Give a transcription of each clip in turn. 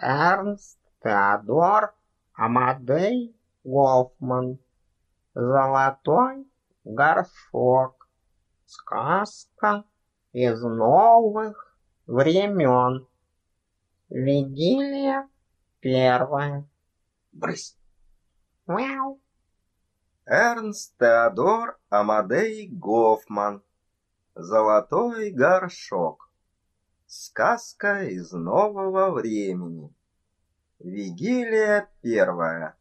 Эрнст Теодор Амадей Гофман. Золотой горшок. Сказка из новых времен. Вигилия первая. Брысь! Мяу. Эрнст Теодор Амадей Гофман. Золотой горшок. Сказка из нового времени. Вигилия первая.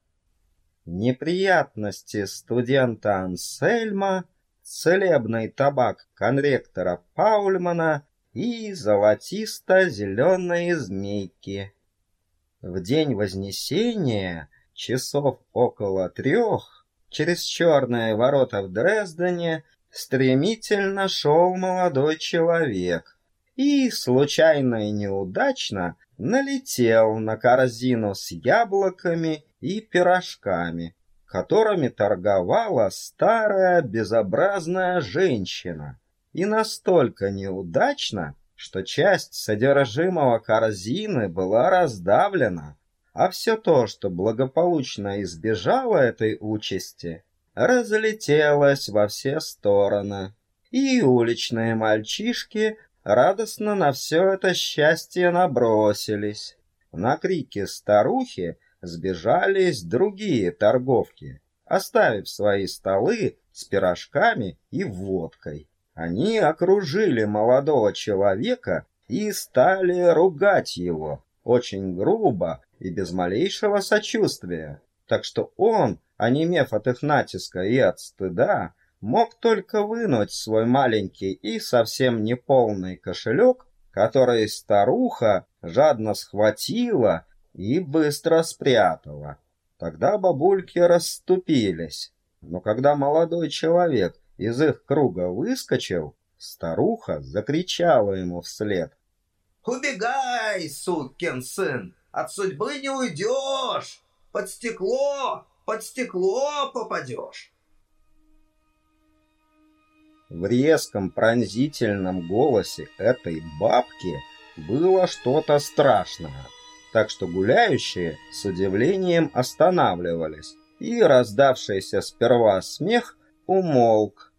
Неприятности студента Ансельма, целебный табак конректора Паульмана и золотисто-зеленые змейки. В день Вознесения, часов около трех, через черные ворота в Дрездене стремительно шел молодой человек и, случайно и неудачно, налетел на корзину с яблоками и пирожками, которыми торговала старая безобразная женщина, и настолько неудачно, что часть содержимого корзины была раздавлена, а все то, что благополучно избежало этой участи, разлетелось во все стороны, и уличные мальчишки радостно на все это счастье набросились. На крики старухи сбежались другие торговки, оставив свои столы с пирожками и водкой. Они окружили молодого человека и стали ругать его, очень грубо и без малейшего сочувствия. Так что он, онемев от их натиска и от стыда, мог только вынуть свой маленький и совсем неполный кошелек, который старуха жадно схватила и быстро спрятала. Тогда бабульки расступились. Но когда молодой человек из их круга выскочил, старуха закричала ему вслед. Убегай, сукин сын, от судьбы не уйдешь. Под стекло, под стекло попадешь. В резком пронзительном голосе этой бабки было что-то страшное, так что гуляющие с удивлением останавливались, и раздавшийся сперва смех умолк.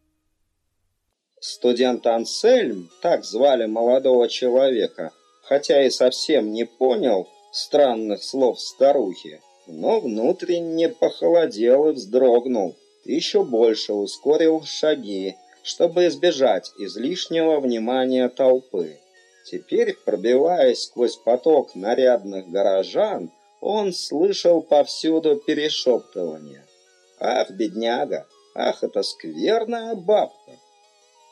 Студент Ансельм, так звали молодого человека, хотя и совсем не понял странных слов старухи, но внутренне похолодел и вздрогнул, еще больше ускорил шаги, чтобы избежать излишнего внимания толпы. Теперь, пробиваясь сквозь поток нарядных горожан, он слышал повсюду перешептывание. «Ах, бедняга! Ах, это скверная бабка!»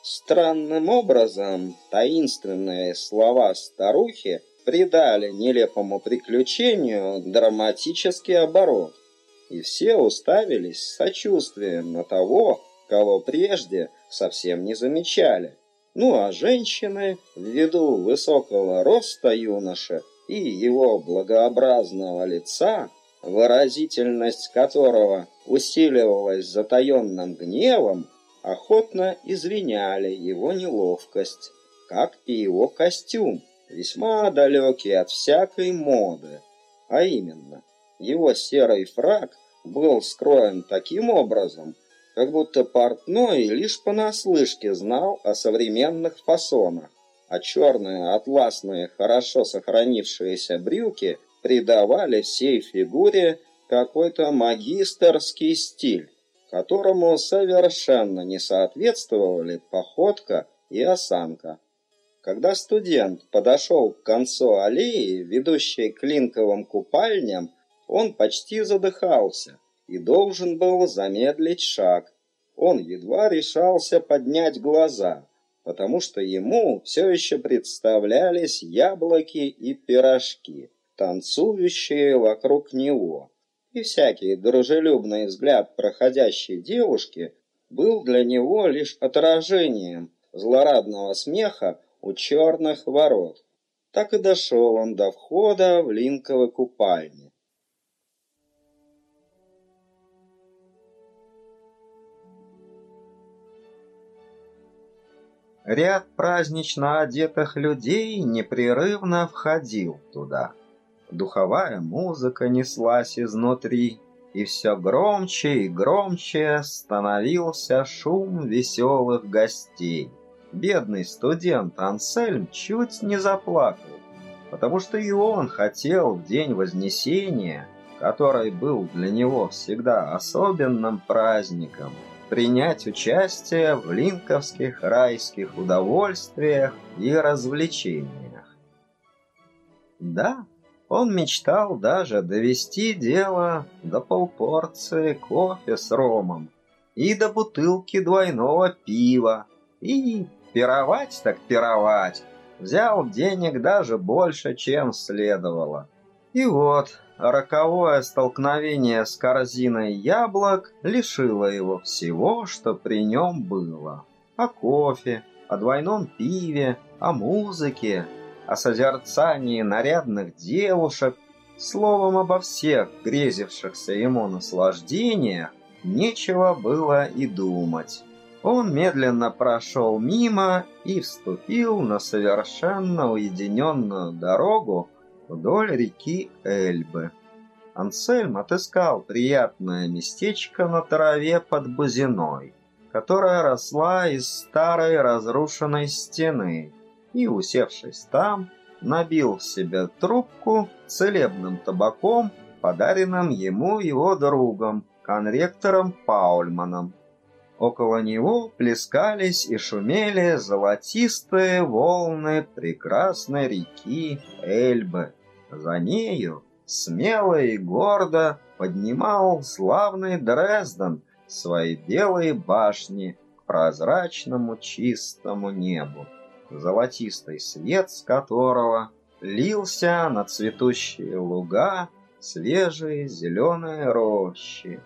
Странным образом таинственные слова старухи придали нелепому приключению драматический оборот, и все уставились с сочувствием на того, кого прежде совсем не замечали. Ну а женщины, ввиду высокого роста юноши и его благообразного лица, выразительность которого усиливалась затаенным гневом, охотно извиняли его неловкость, как и его костюм, весьма далекий от всякой моды. А именно, его серый фраг был скроен таким образом, как будто портной лишь понаслышке знал о современных фасонах, а черные атласные хорошо сохранившиеся брюки придавали всей фигуре какой-то магистерский стиль, которому совершенно не соответствовали походка и осанка. Когда студент подошел к концу аллеи, ведущей к линковым купальням, он почти задыхался и должен был замедлить шаг. Он едва решался поднять глаза, потому что ему все еще представлялись яблоки и пирожки, танцующие вокруг него. И всякий дружелюбный взгляд проходящей девушки был для него лишь отражением злорадного смеха у черных ворот. Так и дошел он до входа в линковой купальни. Ряд празднично одетых людей непрерывно входил туда. Духовая музыка неслась изнутри, и все громче и громче становился шум веселых гостей. Бедный студент Ансельм чуть не заплакал, потому что и он хотел в день Вознесения, который был для него всегда особенным праздником, принять участие в линковских райских удовольствиях и развлечениях. Да, он мечтал даже довести дело до полпорции кофе с ромом и до бутылки двойного пива, и пировать так пировать. Взял денег даже больше, чем следовало. И вот, роковое столкновение с корзиной яблок лишило его всего, что при нем было. О кофе, о двойном пиве, о музыке, о созерцании нарядных девушек, словом, обо всех грезившихся ему наслаждениях, нечего было и думать. Он медленно прошел мимо и вступил на совершенно уединенную дорогу вдоль реки Эльбы. Ансельм отыскал приятное местечко на траве под Бузиной, которая росла из старой разрушенной стены, и, усевшись там, набил в себе трубку целебным табаком, подаренным ему его другом, конректором Паульманом. Около него плескались и шумели золотистые волны прекрасной реки Эльбы. За нею смело и гордо поднимал славный Дрезден свои белые башни к прозрачному чистому небу золотистый свет с которого лился на цветущие луга, свежие зеленые рощи.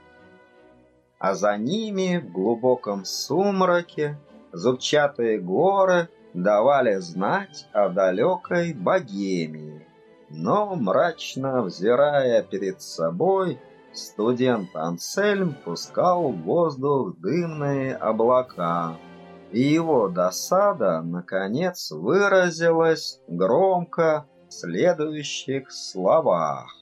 А за ними в глубоком сумраке зубчатые горы давали знать о далекой богемии. Но, мрачно взирая перед собой, студент Ансельм пускал в воздух дымные облака — и его досада, наконец, выразилась громко в следующих словах.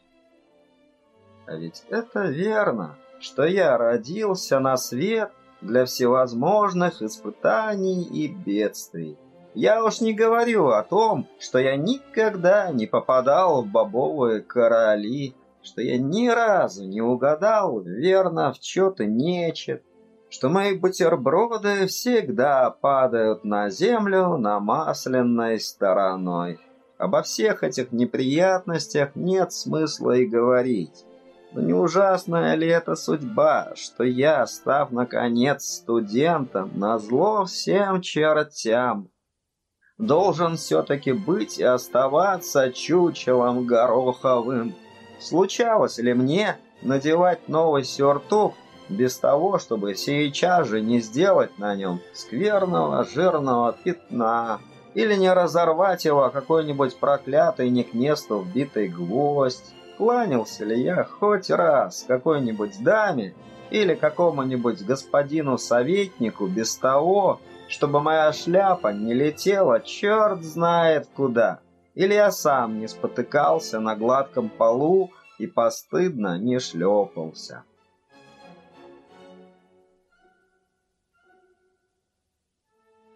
А ведь это верно, что я родился на свет для всевозможных испытаний и бедствий. Я уж не говорю о том, что я никогда не попадал в бобовые короли, что я ни разу не угадал верно в что-то нечет, что мои бутерброды всегда падают на землю намасленной стороной. Обо всех этих неприятностях нет смысла и говорить. Но не ужасная ли это судьба, что я, став наконец студентом, назло всем чертям, должен все-таки быть и оставаться чучелом гороховым? Случалось ли мне надевать новый сюртук без того, чтобы сейчас же не сделать на нем скверного жирного пятна или не разорвать его какой-нибудь проклятый не к месту вбитый гвоздь. Кланялся ли я хоть раз какой-нибудь даме или какому-нибудь господину-советнику без того, чтобы моя шляпа не летела черт знает куда, или я сам не спотыкался на гладком полу и постыдно не шлепался.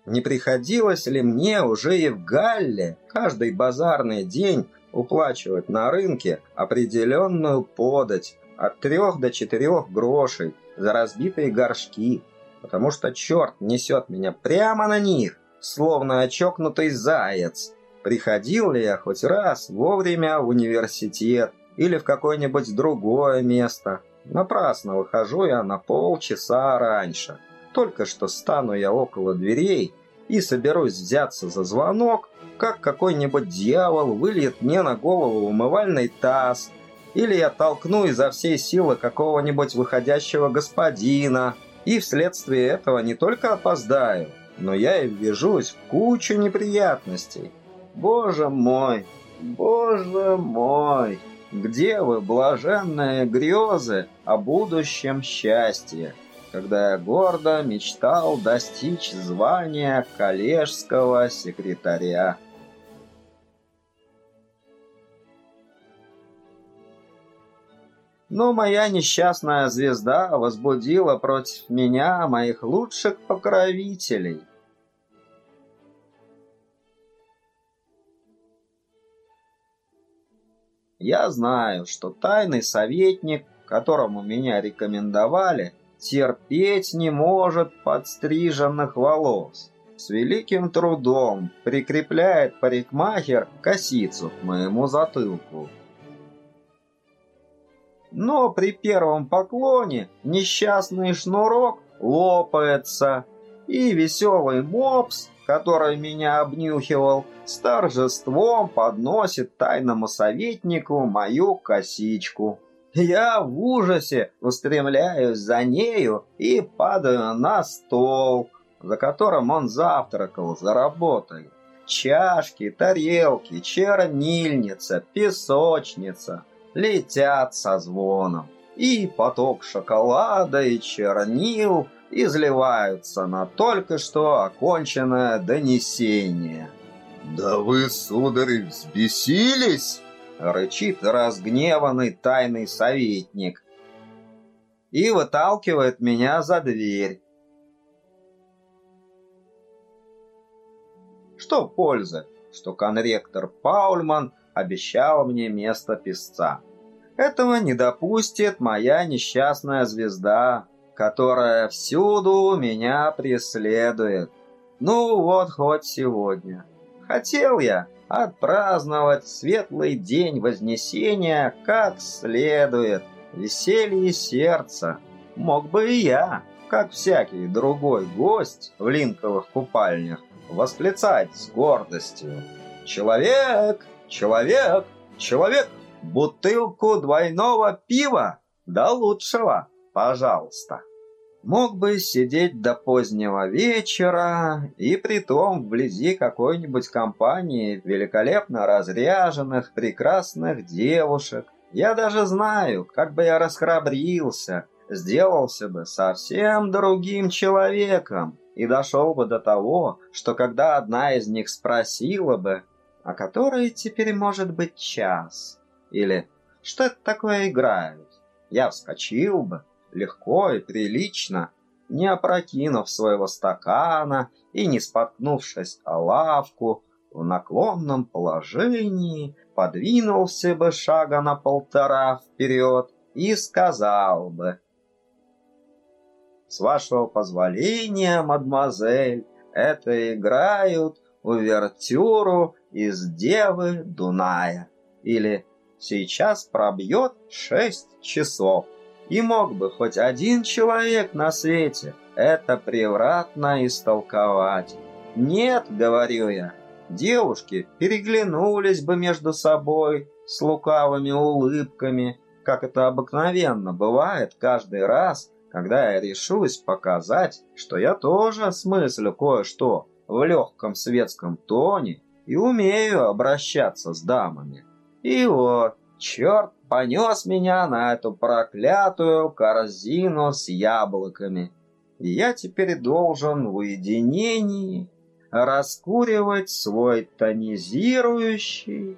Не приходилось ли мне уже и в Галле каждый базарный день уплачивать на рынке определенную подать от трех до четырех грошей за разбитые горшки, потому что черт несет меня прямо на них, словно очокнутый заяц. Приходил ли я хоть раз вовремя в университет или в какое-нибудь другое место? Напрасно выхожу я на полчаса раньше. Только что стану я около дверей и соберусь взяться за звонок, как какой-нибудь дьявол выльет мне на голову умывальный таз, или я толкну изо всей силы какого-нибудь выходящего господина, и вследствие этого не только опоздаю, но я и ввяжусь в кучу неприятностей. Боже мой, боже мой, где вы, блаженные грезы о будущем счастье? когда я гордо мечтал достичь звания коллежского секретаря. Но моя несчастная звезда возбудила против меня моих лучших покровителей. Я знаю, что тайный советник, которому меня рекомендовали, терпеть не может подстриженных волос. С великим трудом прикрепляет парикмахер косицу к моему затылку. Но при первом поклоне несчастный шнурок лопается, и веселый мопс, который меня обнюхивал, с торжеством подносит тайному советнику мою косичку. Я в ужасе устремляюсь за нею и падаю на стол, за которым он завтракал за работой. Чашки, тарелки, чернильница, песочница летят со звоном, и поток шоколада и чернил изливаются на только что оконченное донесение. «Да вы, сударь, взбесились?» — рычит разгневанный тайный советник и выталкивает меня за дверь. Что пользы, что конректор Паульман обещал мне место песца. Этого не допустит моя несчастная звезда, которая всюду меня преследует. Ну вот хоть сегодня. Хотел я отпраздновать светлый день Вознесения как следует, веселье сердца. Мог бы и я, как всякий другой гость в линковых купальнях, восклицать с гордостью. «Человек! Человек! Человек! Бутылку двойного пива! Да лучшего, пожалуйста!» Мог бы сидеть до позднего вечера, и притом вблизи какой-нибудь компании великолепно разряженных, прекрасных девушек. Я даже знаю, как бы я расхрабрился, сделался бы совсем другим человеком и дошел бы до того, что когда одна из них спросила бы, а который теперь может быть час, или что это такое играют, я вскочил бы, легко и прилично, не опрокинув своего стакана и не споткнувшись о лавку, в наклонном положении подвинулся бы шага на полтора вперед и сказал бы «С вашего позволения, мадемуазель, это играют увертюру из Девы Дуная» или «Сейчас пробьет шесть часов» и мог бы хоть один человек на свете это превратно истолковать. Нет, говорю я, девушки переглянулись бы между собой с лукавыми улыбками, как это обыкновенно бывает каждый раз, когда я решусь показать, что я тоже смыслю кое-что в легком светском тоне и умею обращаться с дамами. И вот, черт понес меня на эту проклятую корзину с яблоками. И я теперь должен в уединении раскуривать свой тонизирующий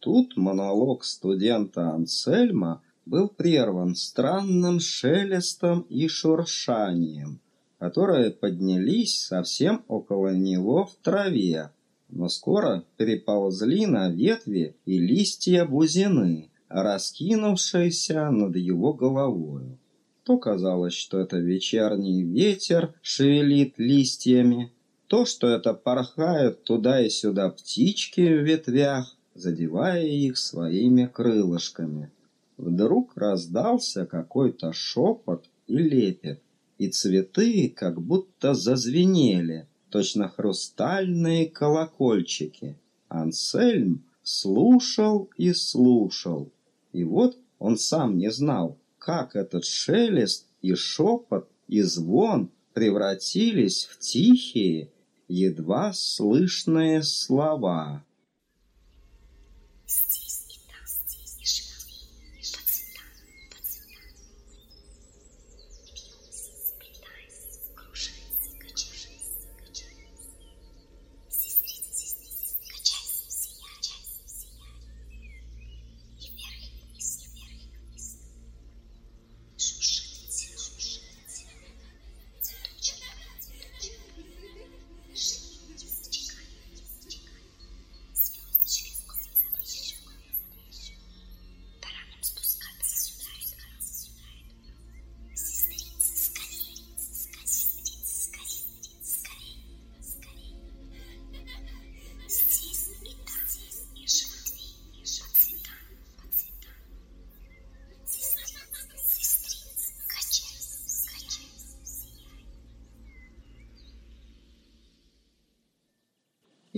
Тут монолог студента Ансельма был прерван странным шелестом и шуршанием, которые поднялись совсем около него в траве, но скоро переползли на ветви и листья бузины, раскинувшиеся над его головою. То казалось, что это вечерний ветер шевелит листьями, то, что это порхают туда и сюда птички в ветвях, задевая их своими крылышками. Вдруг раздался какой-то шепот и лепет, и цветы как будто зазвенели, точно хрустальные колокольчики. Ансельм слушал и слушал. И вот он сам не знал, как этот шелест и шепот и звон превратились в тихие, едва слышные слова.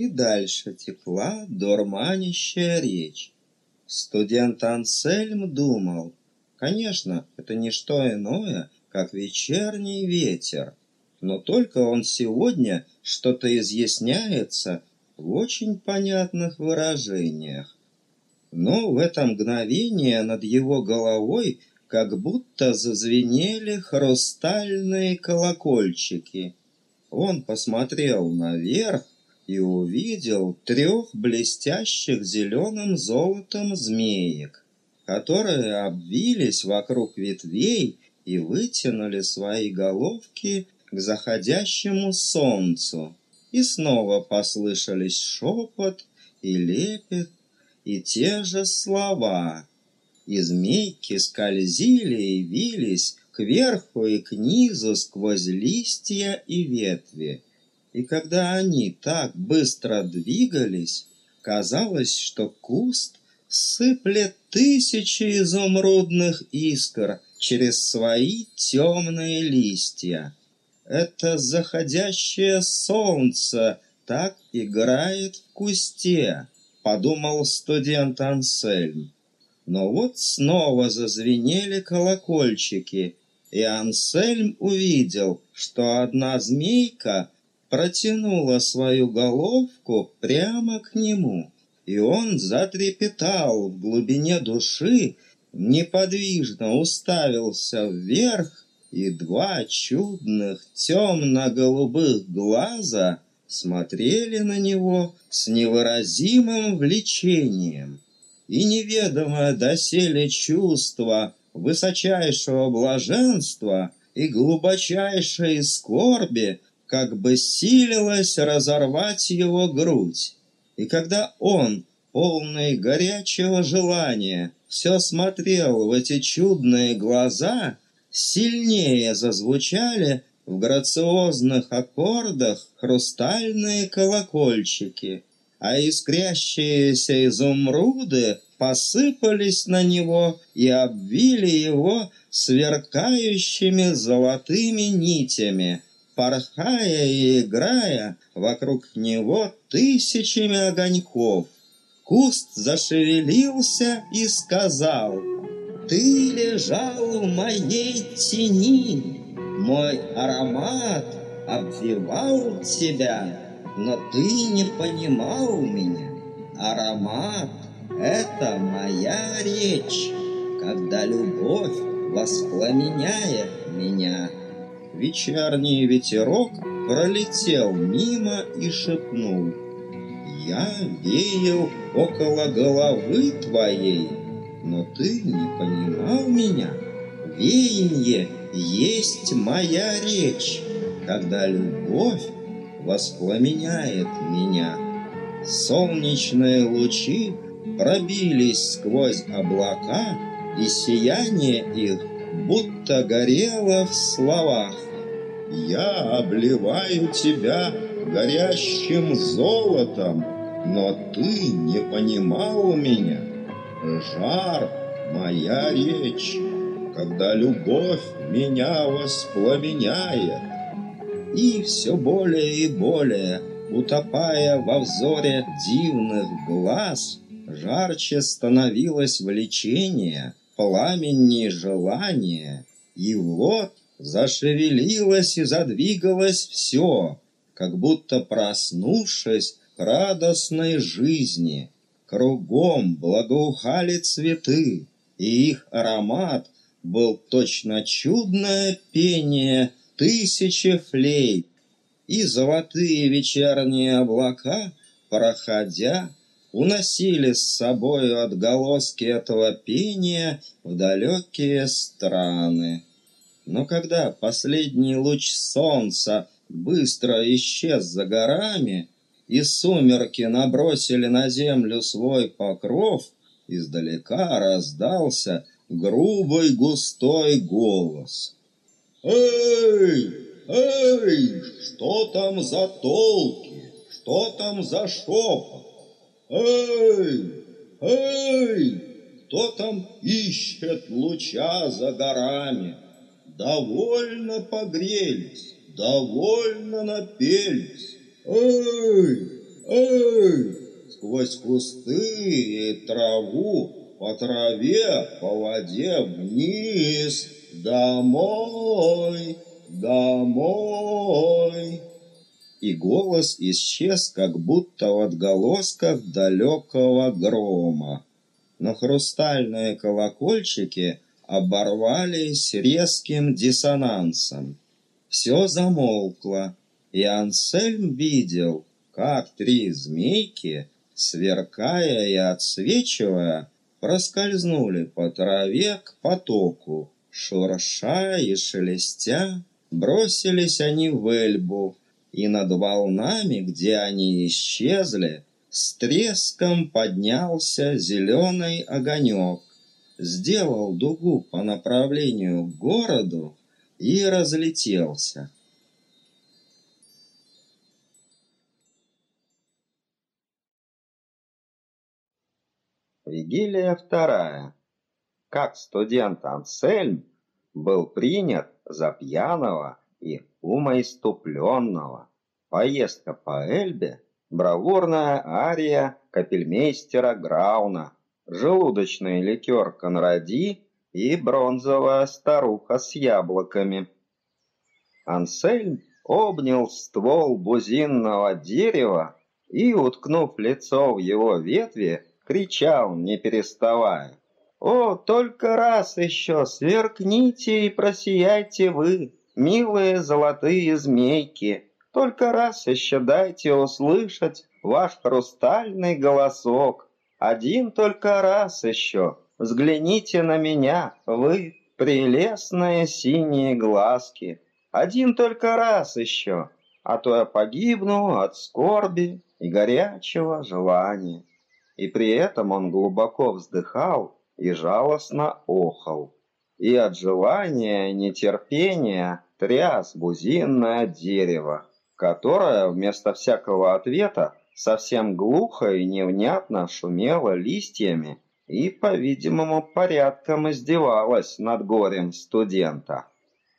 И дальше текла дурманящая речь. Студент Ансельм думал, конечно, это не что иное, как вечерний ветер, но только он сегодня что-то изъясняется в очень понятных выражениях. Но в это мгновение над его головой как будто зазвенели хрустальные колокольчики. Он посмотрел наверх и увидел трех блестящих зеленым золотом змеек, которые обвились вокруг ветвей и вытянули свои головки к заходящему солнцу. И снова послышались шепот и лепет, и те же слова. И змейки скользили и вились кверху и к низу сквозь листья и ветви. И когда они так быстро двигались, казалось, что куст сыплет тысячи изумрудных искр через свои темные листья. Это заходящее солнце так играет в кусте, подумал студент Ансельм. Но вот снова зазвенели колокольчики, и Ансельм увидел, что одна змейка протянула свою головку прямо к нему, и он затрепетал в глубине души, неподвижно уставился вверх, и два чудных темно-голубых глаза смотрели на него с невыразимым влечением. И неведомое доселе чувство высочайшего блаженства и глубочайшей скорби как бы силилось разорвать его грудь. И когда он, полный горячего желания, все смотрел в эти чудные глаза, сильнее зазвучали в грациозных аккордах хрустальные колокольчики, а искрящиеся изумруды посыпались на него и обвили его сверкающими золотыми нитями, порхая и играя вокруг него тысячами огоньков. Куст зашевелился и сказал, «Ты лежал в моей тени, мой аромат обвивал тебя, но ты не понимал меня. Аромат — это моя речь, когда любовь воспламеняет меня. Вечерний ветерок пролетел мимо и шепнул. Я веял около головы твоей, но ты не понимал меня. Веяние есть моя речь, когда любовь воспламеняет меня. Солнечные лучи пробились сквозь облака, и сияние их будто горело в словах. «Я обливаю тебя горящим золотом, но ты не понимал меня. Жар — моя речь» когда любовь меня воспламеняет. И все более и более, утопая во взоре дивных глаз, жарче становилось влечение, пламеннее желание, и вот зашевелилось и задвигалось все, как будто проснувшись к радостной жизни. Кругом благоухали цветы, и их аромат был точно чудное пение тысячи флейт, и золотые вечерние облака, проходя, уносили с собой отголоски этого пения в далекие страны. Но когда последний луч солнца быстро исчез за горами, и сумерки набросили на землю свой покров, издалека раздался грубый густой голос. «Эй, эй, что там за толки? Что там за шепот? Эй, эй, кто там ищет луча за горами? Довольно погрелись, довольно напелись. Эй, Эй! Сквозь кусты и траву, по траве, по воде вниз, домой, домой. И голос исчез, как будто в отголосках далекого грома. Но хрустальные колокольчики оборвались резким диссонансом. Все замолкло, и Ансельм видел, как три змейки, сверкая и отсвечивая, проскользнули по траве к потоку. Шурша и шелестя бросились они в Эльбу, и над волнами, где они исчезли, с треском поднялся зеленый огонек сделал дугу по направлению к городу и разлетелся. Вигилия вторая. Как студент Ансельм был принят за пьяного и умоиступленного. Поездка по Эльбе, бравурная ария капельмейстера Грауна – желудочный ликер Конради и бронзовая старуха с яблоками. Ансельм обнял ствол бузинного дерева и, уткнув лицо в его ветви, кричал, не переставая. «О, только раз еще сверкните и просияйте вы, милые золотые змейки! Только раз еще дайте услышать ваш хрустальный голосок!» Один только раз еще взгляните на меня, вы, прелестные синие глазки. Один только раз еще, а то я погибну от скорби и горячего желания. И при этом он глубоко вздыхал и жалостно охал. И от желания и нетерпения тряс бузинное дерево, которое вместо всякого ответа совсем глухо и невнятно шумела листьями и, по-видимому, порядком издевалась над горем студента.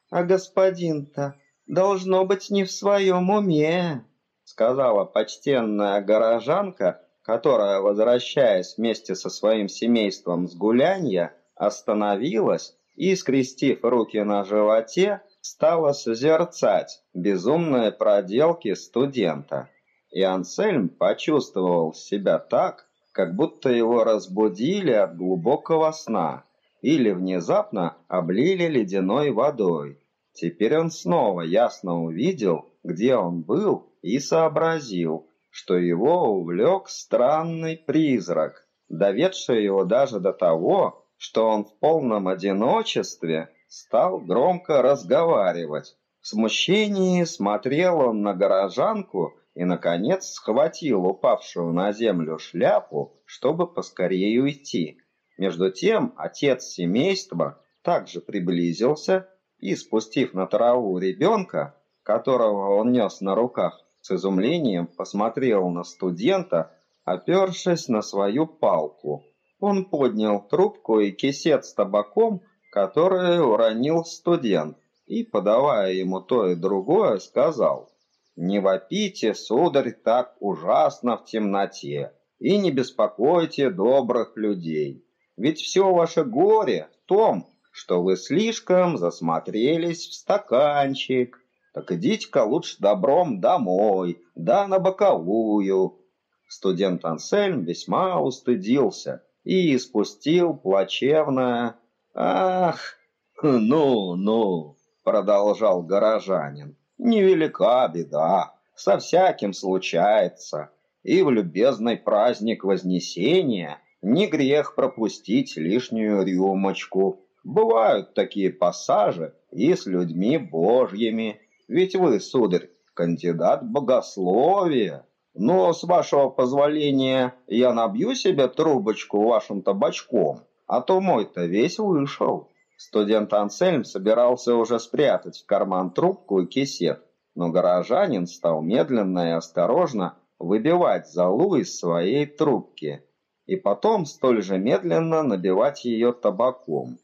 «А господин-то должно быть не в своем уме», сказала почтенная горожанка, которая, возвращаясь вместе со своим семейством с гулянья, остановилась и, скрестив руки на животе, стала созерцать безумные проделки студента и Ансельм почувствовал себя так, как будто его разбудили от глубокого сна или внезапно облили ледяной водой. Теперь он снова ясно увидел, где он был, и сообразил, что его увлек странный призрак, доведший его даже до того, что он в полном одиночестве стал громко разговаривать. В смущении смотрел он на горожанку, и, наконец, схватил упавшую на землю шляпу, чтобы поскорее уйти. Между тем отец семейства также приблизился и, спустив на траву ребенка, которого он нес на руках, с изумлением посмотрел на студента, опершись на свою палку. Он поднял трубку и кисет с табаком, который уронил студент, и, подавая ему то и другое, сказал не вопите, сударь, так ужасно в темноте, и не беспокойте добрых людей. Ведь все ваше горе в том, что вы слишком засмотрелись в стаканчик. Так идите-ка лучше добром домой, да на боковую. Студент Ансельм весьма устыдился и испустил плачевное «Ах, ну-ну», продолжал горожанин. Невелика беда, со всяким случается, и в любезный праздник Вознесения не грех пропустить лишнюю рюмочку. Бывают такие пассажи и с людьми божьими. Ведь вы, сударь, кандидат богословия. Но, с вашего позволения, я набью себе трубочку вашим табачком, а то мой-то весь вышел. Студент Ансельм собирался уже спрятать в карман трубку и кисет, но горожанин стал медленно и осторожно выбивать залу из своей трубки и потом столь же медленно набивать ее табаком.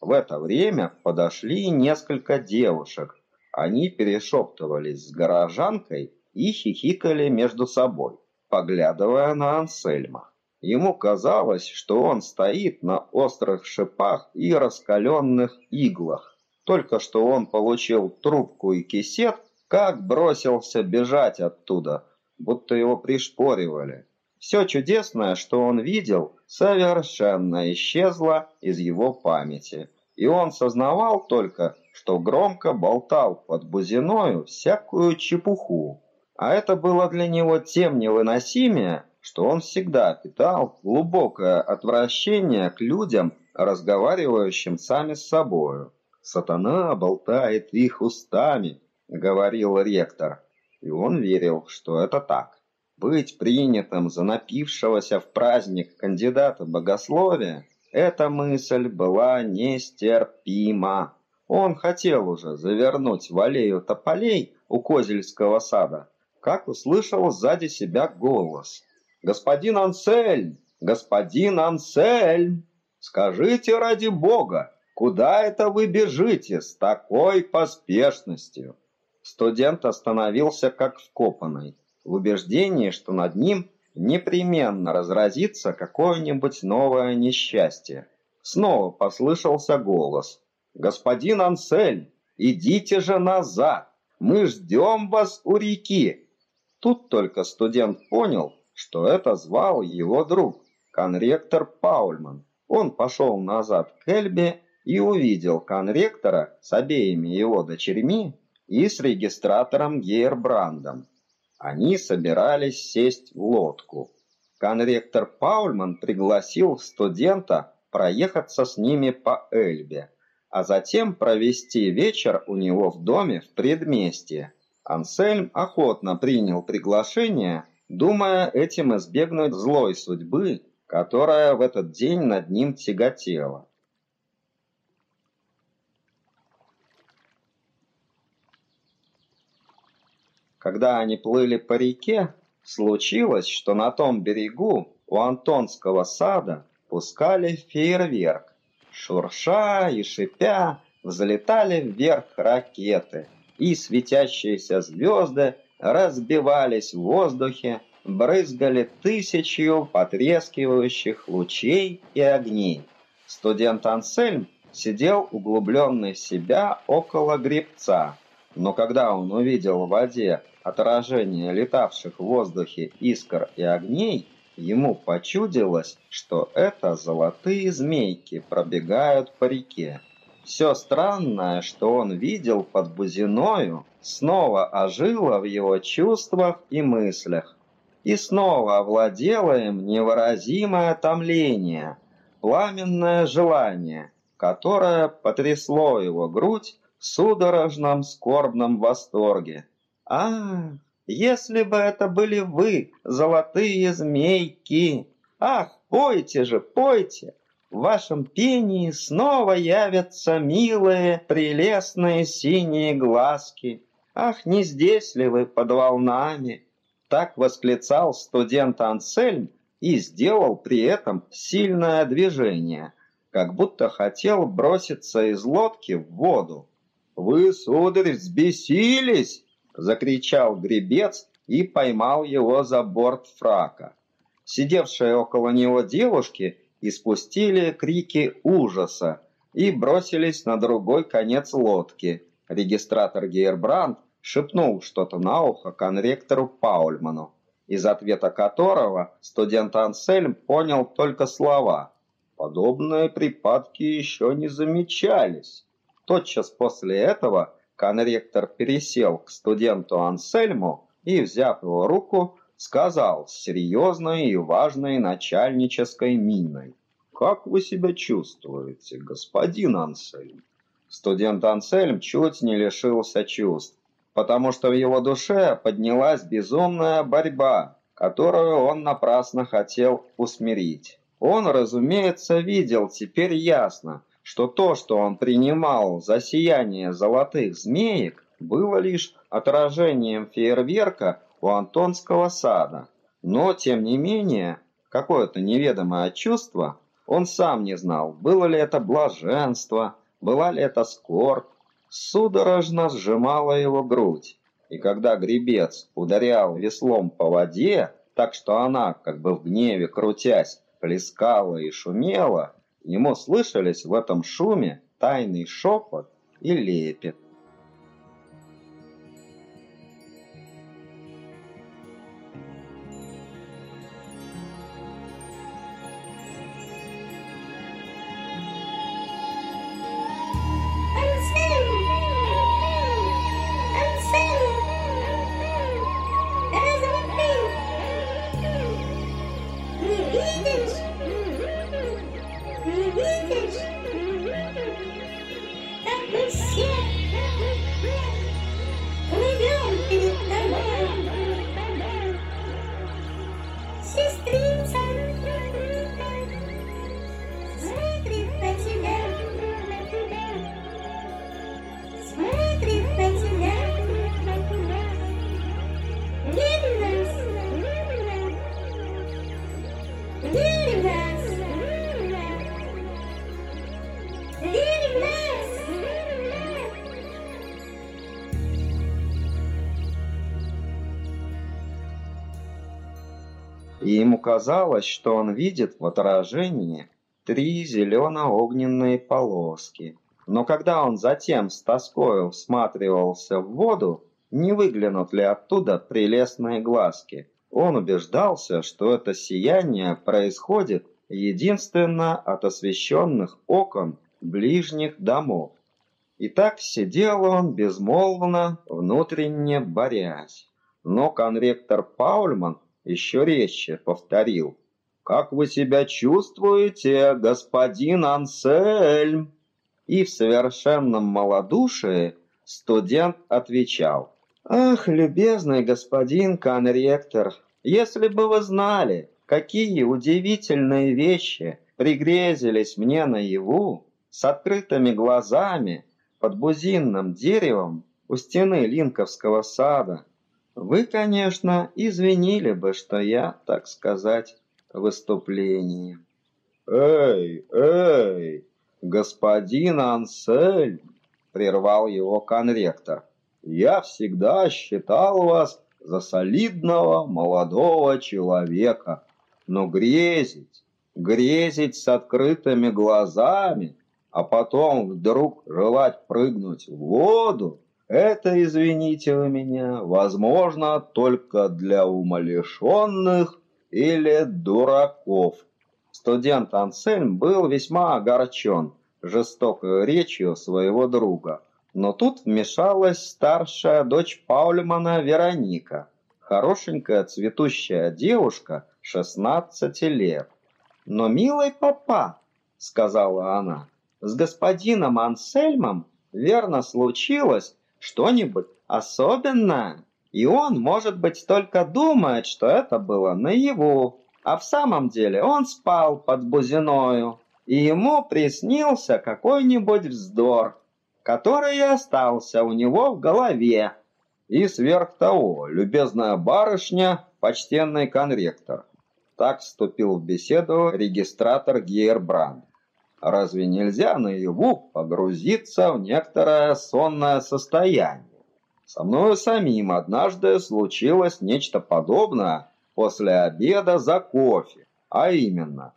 В это время подошли несколько девушек. Они перешептывались с горожанкой и хихикали между собой. поглядывая на Ансельма. Ему казалось, что он стоит на острых шипах и раскаленных иглах. Только что он получил трубку и кисет, как бросился бежать оттуда, будто его пришпоривали. Все чудесное, что он видел, совершенно исчезло из его памяти, и он сознавал только, что громко болтал под бузиною всякую чепуху. А это было для него тем невыносимее, что он всегда питал глубокое отвращение к людям, разговаривающим сами с собою. «Сатана болтает их устами», — говорил ректор, и он верил, что это так. Быть принятым за напившегося в праздник кандидата богословия, эта мысль была нестерпима. Он хотел уже завернуть в аллею тополей у Козельского сада, как услышал сзади себя голос. «Господин Ансельм! Господин Ансельм! Скажите ради бога, куда это вы бежите с такой поспешностью?» Студент остановился как вкопанный, в убеждении, что над ним непременно разразится какое-нибудь новое несчастье. Снова послышался голос. «Господин Ансель, идите же назад! Мы ждем вас у реки!» Тут только студент понял, что это звал его друг, конректор Паульман. Он пошел назад к Эльбе и увидел конректора с обеими его дочерьми и с регистратором Гейербрандом. Они собирались сесть в лодку. Конректор Паульман пригласил студента проехаться с ними по Эльбе, а затем провести вечер у него в доме в предместье. Ансельм охотно принял приглашение, думая этим избегнуть злой судьбы, которая в этот день над ним тяготела. Когда они плыли по реке, случилось, что на том берегу у Антонского сада пускали фейерверк. Шурша и шипя взлетали вверх ракеты, и светящиеся звезды разбивались в воздухе, брызгали тысячью потрескивающих лучей и огней. Студент Ансельм сидел углубленный в себя около гребца, но когда он увидел в воде отражение летавших в воздухе искр и огней, ему почудилось, что это золотые змейки пробегают по реке. Все странное, что он видел под бузиною, снова ожило в его чувствах и мыслях. И снова овладело им невыразимое томление, пламенное желание, которое потрясло его грудь в судорожном скорбном восторге. «Ах, если бы это были вы, золотые змейки! Ах, пойте же, пойте! В вашем пении снова явятся милые, прелестные синие глазки. Ах, не здесь ли вы под волнами?» Так восклицал студент Ансельм и сделал при этом сильное движение, как будто хотел броситься из лодки в воду. «Вы, сударь, взбесились!» — закричал гребец и поймал его за борт фрака. Сидевшие около него девушки испустили крики ужаса и бросились на другой конец лодки. Регистратор Гейербранд шепнул что-то на ухо конректору Паульману, из ответа которого студент Ансельм понял только слова «Подобные припадки еще не замечались». Тотчас после этого конректор пересел к студенту Ансельму и, взяв его руку, сказал с серьезной и важной начальнической миной. «Как вы себя чувствуете, господин Ансельм?» Студент Ансельм чуть не лишился чувств, потому что в его душе поднялась безумная борьба, которую он напрасно хотел усмирить. Он, разумеется, видел теперь ясно, что то, что он принимал за сияние золотых змеек, было лишь отражением фейерверка у Антонского сада. Но, тем не менее, какое-то неведомое чувство, он сам не знал, было ли это блаженство, была ли это скорбь, судорожно сжимала его грудь. И когда гребец ударял веслом по воде, так что она, как бы в гневе крутясь, плескала и шумела, ему слышались в этом шуме тайный шепот и лепет. Казалось, что он видит в отражении три зелено-огненные полоски. Но когда он затем с тоскою всматривался в воду, не выглянут ли оттуда прелестные глазки, он убеждался, что это сияние происходит единственно от освещенных окон ближних домов. И так сидел он безмолвно, внутренне борясь. Но конректор Паульман еще резче повторил. «Как вы себя чувствуете, господин Ансельм?» И в совершенном малодушии студент отвечал. «Ах, любезный господин конректор, если бы вы знали, какие удивительные вещи пригрезились мне наяву, с открытыми глазами, под бузинным деревом у стены Линковского сада, вы, конечно, извинили бы, что я, так сказать, в выступлении. Эй, эй, господин Ансель, прервал его конректор. Я всегда считал вас за солидного молодого человека, но грезить, грезить с открытыми глазами, а потом вдруг желать прыгнуть в воду, это, извините вы меня, возможно только для умалишенных или дураков. Студент Ансельм был весьма огорчен жестокой речью своего друга. Но тут вмешалась старшая дочь Паульмана Вероника, хорошенькая цветущая девушка 16 лет. «Но, милый папа», — сказала она, — «с господином Ансельмом верно случилось, что-нибудь особенное, и он, может быть, только думает, что это было наяву, а в самом деле он спал под бузиною, и ему приснился какой-нибудь вздор, который и остался у него в голове. И сверх того, любезная барышня, почтенный конректор. Так вступил в беседу регистратор Гейербранд. Разве нельзя наяву погрузиться в некоторое сонное состояние? Со мною самим однажды случилось нечто подобное после обеда за кофе, а именно,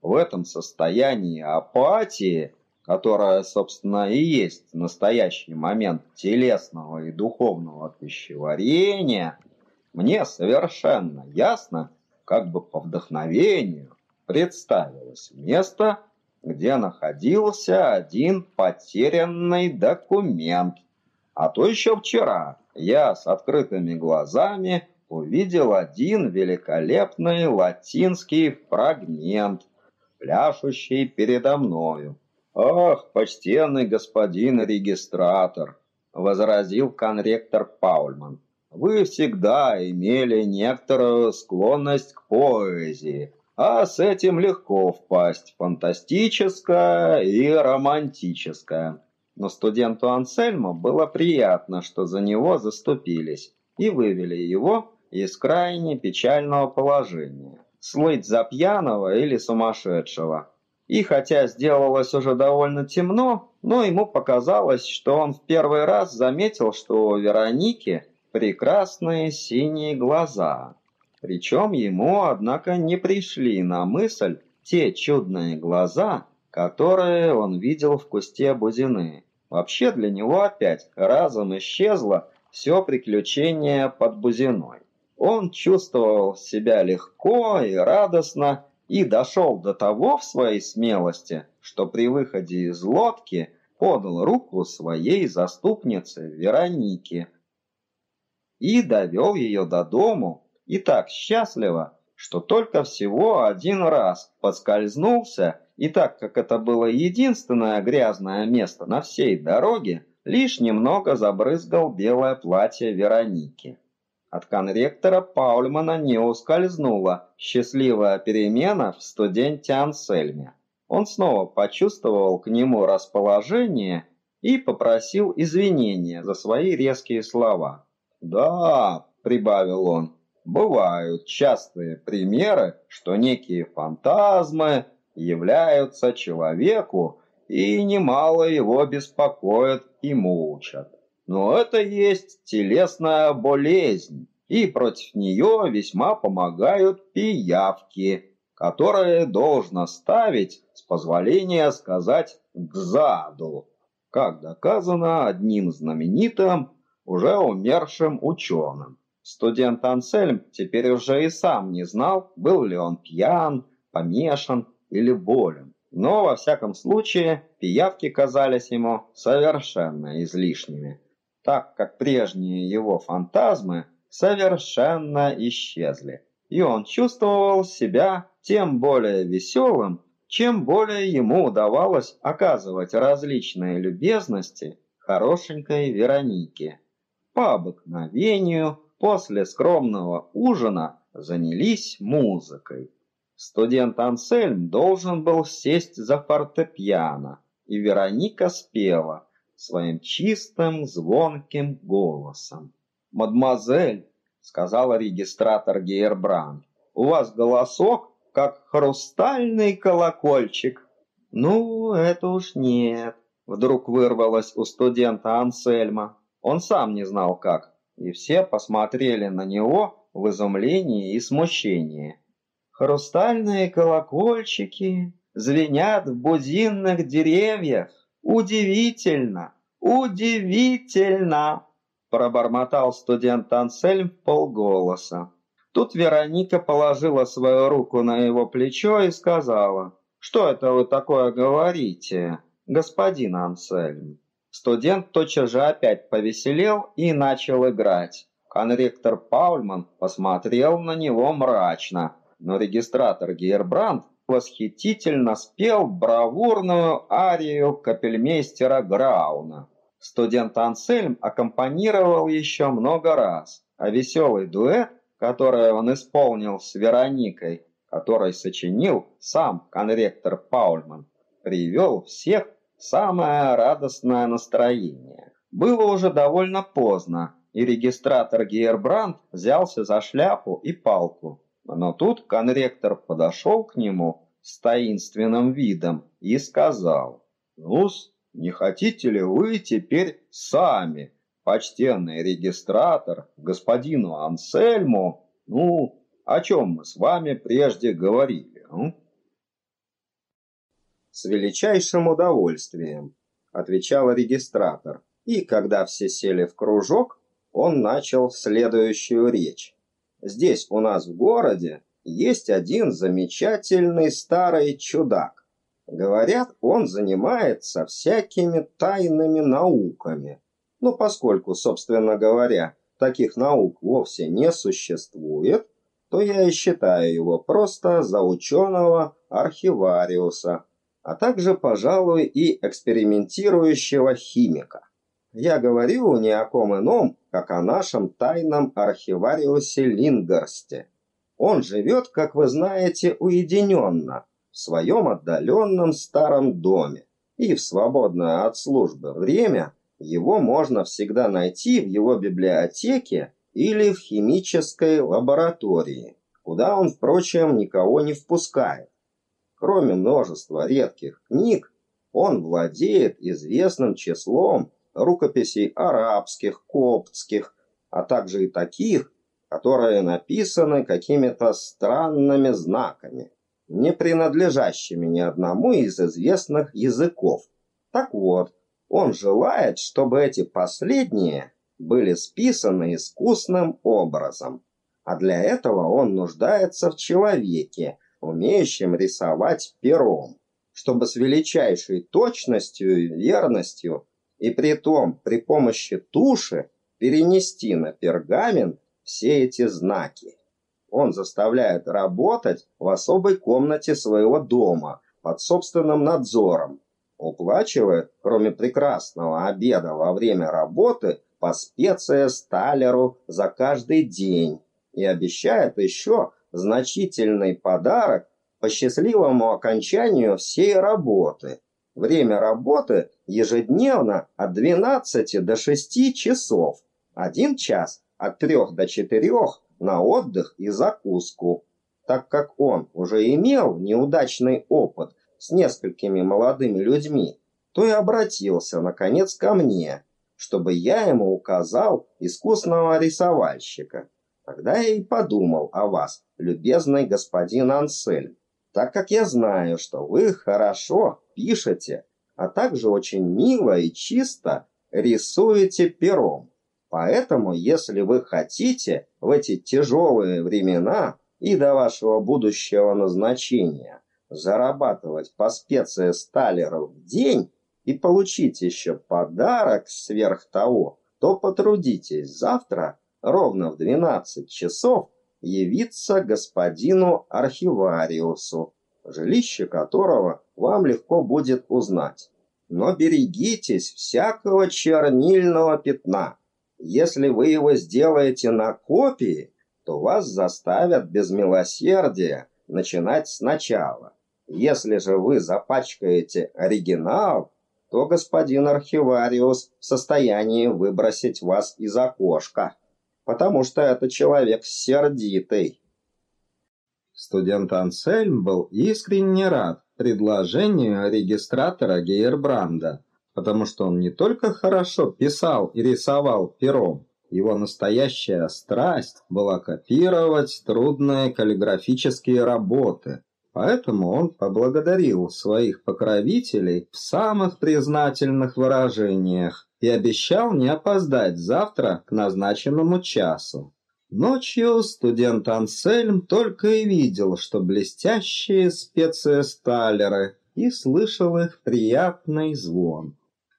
в этом состоянии апатии, которая, собственно, и есть настоящий момент телесного и духовного пищеварения, мне совершенно ясно, как бы по вдохновению, представилось место, где находился один потерянный документ. А то еще вчера я с открытыми глазами увидел один великолепный латинский фрагмент, пляшущий передо мною. «Ах, почтенный господин регистратор!» — возразил конректор Паульман. «Вы всегда имели некоторую склонность к поэзии, а с этим легко впасть фантастическое и романтическое. Но студенту Ансельму было приятно, что за него заступились и вывели его из крайне печального положения. Слыть за пьяного или сумасшедшего. И хотя сделалось уже довольно темно, но ему показалось, что он в первый раз заметил, что у Вероники прекрасные синие глаза. Причем ему, однако, не пришли на мысль те чудные глаза, которые он видел в кусте бузины. Вообще для него опять разом исчезло все приключение под бузиной. Он чувствовал себя легко и радостно и дошел до того в своей смелости, что при выходе из лодки подал руку своей заступнице Веронике и довел ее до дому, и так счастливо, что только всего один раз поскользнулся, и так как это было единственное грязное место на всей дороге, лишь немного забрызгал белое платье Вероники. От конректора Паульмана не ускользнула счастливая перемена в студенте Ансельме. Он снова почувствовал к нему расположение и попросил извинения за свои резкие слова. «Да», — прибавил он, — «бывают частые примеры, что некие фантазмы являются человеку и немало его беспокоят и мучат. Но это есть телесная болезнь, и против нее весьма помогают пиявки, которые должно ставить, с позволения сказать, к заду, как доказано одним знаменитым уже умершим ученым. Студент Ансельм теперь уже и сам не знал, был ли он пьян, помешан или болен. Но, во всяком случае, пиявки казались ему совершенно излишними, так как прежние его фантазмы совершенно исчезли, и он чувствовал себя тем более веселым, чем более ему удавалось оказывать различные любезности хорошенькой Веронике. По обыкновению, после скромного ужина занялись музыкой. Студент Ансельм должен был сесть за фортепиано, и Вероника спела своим чистым, звонким голосом. «Мадемуазель», — сказала регистратор Гейербранд, — «у вас голосок, как хрустальный колокольчик». «Ну, это уж нет», — вдруг вырвалось у студента Ансельма. Он сам не знал как, и все посмотрели на него в изумлении и смущении. Хрустальные колокольчики звенят в бузинных деревьях. Удивительно, удивительно, пробормотал студент Ансельм полголоса. Тут Вероника положила свою руку на его плечо и сказала, «Что это вы такое говорите, господин Ансельм?» Студент тотчас же опять повеселел и начал играть. Конректор Паульман посмотрел на него мрачно, но регистратор Гейербранд восхитительно спел бравурную арию капельмейстера Грауна. Студент Ансельм аккомпанировал еще много раз, а веселый дуэт, который он исполнил с Вероникой, который сочинил сам конректор Паульман, привел всех самое радостное настроение. Было уже довольно поздно, и регистратор Гейербранд взялся за шляпу и палку. Но тут конректор подошел к нему с таинственным видом и сказал, «Ну-с, не хотите ли вы теперь сами, почтенный регистратор, господину Ансельму, ну, о чем мы с вами прежде говорили, м?» «С величайшим удовольствием», — отвечал регистратор, и когда все сели в кружок, он начал следующую речь. Здесь у нас в городе есть один замечательный старый чудак. Говорят, он занимается всякими тайными науками. Но поскольку, собственно говоря, таких наук вовсе не существует, то я и считаю его просто за ученого архивариуса, а также, пожалуй, и экспериментирующего химика. Я говорю не о ком ином, как о нашем тайном архивариусе Лингерсте. Он живет, как вы знаете, уединенно, в своем отдаленном старом доме, и в свободное от службы время его можно всегда найти в его библиотеке или в химической лаборатории, куда он, впрочем, никого не впускает. Кроме множества редких книг, он владеет известным числом рукописей арабских, коптских, а также и таких, которые написаны какими-то странными знаками, не принадлежащими ни одному из известных языков. Так вот, он желает, чтобы эти последние были списаны искусным образом, а для этого он нуждается в человеке, умеющем рисовать пером, чтобы с величайшей точностью и верностью, и при том при помощи туши, перенести на пергамент все эти знаки. Он заставляет работать в особой комнате своего дома под собственным надзором, уплачивает, кроме прекрасного обеда во время работы, по специи сталеру за каждый день и обещает еще значительный подарок по счастливому окончанию всей работы. Время работы ежедневно от 12 до 6 часов, один час от 3 до 4 на отдых и закуску. Так как он уже имел неудачный опыт с несколькими молодыми людьми, то и обратился, наконец, ко мне, чтобы я ему указал искусного рисовальщика. Тогда я и подумал о вас, любезный господин Ансельм, так как я знаю, что вы хорошо пишете, а также очень мило и чисто рисуете пером. Поэтому, если вы хотите в эти тяжелые времена и до вашего будущего назначения зарабатывать по специи сталеру в день и получить еще подарок сверх того, то потрудитесь завтра ровно в 12 часов явиться господину архивариусу, жилище которого вам легко будет узнать. Но берегитесь всякого чернильного пятна. Если вы его сделаете на копии, то вас заставят без милосердия начинать сначала. Если же вы запачкаете оригинал, то господин архивариус в состоянии выбросить вас из окошка потому что это человек сердитый. Студент Ансельм был искренне рад предложению регистратора Гейербранда, потому что он не только хорошо писал и рисовал пером, его настоящая страсть была копировать трудные каллиграфические работы, поэтому он поблагодарил своих покровителей в самых признательных выражениях и обещал не опоздать завтра к назначенному часу. Ночью студент Ансельм только и видел, что блестящие специи сталеры, и слышал их приятный звон.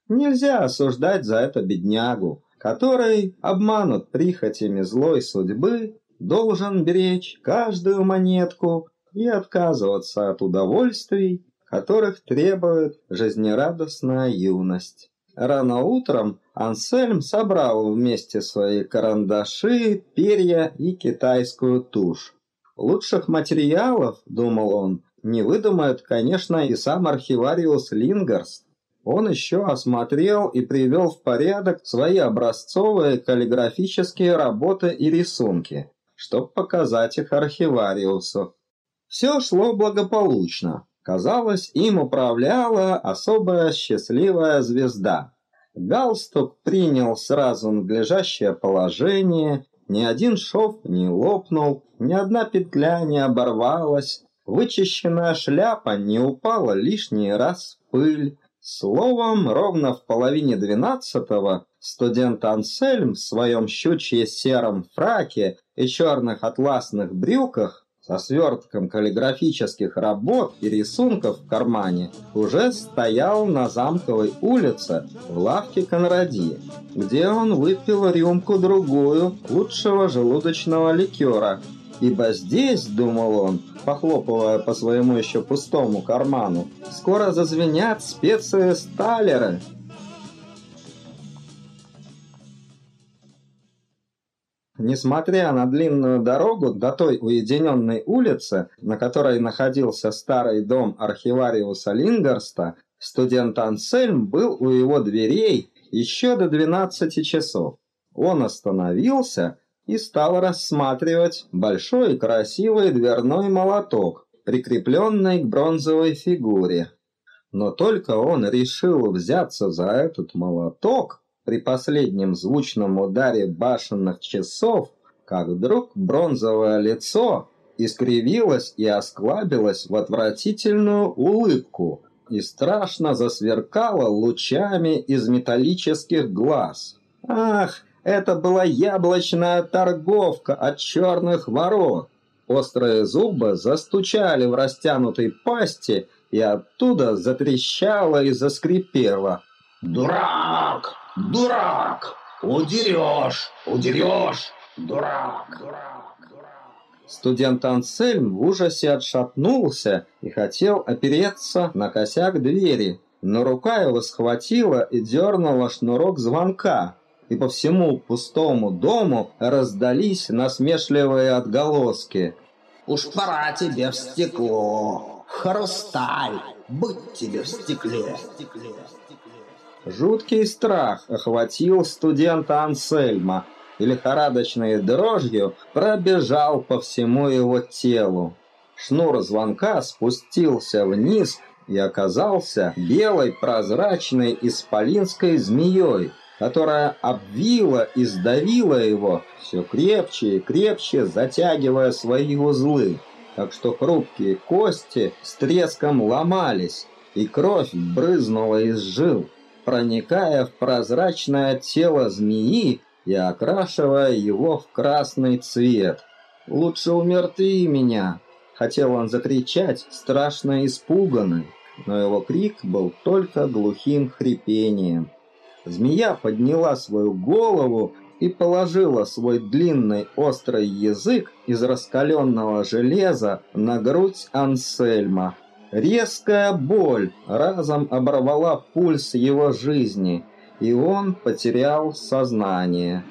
Нельзя осуждать за это беднягу, который, обманут прихотями злой судьбы, должен беречь каждую монетку и отказываться от удовольствий, которых требует жизнерадостная юность. Рано утром Ансельм собрал вместе свои карандаши, перья и китайскую тушь. Лучших материалов, думал он, не выдумает, конечно, и сам архивариус Лингарс. Он еще осмотрел и привел в порядок свои образцовые каллиграфические работы и рисунки, чтобы показать их архивариусу. Все шло благополучно. Казалось, им управляла особая счастливая звезда. Галстук принял сразу надлежащее положение, ни один шов не лопнул, ни одна петля не оборвалась, вычищенная шляпа не упала лишний раз в пыль. Словом, ровно в половине двенадцатого студент Ансельм в своем щучье сером фраке и черных атласных брюках со свертком каллиграфических работ и рисунков в кармане, уже стоял на Замковой улице в лавке Конради, где он выпил рюмку-другую лучшего желудочного ликера, ибо здесь, думал он, похлопывая по своему еще пустому карману, скоро зазвенят специи сталеры, Несмотря на длинную дорогу до той уединенной улицы, на которой находился старый дом архивариуса Лингерста, студент Ансельм был у его дверей еще до 12 часов. Он остановился и стал рассматривать большой красивый дверной молоток, прикрепленный к бронзовой фигуре. Но только он решил взяться за этот молоток, при последнем звучном ударе башенных часов, как вдруг бронзовое лицо искривилось и осклабилось в отвратительную улыбку и страшно засверкало лучами из металлических глаз. Ах, это была яблочная торговка от черных ворот. Острые зубы застучали в растянутой пасти, и оттуда затрещало и заскрипело. «Дурак! Дурак! Удерешь! Удерешь! Дурак! Дурак! Дурак!» Студент Ансельм в ужасе отшатнулся и хотел опереться на косяк двери, но рука его схватила и дернула шнурок звонка, и по всему пустому дому раздались насмешливые отголоски. «Уж пора тебе в стекло! Хрусталь! Быть тебе в стекле!» Жуткий страх охватил студента Ансельма, и лихорадочной дрожью пробежал по всему его телу. Шнур звонка спустился вниз и оказался белой прозрачной исполинской змеей, которая обвила и сдавила его, все крепче и крепче затягивая свои узлы, так что хрупкие кости с треском ломались, и кровь брызнула из жил, проникая в прозрачное тело змеи и окрашивая его в красный цвет. «Лучше умерти меня!» Хотел он закричать, страшно испуганный, но его крик был только глухим хрипением. Змея подняла свою голову и положила свой длинный острый язык из раскаленного железа на грудь Ансельма. Резкая боль разом оборвала пульс его жизни, и он потерял сознание.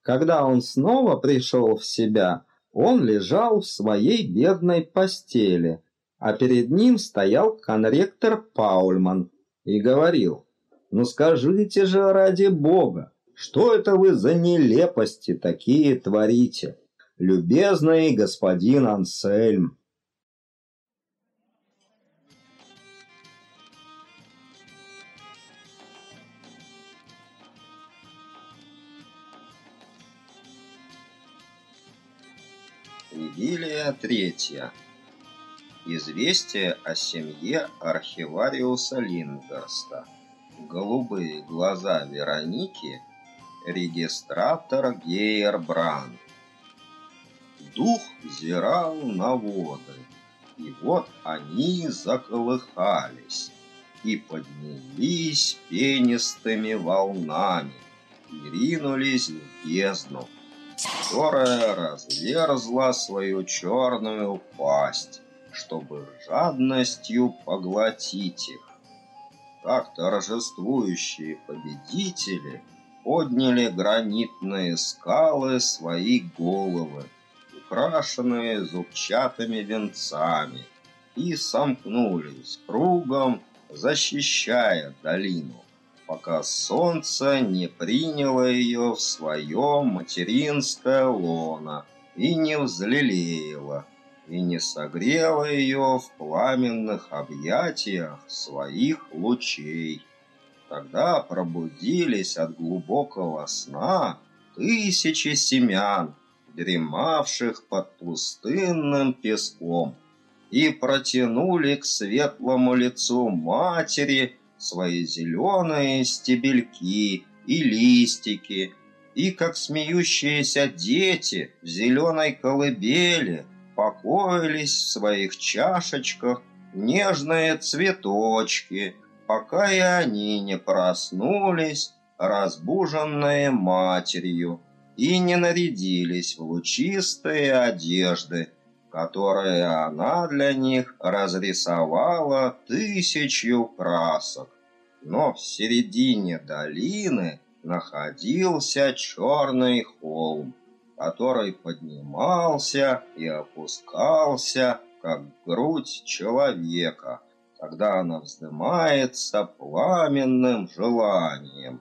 Когда он снова пришел в себя, он лежал в своей бедной постели, а перед ним стоял конректор Паульман и говорил, «Ну скажите же ради Бога, что это вы за нелепости такие творите, любезный господин Ансельм?» Вигилия третья. Известие о семье архивариуса Лингерста. Голубые глаза Вероники. Регистратор Гейербранд. Дух взирал на воды, и вот они заколыхались и поднялись пенистыми волнами и ринулись в бездну которая разверзла свою черную пасть, чтобы жадностью поглотить их. Как торжествующие победители подняли гранитные скалы свои головы, украшенные зубчатыми венцами, и сомкнулись кругом, защищая долину пока солнце не приняло ее в свое материнское лоно и не взлелеяло, и не согрело ее в пламенных объятиях своих лучей. Тогда пробудились от глубокого сна тысячи семян, дремавших под пустынным песком, и протянули к светлому лицу матери свои зеленые стебельки и листики, и, как смеющиеся дети в зеленой колыбели, покоились в своих чашечках нежные цветочки, пока и они не проснулись, разбуженные матерью, и не нарядились в лучистые одежды, которые она для них разрисовала тысячу красок. Но в середине долины находился черный холм, который поднимался и опускался, как грудь человека, когда она вздымается пламенным желанием.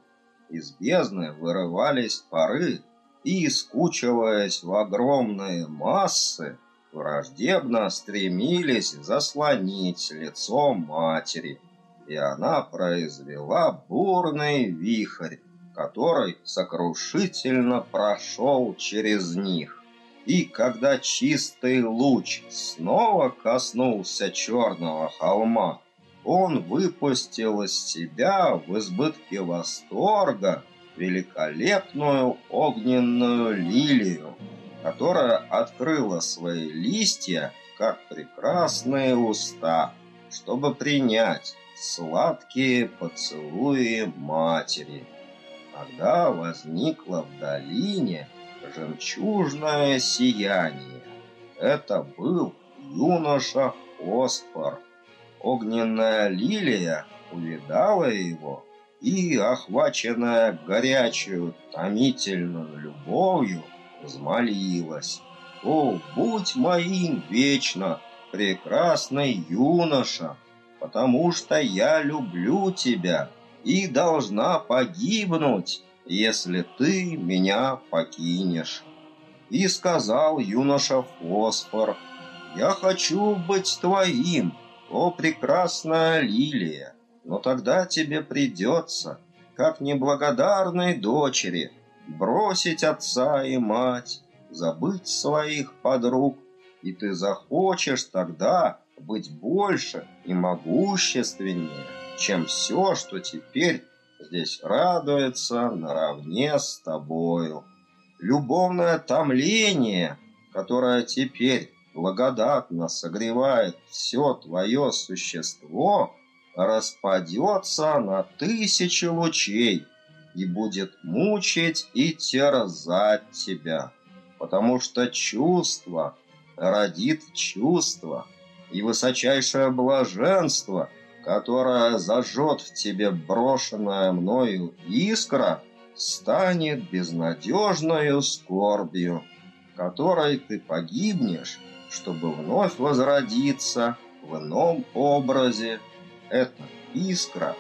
Из бездны вырывались пары, и, скучиваясь в огромные массы, враждебно стремились заслонить лицо матери и она произвела бурный вихрь, который сокрушительно прошел через них. И когда чистый луч снова коснулся черного холма, он выпустил из себя в избытке восторга великолепную огненную лилию, которая открыла свои листья, как прекрасные уста, чтобы принять сладкие поцелуи матери. Тогда возникло в долине жемчужное сияние. Это был юноша Фосфор. Огненная лилия увидала его и, охваченная горячую, томительную любовью, взмолилась. «О, будь моим вечно, прекрасный юноша, потому что я люблю тебя и должна погибнуть, если ты меня покинешь». И сказал юноша Фосфор, «Я хочу быть твоим, о прекрасная лилия, но тогда тебе придется, как неблагодарной дочери, бросить отца и мать, забыть своих подруг, и ты захочешь тогда быть больше и могущественнее, чем все, что теперь здесь радуется наравне с тобою. Любовное томление, которое теперь благодатно согревает все твое существо, распадется на тысячи лучей и будет мучить и терзать тебя, потому что чувство родит чувство, и высочайшее блаженство, которое зажжет в тебе брошенная мною искра, станет безнадежною скорбью, которой ты погибнешь чтобы вновь возродиться в ином образе. Это искра,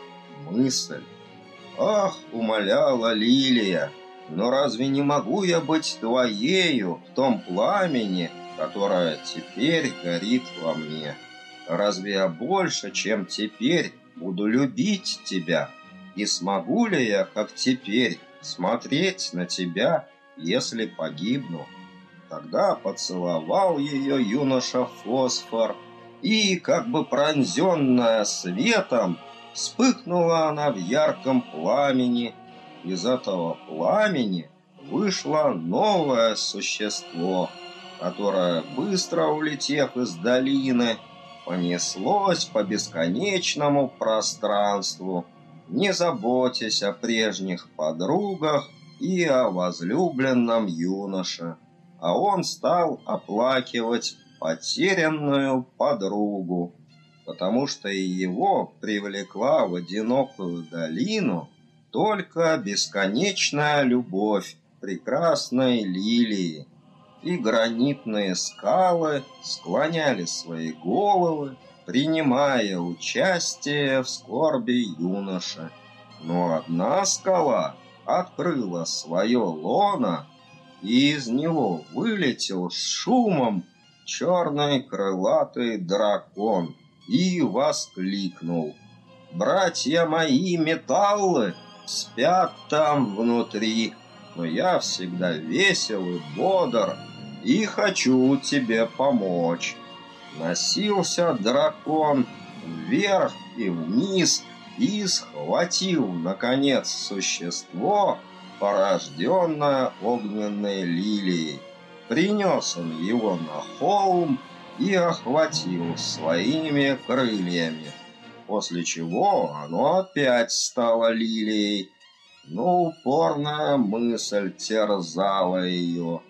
мысль. Ах, умоляла Лилия, но разве не могу я быть твоею в том пламени, которое теперь горит во мне? Разве я больше, чем теперь, буду любить тебя? И смогу ли я, как теперь, смотреть на тебя, если погибну? Тогда поцеловал ее юноша Фосфор, и, как бы пронзенная светом, вспыхнула она в ярком пламени. Из этого пламени вышло новое существо, которое, быстро улетев из долины, понеслось по бесконечному пространству, не заботясь о прежних подругах и о возлюбленном юноше а он стал оплакивать потерянную подругу, потому что и его привлекла в одинокую долину только бесконечная любовь прекрасной лилии, и гранитные скалы склоняли свои головы, принимая участие в скорби юноши. Но одна скала открыла свое лоно и из него вылетел с шумом черный крылатый дракон и воскликнул. «Братья мои металлы спят там внутри, но я всегда весел и бодр и хочу тебе помочь». Носился дракон вверх и вниз и схватил, наконец, существо, порожденная огненной лилией. Принес он его на холм и охватил своими крыльями, после чего оно опять стало лилией, но упорная мысль терзала ее,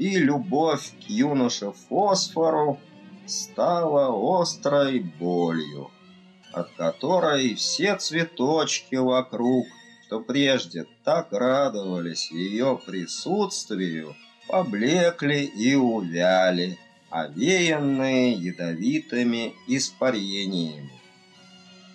и любовь к юноше Фосфору стала острой болью, от которой все цветочки вокруг что прежде так радовались ее присутствию, поблекли и увяли, овеянные ядовитыми испарениями.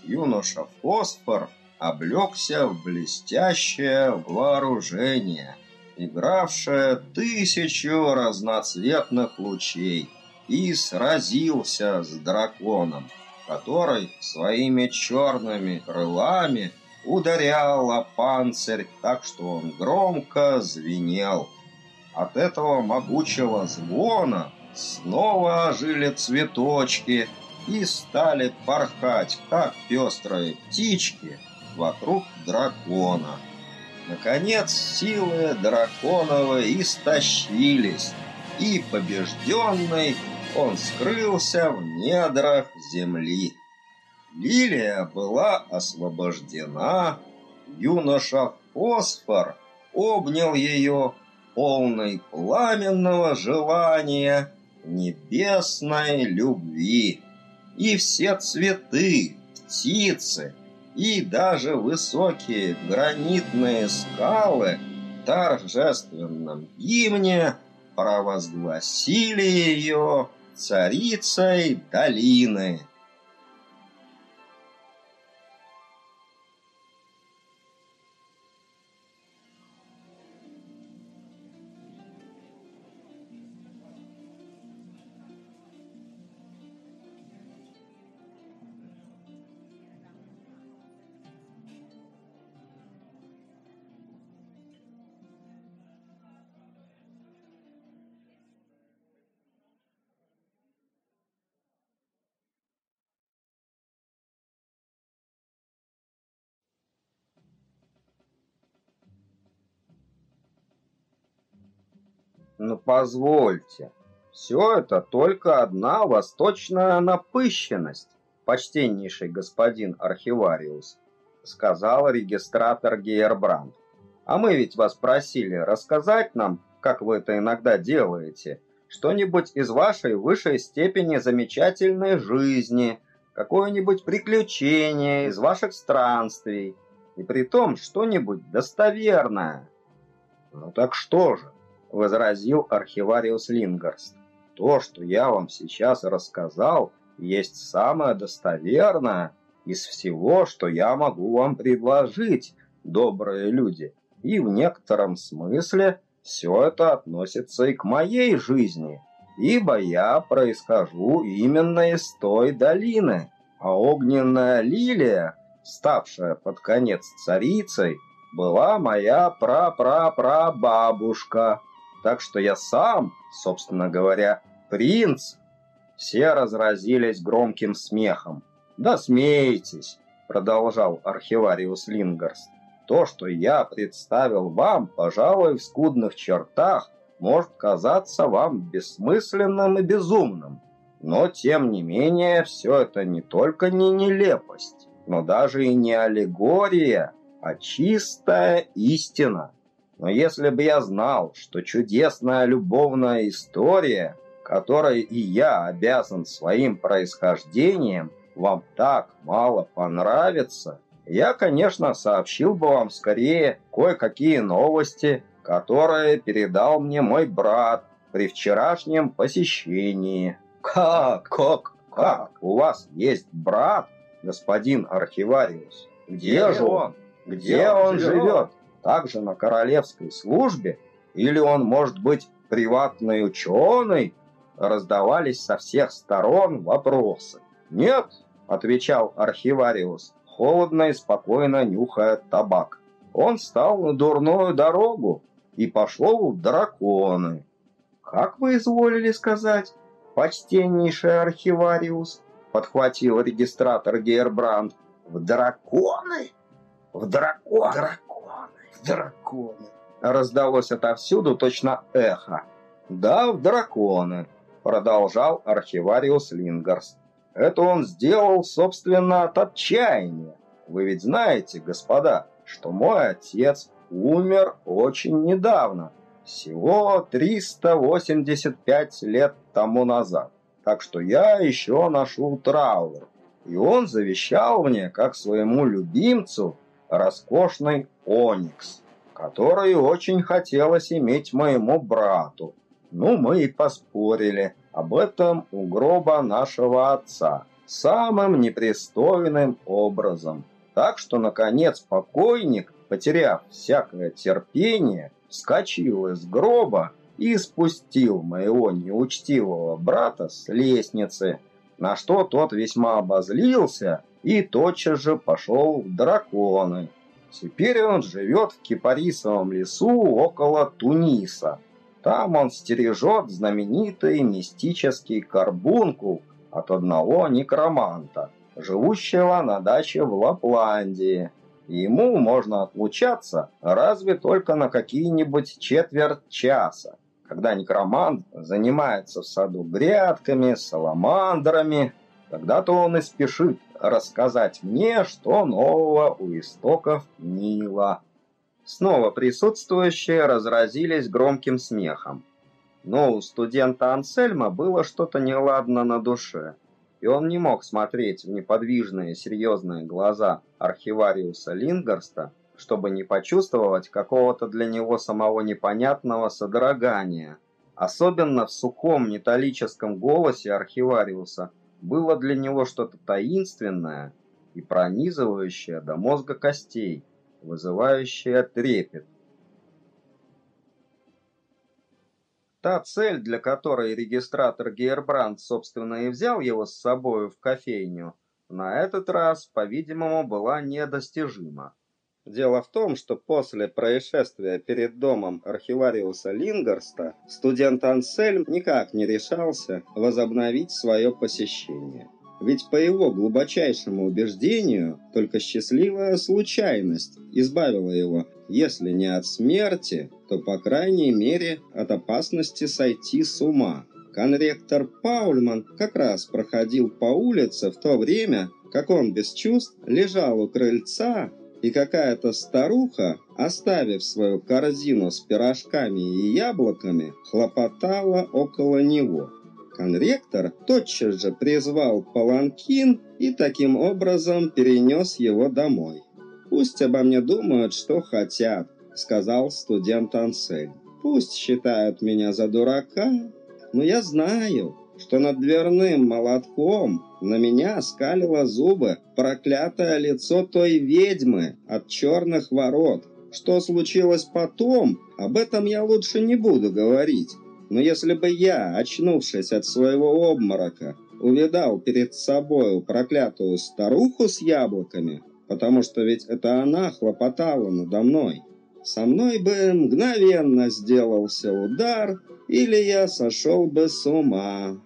Юноша Фосфор облегся в блестящее вооружение, игравшее тысячу разноцветных лучей, и сразился с драконом. который своими черными крылами ударял о панцирь так, что он громко звенел. От этого могучего звона снова ожили цветочки и стали порхать, как пестрые птички, вокруг дракона. Наконец силы драконовы истощились, и побежденный он скрылся в недрах земли. Лилия была освобождена, юноша Фосфор обнял ее, полный пламенного желания, небесной любви. И все цветы, птицы и даже высокие гранитные скалы в торжественном гимне провозгласили ее царицей долины. Но позвольте, все это только одна восточная напыщенность, почтеннейший господин архивариус, сказал регистратор Гейербранд. А мы ведь вас просили рассказать нам, как вы это иногда делаете, что-нибудь из вашей высшей степени замечательной жизни, какое-нибудь приключение из ваших странствий, и при том что-нибудь достоверное. Ну так что же? Возразил архивариус Лингарст. То, что я вам сейчас рассказал, есть самое достоверное из всего, что я могу вам предложить, добрые люди. И в некотором смысле все это относится и к моей жизни, ибо я происхожу именно из той долины, а огненная лилия, ставшая под конец царицей, была моя пра-пра-пра-бабушка, так что я сам, собственно говоря, принц. Все разразились громким смехом. «Да смейтесь!» — продолжал архивариус Лингарст. «То, что я представил вам, пожалуй, в скудных чертах, может казаться вам бессмысленным и безумным. Но, тем не менее, все это не только не нелепость, но даже и не аллегория, а чистая истина. Но если бы я знал, что чудесная любовная история, которой и я обязан своим происхождением, вам так мало понравится, я, конечно, сообщил бы вам скорее кое-какие новости, которые передал мне мой брат при вчерашнем посещении. Как, как, как? У вас есть брат, господин архивариус? Где, Где же он? Где, Где он живет? живет? Также на королевской службе, или он может быть приватный ученый, раздавались со всех сторон вопросы. «Нет», — отвечал архивариус, холодно и спокойно нюхая табак. «Он стал на дурную дорогу и пошел в драконы». «Как вы изволили сказать, почтеннейший архивариус?» — подхватил регистратор Гейербранд. «В драконы? В драконы?» Драконы!» Раздалось отовсюду точно эхо. «Да, в драконы!» Продолжал архивариус Лингарс. «Это он сделал, собственно, от отчаяния. Вы ведь знаете, господа, что мой отец умер очень недавно, всего 385 лет тому назад. Так что я еще ношу траур. И он завещал мне, как своему любимцу, роскошный оникс, который очень хотелось иметь моему брату. Ну, мы и поспорили об этом у гроба нашего отца самым непристойным образом. Так что, наконец, покойник, потеряв всякое терпение, вскочил из гроба и спустил моего неучтивого брата с лестницы, на что тот весьма обозлился и тотчас же пошел в драконы. Теперь он живет в Кипарисовом лесу около Туниса. Там он стережет знаменитый мистический карбункул от одного некроманта, живущего на даче в Лапландии. Ему можно отлучаться разве только на какие-нибудь четверть часа, когда некромант занимается в саду грядками, саламандрами, тогда-то он и спешит рассказать мне, что нового у истоков Нила. Снова присутствующие разразились громким смехом. Но у студента Ансельма было что-то неладно на душе и он не мог смотреть в неподвижные серьезные глаза архивариуса Лингарста, чтобы не почувствовать какого-то для него самого непонятного содрогания. Особенно в сухом металлическом голосе архивариуса было для него что-то таинственное и пронизывающее до мозга костей, вызывающее трепет. Та цель, для которой регистратор Гейербранд, собственно, и взял его с собою в кофейню, на этот раз, по-видимому, была недостижима. Дело в том, что после происшествия перед домом архивариуса Лингарста студент Ансельм никак не решался возобновить свое посещение. Ведь по его глубочайшему убеждению, только счастливая случайность избавила его, если не от смерти, то, по крайней мере, от опасности сойти с ума. Конректор Паульман как раз проходил по улице в то время, как он без чувств лежал у крыльца, и какая-то старуха, оставив свою корзину с пирожками и яблоками, хлопотала около него. Конректор тотчас же призвал паланкин и таким образом перенес его домой. «Пусть обо мне думают, что хотят», — сказал студент Ансель. «Пусть считают меня за дурака, но я знаю, что над дверным молотком на меня скалило зубы проклятое лицо той ведьмы от черных ворот. Что случилось потом, об этом я лучше не буду говорить. Но если бы я, очнувшись от своего обморока, увидал перед собою проклятую старуху с яблоками, потому что ведь это она хлопотала надо мной, со мной бы мгновенно сделался удар, или я сошел бы с ума.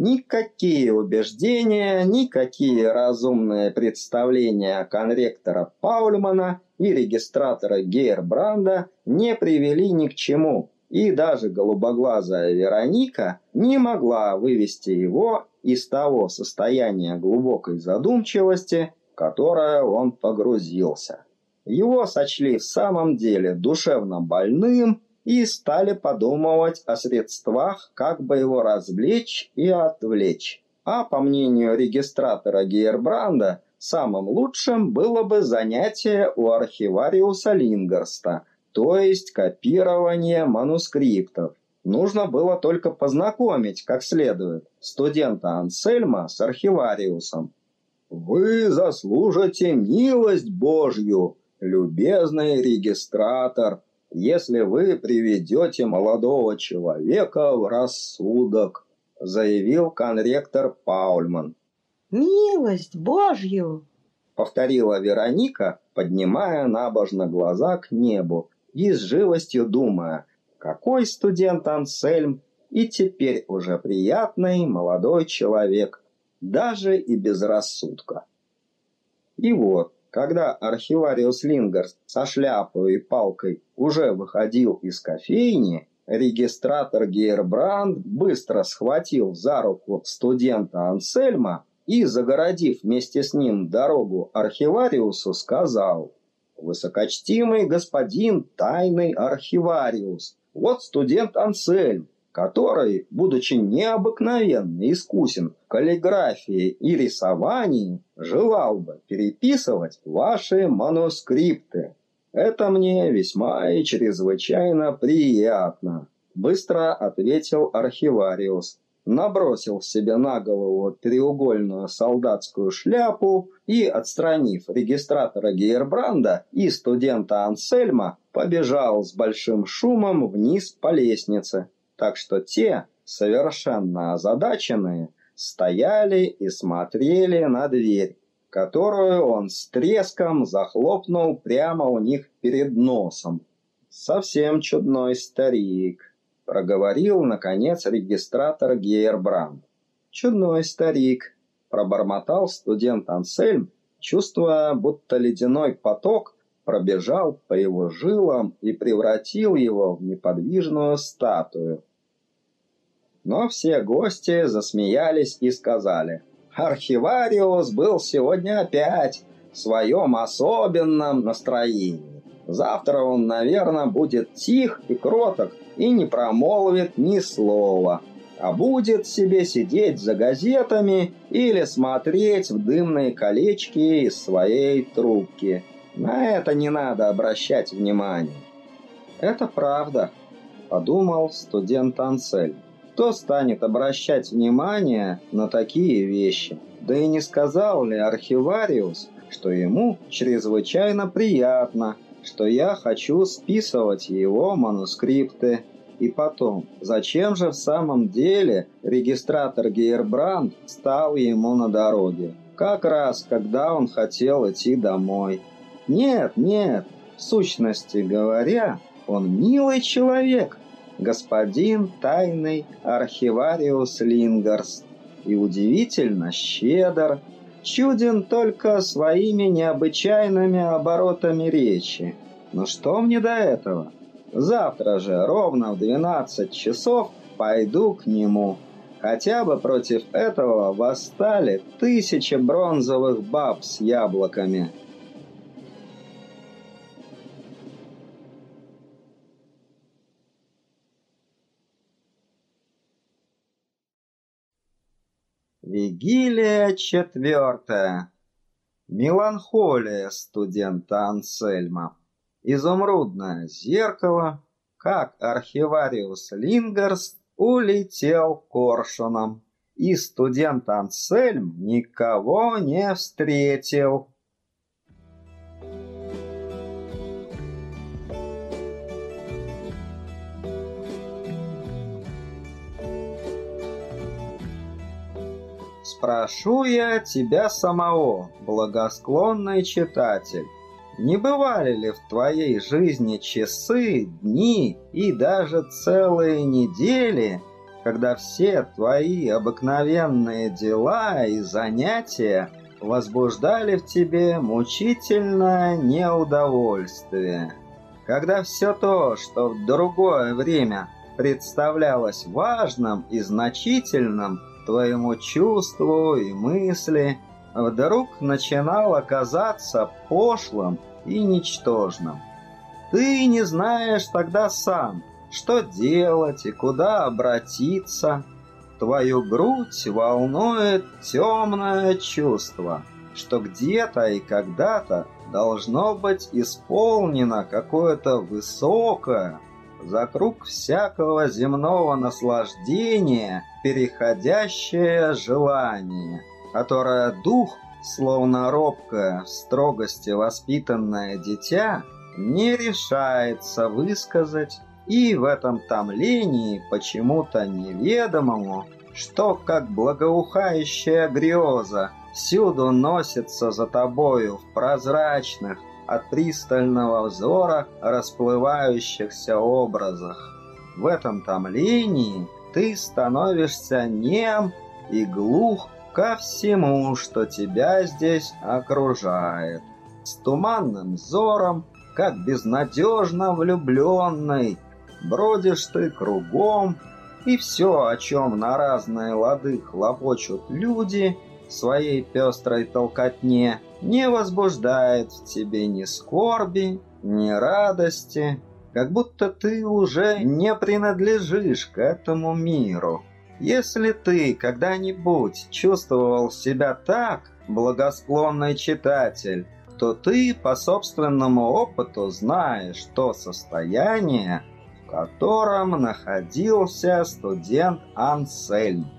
Никакие убеждения, никакие разумные представления конректора Паульмана и регистратора Гейрбранда не привели ни к чему, и даже голубоглазая Вероника не могла вывести его из того состояния глубокой задумчивости, в которое он погрузился. Его сочли в самом деле душевно больным и стали подумывать о средствах, как бы его развлечь и отвлечь. А по мнению регистратора Гейербранда, самым лучшим было бы занятие у архивариуса Лингерста, то есть копирование манускриптов. Нужно было только познакомить, как следует, студента Ансельма с архивариусом. «Вы заслужите милость Божью, любезный регистратор», если вы приведете молодого человека в рассудок», заявил конректор Паульман. «Милость Божью!» повторила Вероника, поднимая набожно глаза к небу и с живостью думая, какой студент Ансельм и теперь уже приятный молодой человек, даже и без рассудка. И вот, когда архивариус Лингарс со шляпой и палкой уже выходил из кофейни, регистратор Гейрбранд быстро схватил за руку студента Ансельма и, загородив вместе с ним дорогу архивариусу, сказал «Высокочтимый господин тайный архивариус, вот студент Ансельм, который, будучи необыкновенно искусен в каллиграфии и рисовании, желал бы переписывать ваши манускрипты. Это мне весьма и чрезвычайно приятно, быстро ответил архивариус. набросил себе на голову треугольную солдатскую шляпу и, отстранив регистратора Гейербранда и студента Ансельма, побежал с большим шумом вниз по лестнице, так что те, совершенно озадаченные, стояли и смотрели на дверь, которую он с треском захлопнул прямо у них перед носом. Совсем чудной старик, проговорил, наконец, регистратор Гейербранд. Чудной старик, пробормотал студент Ансельм, чувствуя, будто ледяной поток пробежал по его жилам и превратил его в неподвижную статую. Но все гости засмеялись и сказали, «Архивариус был сегодня опять в своем особенном настроении. Завтра он, наверное, будет тих и кроток и не промолвит ни слова, а будет себе сидеть за газетами или смотреть в дымные колечки из своей трубки. На это не надо обращать внимания». «Это правда», — подумал студент Ансель. Кто станет обращать внимание на такие вещи? Да и не сказал ли архивариус, что ему чрезвычайно приятно, что я хочу списывать его манускрипты. И потом, зачем же в самом деле регистратор Гейербранд стал ему на дороге? Как раз, когда он хотел идти домой. Нет, нет, в сущности говоря, он милый человек, господин тайный архивариус Лингарс, и удивительно щедр, чуден только своими необычайными оборотами речи. Но что мне до этого? Завтра же, ровно в 12 часов, пойду к нему. Хотя бы против этого восстали тысячи бронзовых баб с яблоками. Вигилия четвертая. Меланхолия студента Ансельма. Изумрудное зеркало, как архивариус Лингерс улетел коршуном. И студент Ансельм никого не встретил. Спрошу я тебя самого, благосклонный читатель, не бывали ли в твоей жизни часы, дни и даже целые недели, когда все твои обыкновенные дела и занятия возбуждали в тебе мучительное неудовольствие? Когда все то, что в другое время представлялось важным и значительным, твоему чувству и мысли вдруг начинало казаться пошлым и ничтожным. Ты не знаешь тогда сам, что делать и куда обратиться. Твою грудь волнует темное чувство, что где-то и когда-то должно быть исполнено какое-то высокое, за круг всякого земного наслаждения переходящее желание, которое дух, словно робкое, в строгости воспитанное дитя, не решается высказать, и в этом томлении почему-то неведомому, что как благоухающая греза всюду носится за тобою в прозрачных, от пристального взора расплывающихся образах. В этом томлении ты становишься нем и глух ко всему, что тебя здесь окружает. С туманным взором, как безнадежно влюбленный, бродишь ты кругом, и все, о чем на разные лады хлопочут люди в своей пестрой толкотне, не возбуждает в тебе ни скорби, ни радости, как будто ты уже не принадлежишь к этому миру. Если ты когда-нибудь чувствовал себя так, благосклонный читатель, то ты по собственному опыту знаешь то состояние, в котором находился студент Ансельм.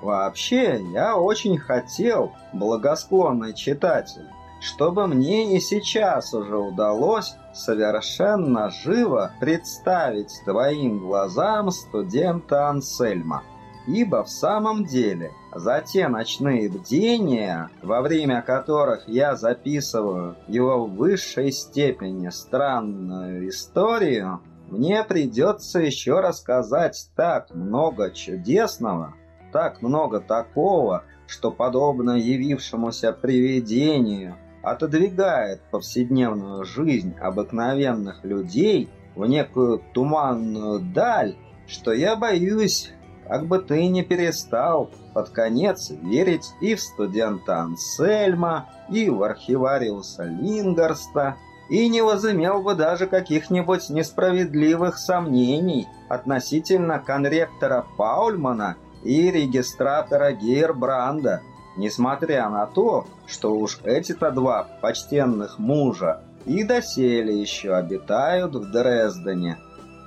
Вообще, я очень хотел, благосклонный читатель, чтобы мне и сейчас уже удалось совершенно живо представить твоим глазам студента Ансельма. Ибо в самом деле, за те ночные бдения, во время которых я записываю его в высшей степени странную историю, мне придется еще рассказать так много чудесного, так много такого, что, подобно явившемуся привидению, отодвигает повседневную жизнь обыкновенных людей в некую туманную даль, что я боюсь, как бы ты не перестал под конец верить и в студента Ансельма, и в архивариуса Лингарста, и не возымел бы даже каких-нибудь несправедливых сомнений относительно конректора Паульмана и регистратора Гейрбранда, несмотря на то, что уж эти-то два почтенных мужа и доселе еще обитают в Дрездене.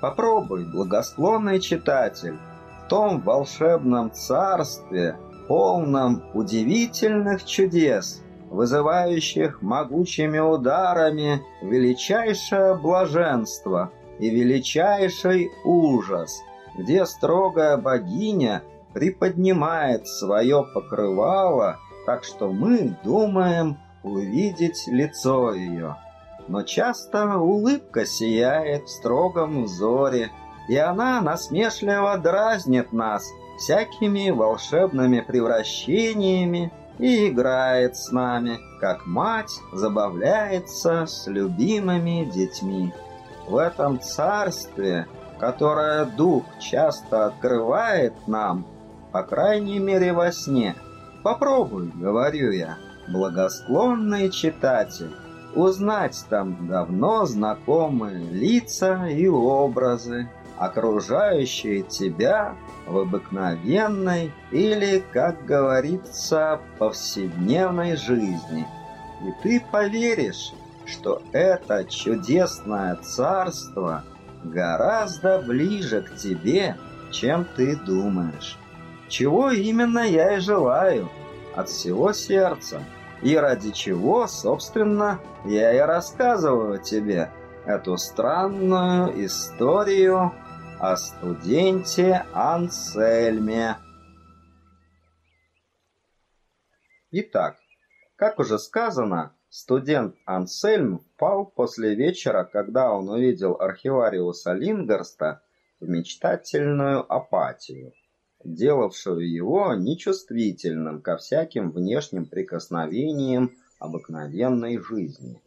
Попробуй, благосклонный читатель, в том волшебном царстве, полном удивительных чудес, вызывающих могучими ударами величайшее блаженство и величайший ужас, где строгая богиня приподнимает свое покрывало, так что мы думаем увидеть лицо ее. Но часто улыбка сияет в строгом взоре, и она насмешливо дразнит нас всякими волшебными превращениями и играет с нами, как мать забавляется с любимыми детьми. В этом царстве, которое дух часто открывает нам, по крайней мере во сне, попробуй, говорю я, благосклонный читатель, узнать там давно знакомые лица и образы, окружающие тебя в обыкновенной или, как говорится, повседневной жизни. И ты поверишь, что это чудесное царство гораздо ближе к тебе, чем ты думаешь. Чего именно я и желаю от всего сердца, и ради чего, собственно, я и рассказываю тебе эту странную историю о студенте Ансельме. Итак, как уже сказано, студент Ансельм впал после вечера, когда он увидел архивариуса Лингерста, в мечтательную апатию, делавшую его нечувствительным ко всяким внешним прикосновениям обыкновенной жизни.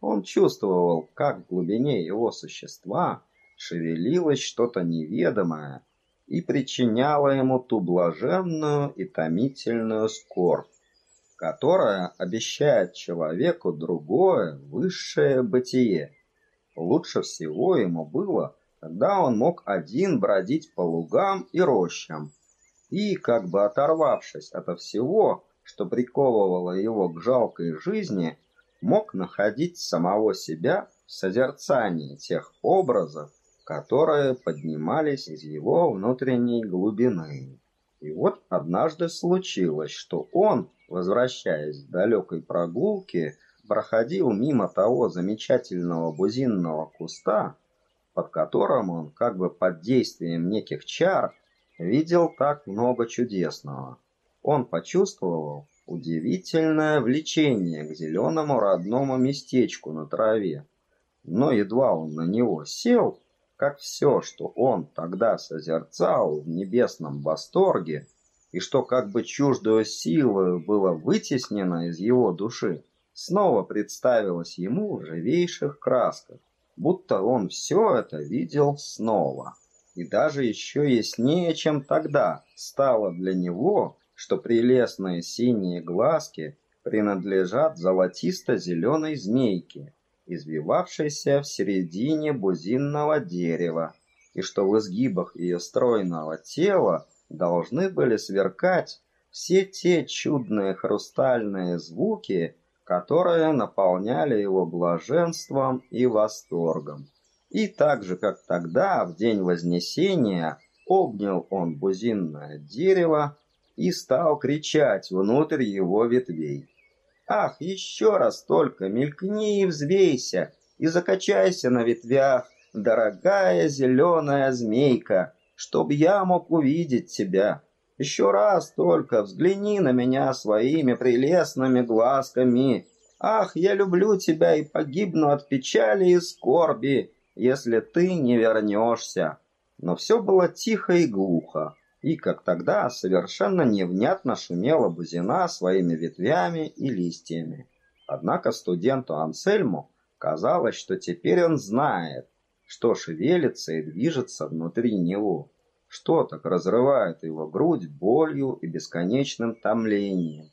Он чувствовал, как в глубине его существа – шевелилось что-то неведомое и причиняло ему ту блаженную и томительную скорбь, которая обещает человеку другое, высшее бытие. Лучше всего ему было, когда он мог один бродить по лугам и рощам, и, как бы оторвавшись от всего, что приковывало его к жалкой жизни, мог находить самого себя в созерцании тех образов, которые поднимались из его внутренней глубины. И вот однажды случилось, что он, возвращаясь с далекой прогулки, проходил мимо того замечательного бузинного куста, под которым он, как бы под действием неких чар, видел так много чудесного. Он почувствовал удивительное влечение к зеленому родному местечку на траве. Но едва он на него сел, как все, что он тогда созерцал в небесном восторге, и что как бы чуждую силою было вытеснено из его души, снова представилось ему в живейших красках, будто он все это видел снова. И даже еще яснее, чем тогда, стало для него, что прелестные синие глазки принадлежат золотисто-зеленой змейке, извивавшейся в середине бузинного дерева, и что в изгибах ее стройного тела должны были сверкать все те чудные хрустальные звуки, которые наполняли его блаженством и восторгом. И так же, как тогда, в день Вознесения, обнял он бузинное дерево и стал кричать внутрь его ветвей. Ах, еще раз только мелькни и взвейся, и закачайся на ветвях, дорогая зеленая змейка, чтоб я мог увидеть тебя. Еще раз только взгляни на меня своими прелестными глазками. Ах, я люблю тебя и погибну от печали и скорби, если ты не вернешься. Но все было тихо и глухо и, как тогда, совершенно невнятно шумела бузина своими ветвями и листьями. Однако студенту Ансельму казалось, что теперь он знает, что шевелится и движется внутри него, что так разрывает его грудь болью и бесконечным томлением.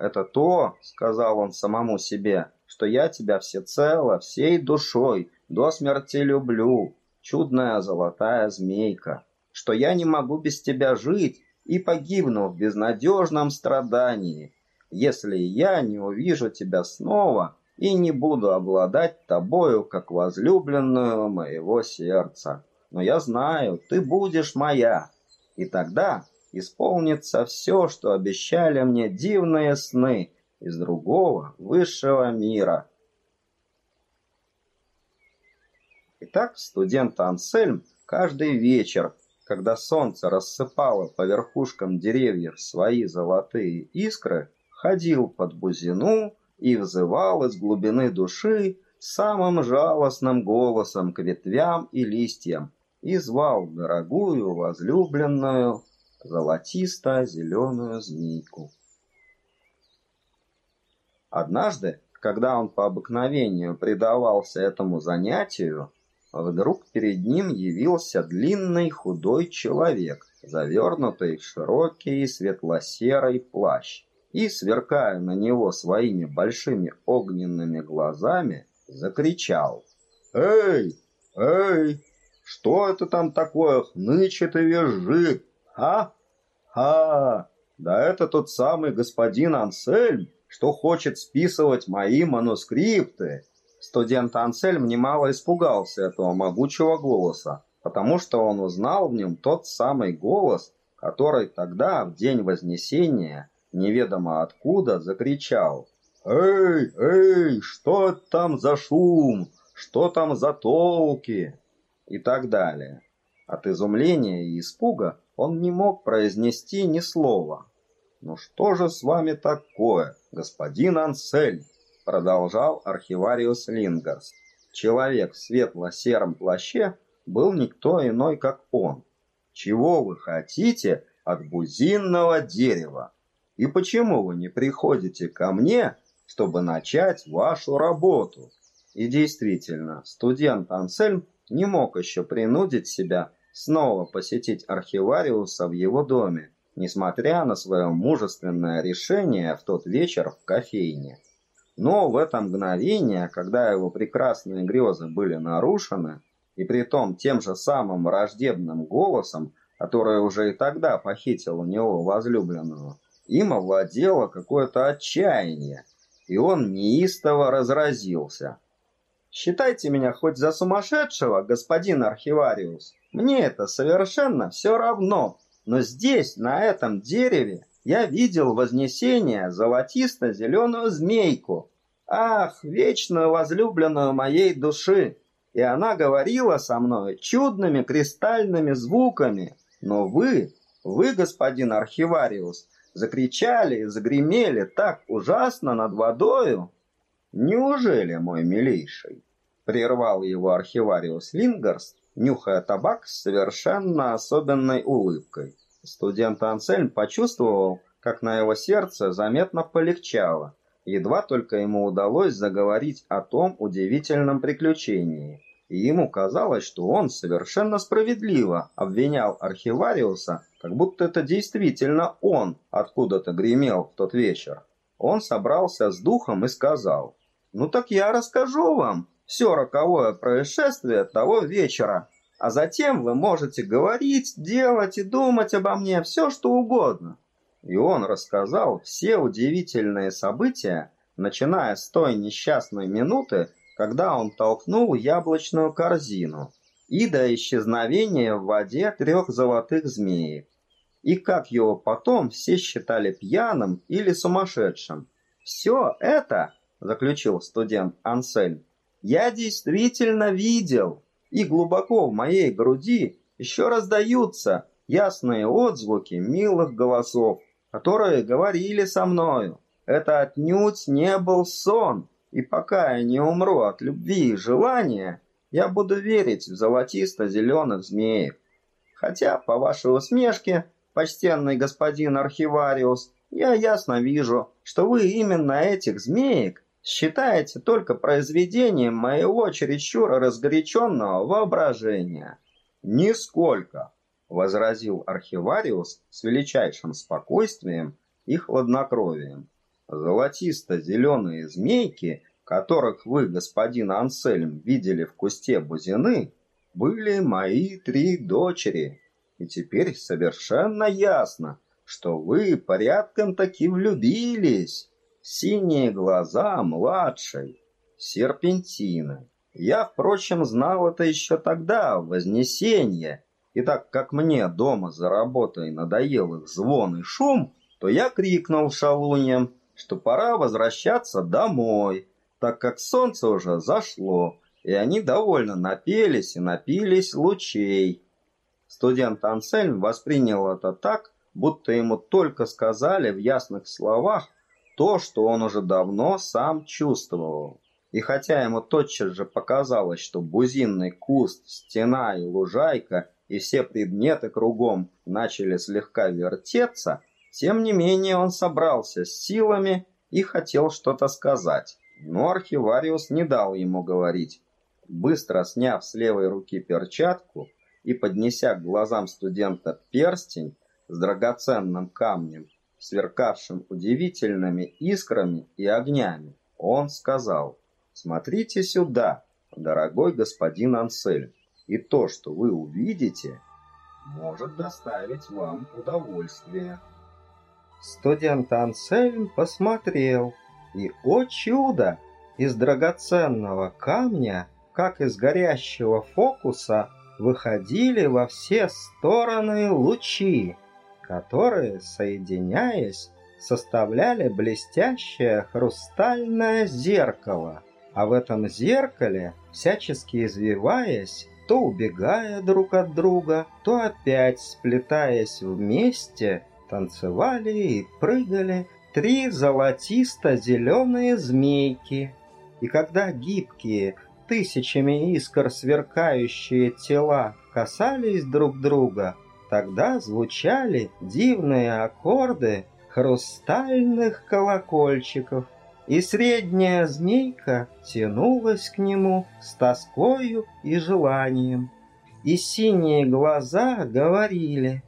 «Это то, — сказал он самому себе, — что я тебя всецело, всей душой, до смерти люблю, чудная золотая змейка, что я не могу без тебя жить и погибну в безнадежном страдании, если я не увижу тебя снова и не буду обладать тобою, как возлюбленную моего сердца. Но я знаю, ты будешь моя, и тогда исполнится все, что обещали мне дивные сны из другого, высшего мира. Итак, студент Ансельм каждый вечер, когда солнце рассыпало по верхушкам деревьев свои золотые искры, ходил под бузину и взывал из глубины души самым жалостным голосом к ветвям и листьям и звал дорогую, возлюбленную, золотисто-зеленую змейку. Однажды, когда он по обыкновению предавался этому занятию, Вдруг перед ним явился длинный худой человек, завернутый в широкий светло-серый плащ, и, сверкая на него своими большими огненными глазами, закричал. «Эй, эй, что это там такое хнычет и визжит? А? А, да это тот самый господин Ансельм, что хочет списывать мои манускрипты Студент Ансельм немало испугался этого могучего голоса, потому что он узнал в нем тот самый голос, который тогда, в день Вознесения, неведомо откуда, закричал «Эй, эй, что там за шум? Что там за толки?» и так далее. От изумления и испуга он не мог произнести ни слова. «Ну что же с вами такое, господин Ансельм?» продолжал архивариус Лингарс. Человек в светло-сером плаще был никто иной, как он. Чего вы хотите от бузинного дерева? И почему вы не приходите ко мне, чтобы начать вашу работу? И действительно, студент Ансельм не мог еще принудить себя снова посетить архивариуса в его доме, несмотря на свое мужественное решение в тот вечер в кофейне. Но в это мгновение, когда его прекрасные грезы были нарушены, и при том тем же самым враждебным голосом, который уже и тогда похитил у него возлюбленную, им овладело какое-то отчаяние, и он неистово разразился. «Считайте меня хоть за сумасшедшего, господин архивариус. Мне это совершенно все равно, но здесь, на этом дереве, я видел вознесение золотисто-зеленую змейку. Ах, вечную возлюбленную моей души! И она говорила со мной чудными кристальными звуками. Но вы, вы, господин архивариус, закричали и загремели так ужасно над водою. Неужели, мой милейший? Прервал его архивариус Лингарст, нюхая табак с совершенно особенной улыбкой. Студент Ансельм почувствовал, как на его сердце заметно полегчало. Едва только ему удалось заговорить о том удивительном приключении. И ему казалось, что он совершенно справедливо обвинял архивариуса, как будто это действительно он откуда-то гремел в тот вечер. Он собрался с духом и сказал, «Ну так я расскажу вам все роковое происшествие того вечера, а затем вы можете говорить, делать и думать обо мне все, что угодно. И он рассказал все удивительные события, начиная с той несчастной минуты, когда он толкнул яблочную корзину, и до исчезновения в воде трех золотых змеев. И как его потом все считали пьяным или сумасшедшим. Все это, заключил студент Ансельм, я действительно видел, и глубоко в моей груди еще раздаются ясные отзвуки милых голосов, которые говорили со мною. Это отнюдь не был сон, и пока я не умру от любви и желания, я буду верить в золотисто-зеленых змеев. Хотя, по вашей усмешке, почтенный господин архивариус, я ясно вижу, что вы именно этих змеек считаете только произведением моего чересчур разгоряченного воображения. Нисколько, возразил архивариус с величайшим спокойствием и хладнокровием. Золотисто-зеленые змейки, которых вы, господин Ансельм, видели в кусте бузины, были мои три дочери. И теперь совершенно ясно, что вы порядком таки влюбились. Синие глаза младшей, серпентины. Я, впрочем, знал это еще тогда, в Вознесенье, и так как мне дома за работой надоел их звон и шум, то я крикнул шалуньям, что пора возвращаться домой, так как солнце уже зашло, и они довольно напелись и напились лучей. Студент Ансельм воспринял это так, будто ему только сказали в ясных словах то, что он уже давно сам чувствовал. И хотя ему тотчас же показалось, что бузинный куст, стена и лужайка и все предметы кругом начали слегка вертеться, тем не менее он собрался с силами и хотел что-то сказать. Но архивариус не дал ему говорить. Быстро сняв с левой руки перчатку, и, поднеся к глазам студента перстень с драгоценным камнем, сверкавшим удивительными искрами и огнями, он сказал, «Смотрите сюда, дорогой господин Ансель, и то, что вы увидите, может доставить вам удовольствие». Студент Ансельм посмотрел, и, о чудо, из драгоценного камня, как из горящего фокуса, выходили во все стороны лучи, которые, соединяясь, составляли блестящее хрустальное зеркало, а в этом зеркале, всячески извиваясь, то убегая друг от друга, то опять сплетаясь вместе, танцевали и прыгали три золотисто-зеленые змейки. И когда гибкие, тысячами искр сверкающие тела касались друг друга, тогда звучали дивные аккорды хрустальных колокольчиков, и средняя змейка тянулась к нему с тоскою и желанием, и синие глаза говорили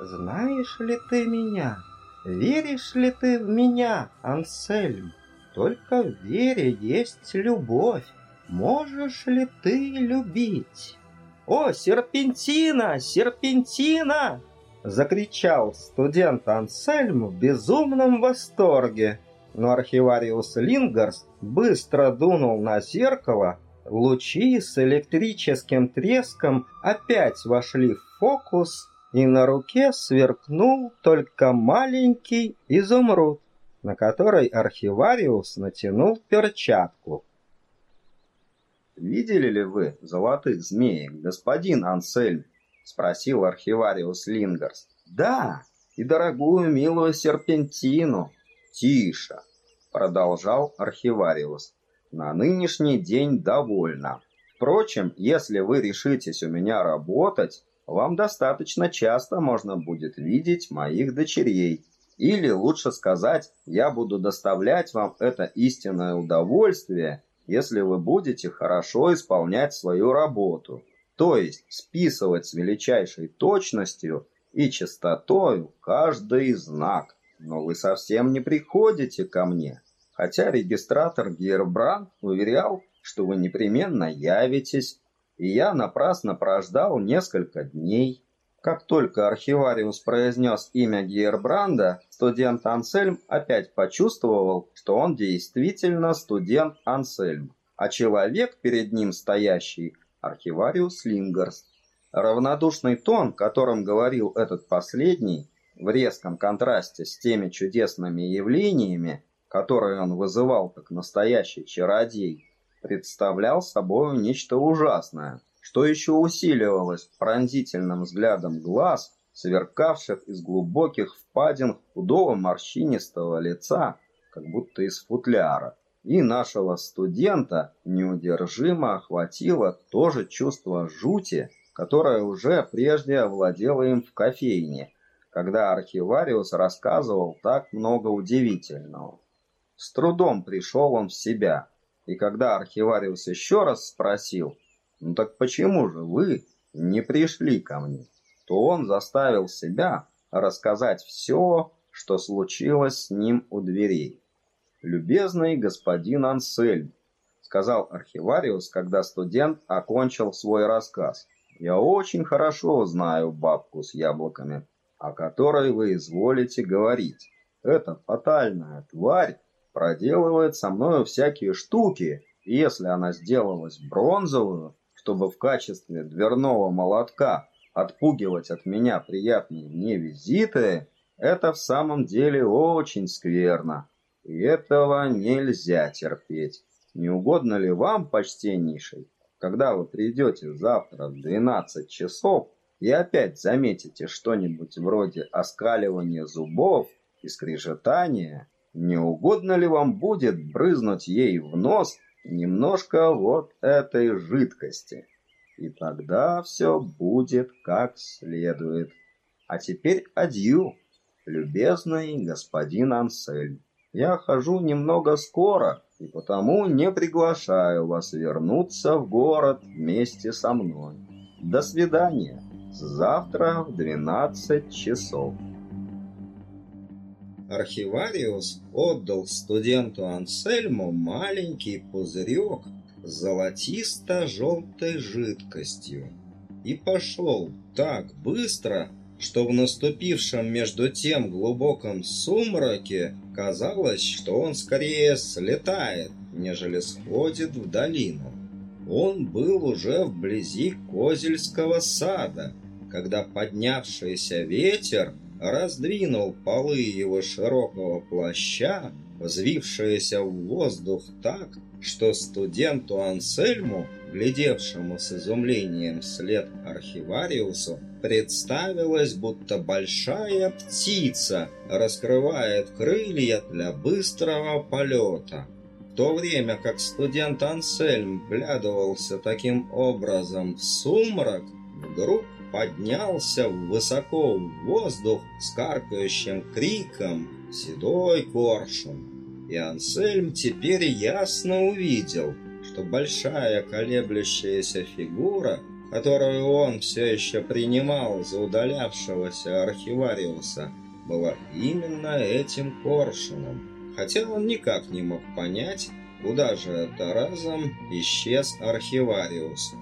«Знаешь ли ты меня? Веришь ли ты в меня, Ансельм? Только в вере есть любовь. Можешь ли ты любить? О, серпентина, серпентина! Закричал студент Ансельм в безумном восторге. Но архивариус Лингарс быстро дунул на зеркало, лучи с электрическим треском опять вошли в фокус, и на руке сверкнул только маленький изумруд, на который архивариус натянул перчатку. «Видели ли вы золотых змеек, господин Ансельм?» — спросил архивариус Лингарс. «Да, и дорогую милую серпентину». «Тише!» — продолжал архивариус. «На нынешний день довольно. Впрочем, если вы решитесь у меня работать, вам достаточно часто можно будет видеть моих дочерей. Или, лучше сказать, я буду доставлять вам это истинное удовольствие если вы будете хорошо исполнять свою работу, то есть списывать с величайшей точностью и чистотой каждый знак. Но вы совсем не приходите ко мне, хотя регистратор Гербранд уверял, что вы непременно явитесь, и я напрасно прождал несколько дней. Как только архивариус произнес имя Гейербранда, студент Ансельм опять почувствовал, что он действительно студент Ансельм, а человек перед ним стоящий архивариус Лингарс. Равнодушный тон, которым говорил этот последний, в резком контрасте с теми чудесными явлениями, которые он вызывал как настоящий чародей, представлял собой нечто ужасное, что еще усиливалось пронзительным взглядом глаз, сверкавших из глубоких впадин худого морщинистого лица, как будто из футляра. И нашего студента неудержимо охватило то же чувство жути, которое уже прежде овладело им в кофейне, когда архивариус рассказывал так много удивительного. С трудом пришел он в себя, и когда архивариус еще раз спросил, «Ну так почему же вы не пришли ко мне?» то он заставил себя рассказать все, что случилось с ним у дверей. «Любезный господин Ансельм», — сказал архивариус, когда студент окончил свой рассказ, «я очень хорошо знаю бабку с яблоками, о которой вы изволите говорить. Эта фатальная тварь проделывает со мною всякие штуки, если она сделалась бронзовую, чтобы в качестве дверного молотка отпугивать от меня приятные мне визиты, это в самом деле очень скверно. И этого нельзя терпеть. Не угодно ли вам, почтеннейший, когда вы придете завтра в 12 часов и опять заметите что-нибудь вроде оскаливания зубов и скрежетания, не угодно ли вам будет брызнуть ей в нос немножко вот этой жидкости? И тогда все будет как следует. А теперь адью, любезный господин Ансель. Я хожу немного скоро, и потому не приглашаю вас вернуться в город вместе со мной. До свидания. Завтра в 12 часов. Архивариус отдал студенту Ансельму маленький пузырек золотисто-желтой жидкостью и пошел так быстро, что в наступившем между тем глубоком сумраке казалось, что он скорее слетает, нежели сходит в долину. Он был уже вблизи Козельского сада, когда поднявшийся ветер раздвинул полы его широкого плаща, взвившиеся в воздух так, что студенту Ансельму, глядевшему с изумлением вслед архивариусу, представилось, будто большая птица раскрывает крылья для быстрого полета. В то время как студент Ансельм вглядывался таким образом в сумрак, вдруг поднялся высоко в воздух с каркающим криком седой коршун. И Ансельм теперь ясно увидел, что большая колеблющаяся фигура, которую он все еще принимал за удалявшегося архивариуса, была именно этим коршуном, хотя он никак не мог понять, куда же это разом исчез архивариус.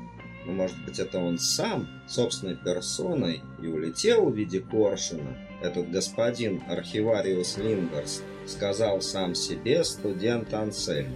Но, может быть, это он сам, собственной персоной, и улетел в виде коршуна? Этот господин архивариус Лингерс сказал сам себе студент Ансельм.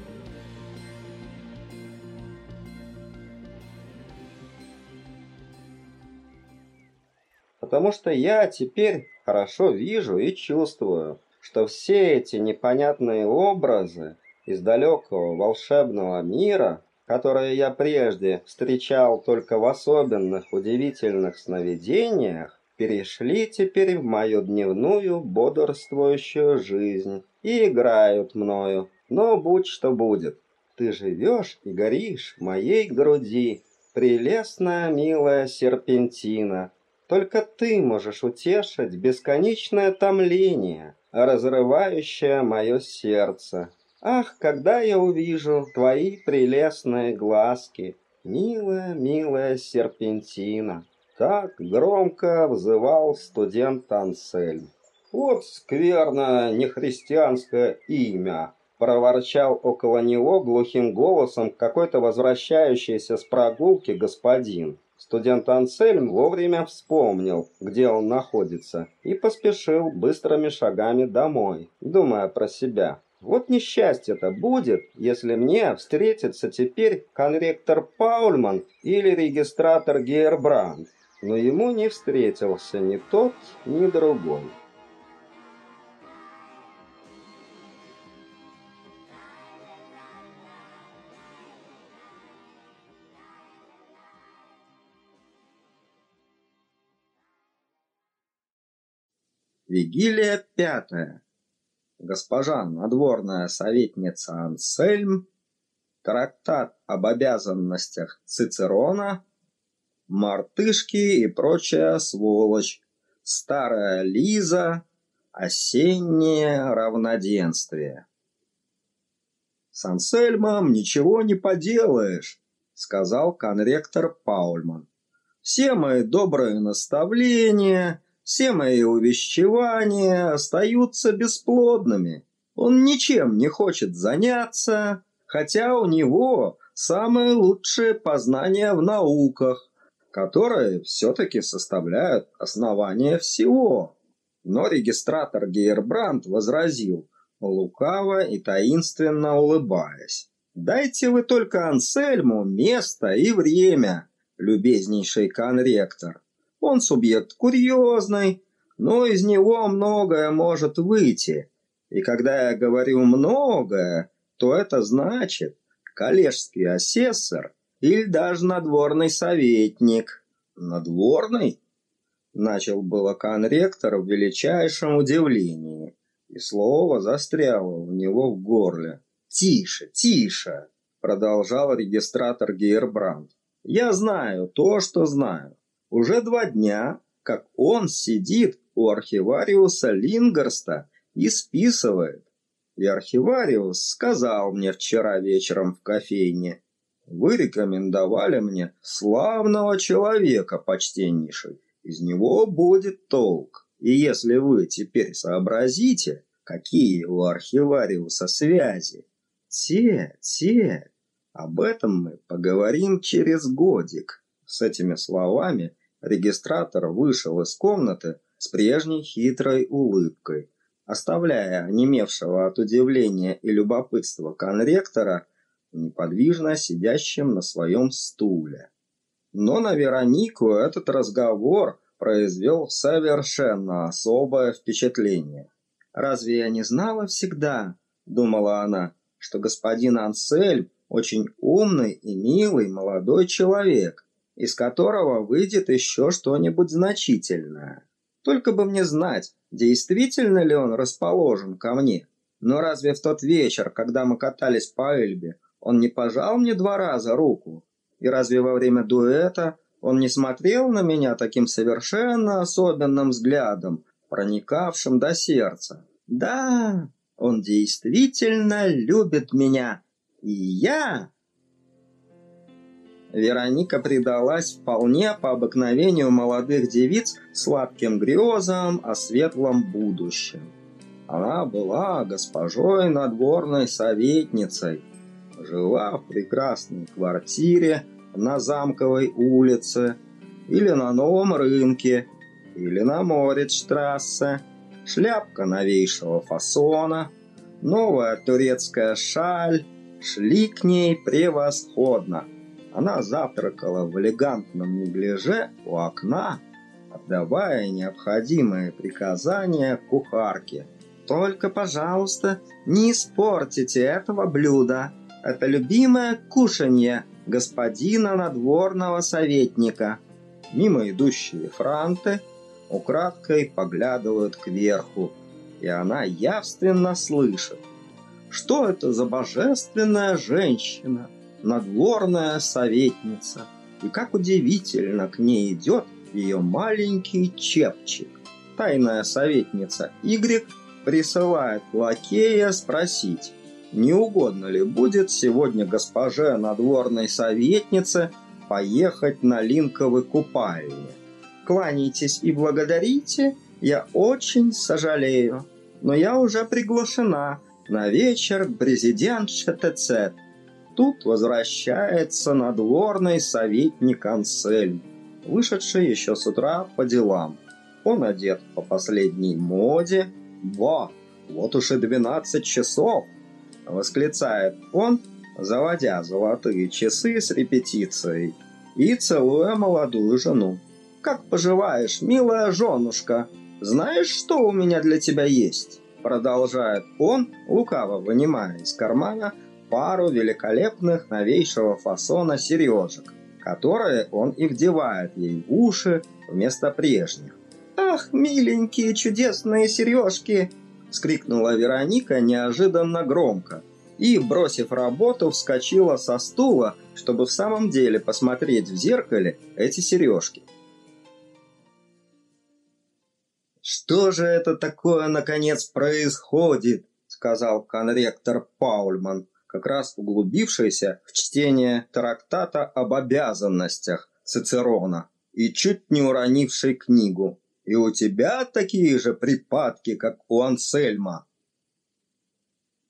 Потому что я теперь хорошо вижу и чувствую, что все эти непонятные образы из далекого волшебного мира которые я прежде встречал только в особенных удивительных сновидениях, перешли теперь в мою дневную бодрствующую жизнь и играют мною. Но будь что будет, ты живешь и горишь в моей груди, прелестная милая серпентина. Только ты можешь утешить бесконечное томление, разрывающее мое сердце. Ах, когда я увижу твои прелестные глазки, милая, милая серпентина. Так громко взывал студент Ансельм. Вот скверно нехристианское имя, проворчал около него глухим голосом какой-то возвращающийся с прогулки господин. Студент Ансельм вовремя вспомнил, где он находится, и поспешил быстрыми шагами домой, думая про себя. Вот несчастье-то будет, если мне встретится теперь конректор Паульман или регистратор Гейербранд, но ему не встретился ни тот, ни другой. Вигилия пятая. Госпожа надворная советница Ансельм, трактат об обязанностях Цицерона, мартышки и прочая сволочь, старая Лиза, осеннее равноденствие. «С Ансельмом ничего не поделаешь», — сказал конректор Паульман. «Все мои добрые наставления, все мои увещевания остаются бесплодными. Он ничем не хочет заняться, хотя у него самые лучшие познания в науках, которые все-таки составляют основание всего. Но регистратор Гейербранд возразил, лукаво и таинственно улыбаясь. «Дайте вы только Ансельму место и время, любезнейший конректор. Он субъект курьезный, но из него многое может выйти. И когда я говорю «многое», то это значит коллежский асессор или даже надворный советник. Надворный? Начал было конректор в величайшем удивлении, и слово застряло у него в горле. «Тише, тише!» — продолжал регистратор Гейербранд. «Я знаю то, что знаю. Уже два дня, как он сидит у архивариуса Лингерста и списывает. И архивариус сказал мне вчера вечером в кофейне, вы рекомендовали мне славного человека, почтеннейший. Из него будет толк. И если вы теперь сообразите, какие у архивариуса связи, те, те, об этом мы поговорим через годик. С этими словами Регистратор вышел из комнаты с прежней хитрой улыбкой, оставляя онемевшего от удивления и любопытства конректора неподвижно сидящим на своем стуле. Но на Веронику этот разговор произвел совершенно особое впечатление. «Разве я не знала всегда?» – думала она, – что господин Ансель очень умный и милый молодой человек, из которого выйдет еще что-нибудь значительное. Только бы мне знать, действительно ли он расположен ко мне. Но разве в тот вечер, когда мы катались по Эльбе, он не пожал мне два раза руку? И разве во время дуэта он не смотрел на меня таким совершенно особенным взглядом, проникавшим до сердца? Да, он действительно любит меня. И я Вероника предалась вполне по обыкновению молодых девиц сладким грезам о светлом будущем. Она была госпожой надворной советницей, жила в прекрасной квартире на Замковой улице или на Новом рынке, или на Морецштрассе, шляпка новейшего фасона, новая турецкая шаль шли к ней превосходно – она завтракала в элегантном неглиже у окна, отдавая необходимые приказания кухарке. «Только, пожалуйста, не испортите этого блюда. Это любимое кушанье господина надворного советника». Мимо идущие франты украдкой поглядывают кверху, и она явственно слышит. Что это за божественная женщина? Надворная советница, и как удивительно к ней идет ее маленький чепчик. Тайная советница Y присылает лакея спросить, не угодно ли будет сегодня госпоже надворной советнице поехать на линковы купальни. Кланяйтесь и благодарите, я очень сожалею, но я уже приглашена на вечер президент ШТЦ Тут возвращается надворный советник Ансель, вышедший еще с утра по делам. Он одет по последней моде. Во! Вот уж и двенадцать часов!» — восклицает он, заводя золотые часы с репетицией и целуя молодую жену. «Как поживаешь, милая женушка? Знаешь, что у меня для тебя есть?» Продолжает он, лукаво вынимая из кармана пару великолепных новейшего фасона сережек, которые он и вдевает ей в уши вместо прежних. «Ах, миленькие чудесные сережки!» — скрикнула Вероника неожиданно громко и, бросив работу, вскочила со стула, чтобы в самом деле посмотреть в зеркале эти сережки. «Что же это такое, наконец, происходит?» — сказал конректор Паульман, как раз углубившийся в чтение трактата об обязанностях Цицерона и чуть не уронивший книгу. «И у тебя такие же припадки, как у Ансельма?»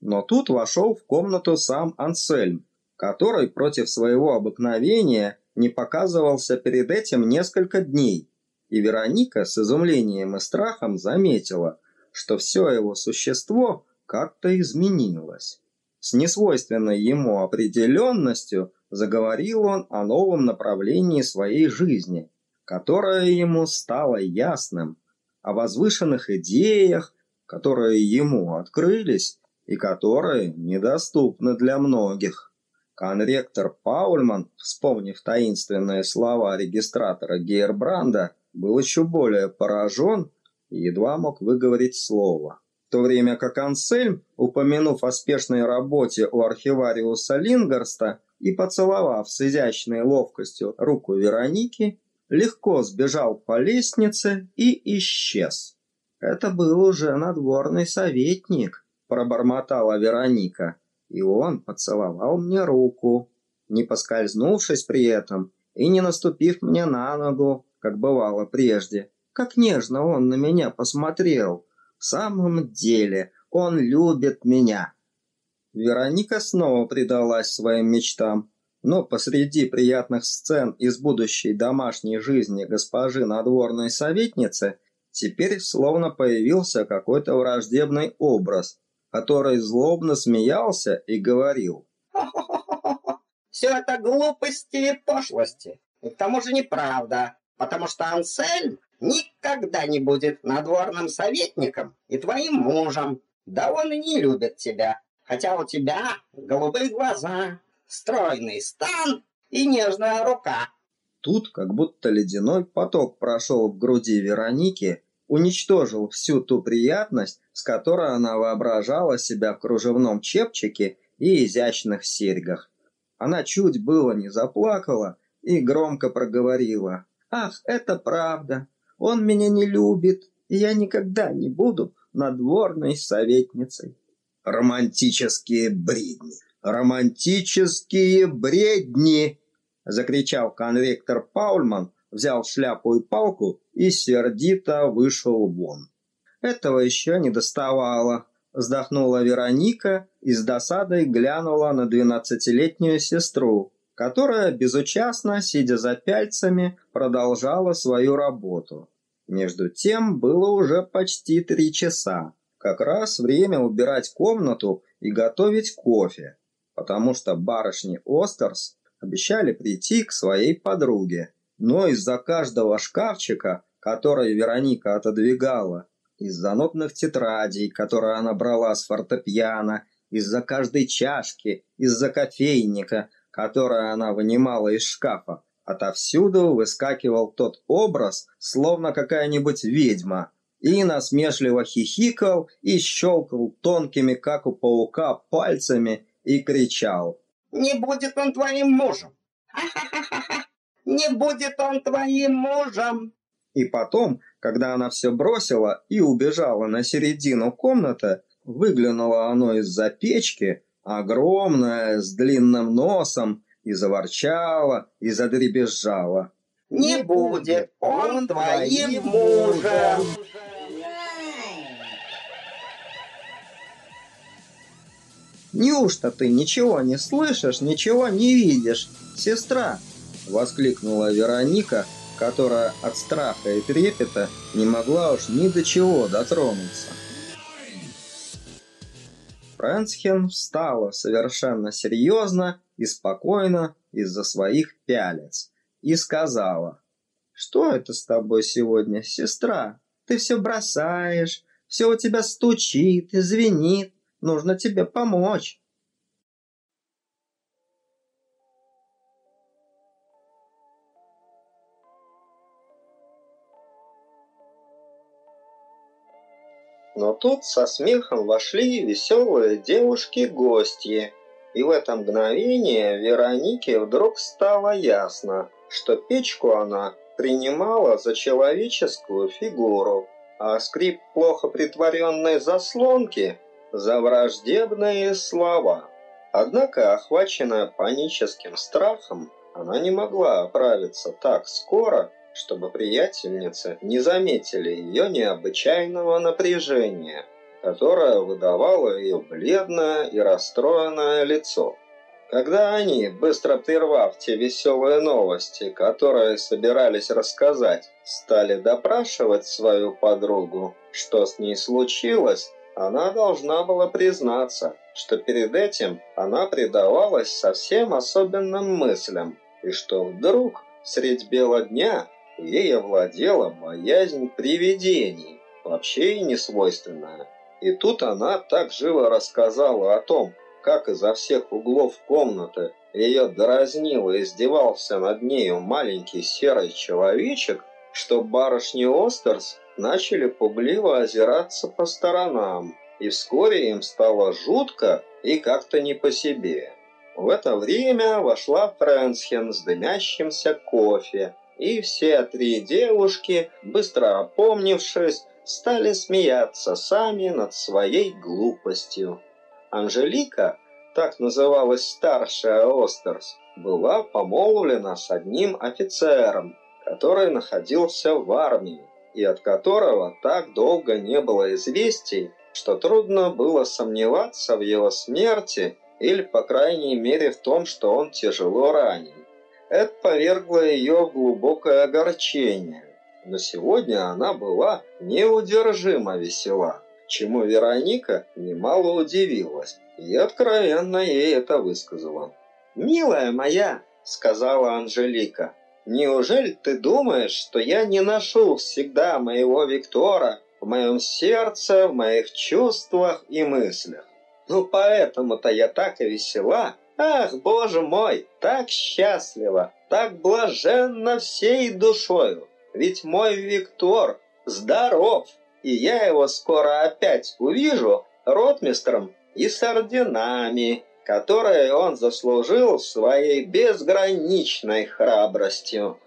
Но тут вошел в комнату сам Ансельм, который против своего обыкновения не показывался перед этим несколько дней и Вероника с изумлением и страхом заметила, что все его существо как-то изменилось. С несвойственной ему определенностью заговорил он о новом направлении своей жизни, которое ему стало ясным, о возвышенных идеях, которые ему открылись и которые недоступны для многих. Конректор Паульман, вспомнив таинственные слова регистратора Гейербранда, был еще более поражен и едва мог выговорить слово. В то время как Ансельм, упомянув о спешной работе у архивариуса Лингарста и поцеловав с изящной ловкостью руку Вероники, легко сбежал по лестнице и исчез. «Это был уже надворный советник», – пробормотала Вероника, и он поцеловал мне руку, не поскользнувшись при этом и не наступив мне на ногу, как бывало прежде. Как нежно он на меня посмотрел. В самом деле, он любит меня. Вероника снова предалась своим мечтам, но посреди приятных сцен из будущей домашней жизни госпожи надворной советницы теперь словно появился какой-то враждебный образ, который злобно смеялся и говорил. «Все это глупости и пошлости, и к тому же неправда потому что Ансельм никогда не будет надворным советником и твоим мужем. Да он и не любит тебя, хотя у тебя голубые глаза, стройный стан и нежная рука. Тут как будто ледяной поток прошел в груди Вероники, уничтожил всю ту приятность, с которой она воображала себя в кружевном чепчике и изящных серьгах. Она чуть было не заплакала и громко проговорила. Ах, это правда. Он меня не любит, и я никогда не буду надворной советницей. Романтические бредни. Романтические бредни, закричал конректор Паульман, взял шляпу и палку и сердито вышел вон. Этого еще не доставало, вздохнула Вероника и с досадой глянула на двенадцатилетнюю сестру, которая безучастно, сидя за пяльцами, продолжала свою работу. Между тем было уже почти три часа. Как раз время убирать комнату и готовить кофе, потому что барышни Остерс обещали прийти к своей подруге. Но из-за каждого шкафчика, который Вероника отодвигала, из-за нотных тетрадей, которые она брала с фортепиано, из-за каждой чашки, из-за кофейника – которое она вынимала из шкафа, отовсюду выскакивал тот образ, словно какая-нибудь ведьма, и насмешливо хихикал и щелкал тонкими, как у паука, пальцами и кричал. «Не будет он твоим мужем! Ха-ха-ха-ха! Не будет он твоим мужем!» И потом, когда она все бросила и убежала на середину комнаты, выглянуло оно из-за печки, огромная, с длинным носом, и заворчала, и задребезжала. «Не будет он твоим мужем!» «Неужто ты ничего не слышишь, ничего не видишь, сестра?» — воскликнула Вероника, которая от страха и трепета не могла уж ни до чего дотронуться. Фрэнсхен встала совершенно серьезно и спокойно из-за своих пялец и сказала, «Что это с тобой сегодня, сестра? Ты все бросаешь, все у тебя стучит и звенит. Нужно тебе помочь». Но тут со смехом вошли веселые девушки-гостьи, и в это мгновение Веронике вдруг стало ясно, что печку она принимала за человеческую фигуру, а скрип плохо притворенной заслонки за враждебные слова. Однако, охваченная паническим страхом, она не могла оправиться так скоро, чтобы приятельницы не заметили ее необычайного напряжения, которое выдавало ее бледное и расстроенное лицо. Когда они, быстро прервав те веселые новости, которые собирались рассказать, стали допрашивать свою подругу, что с ней случилось, она должна была признаться, что перед этим она предавалась совсем особенным мыслям, и что вдруг, средь бела дня, ей овладела боязнь привидений, вообще не свойственная. И тут она так живо рассказала о том, как изо всех углов комнаты ее дразнил и издевался над нею маленький серый человечек, что барышни Остерс начали пугливо озираться по сторонам, и вскоре им стало жутко и как-то не по себе. В это время вошла Фрэнсхен с дымящимся кофе, и все три девушки, быстро опомнившись, стали смеяться сами над своей глупостью. Анжелика, так называлась старшая Остерс, была помолвлена с одним офицером, который находился в армии, и от которого так долго не было известий, что трудно было сомневаться в его смерти или, по крайней мере, в том, что он тяжело ранен. Это повергло ее в глубокое огорчение. Но сегодня она была неудержимо весела, чему Вероника немало удивилась и откровенно ей это высказала. «Милая моя», — сказала Анжелика, — «неужели ты думаешь, что я не ношу всегда моего Виктора в моем сердце, в моих чувствах и мыслях? Ну поэтому-то я так и весела, Ах, боже мой, так счастливо, так блаженно всей душою. Ведь мой Виктор здоров, и я его скоро опять увижу ротмистром и с орденами, которые он заслужил своей безграничной храбростью.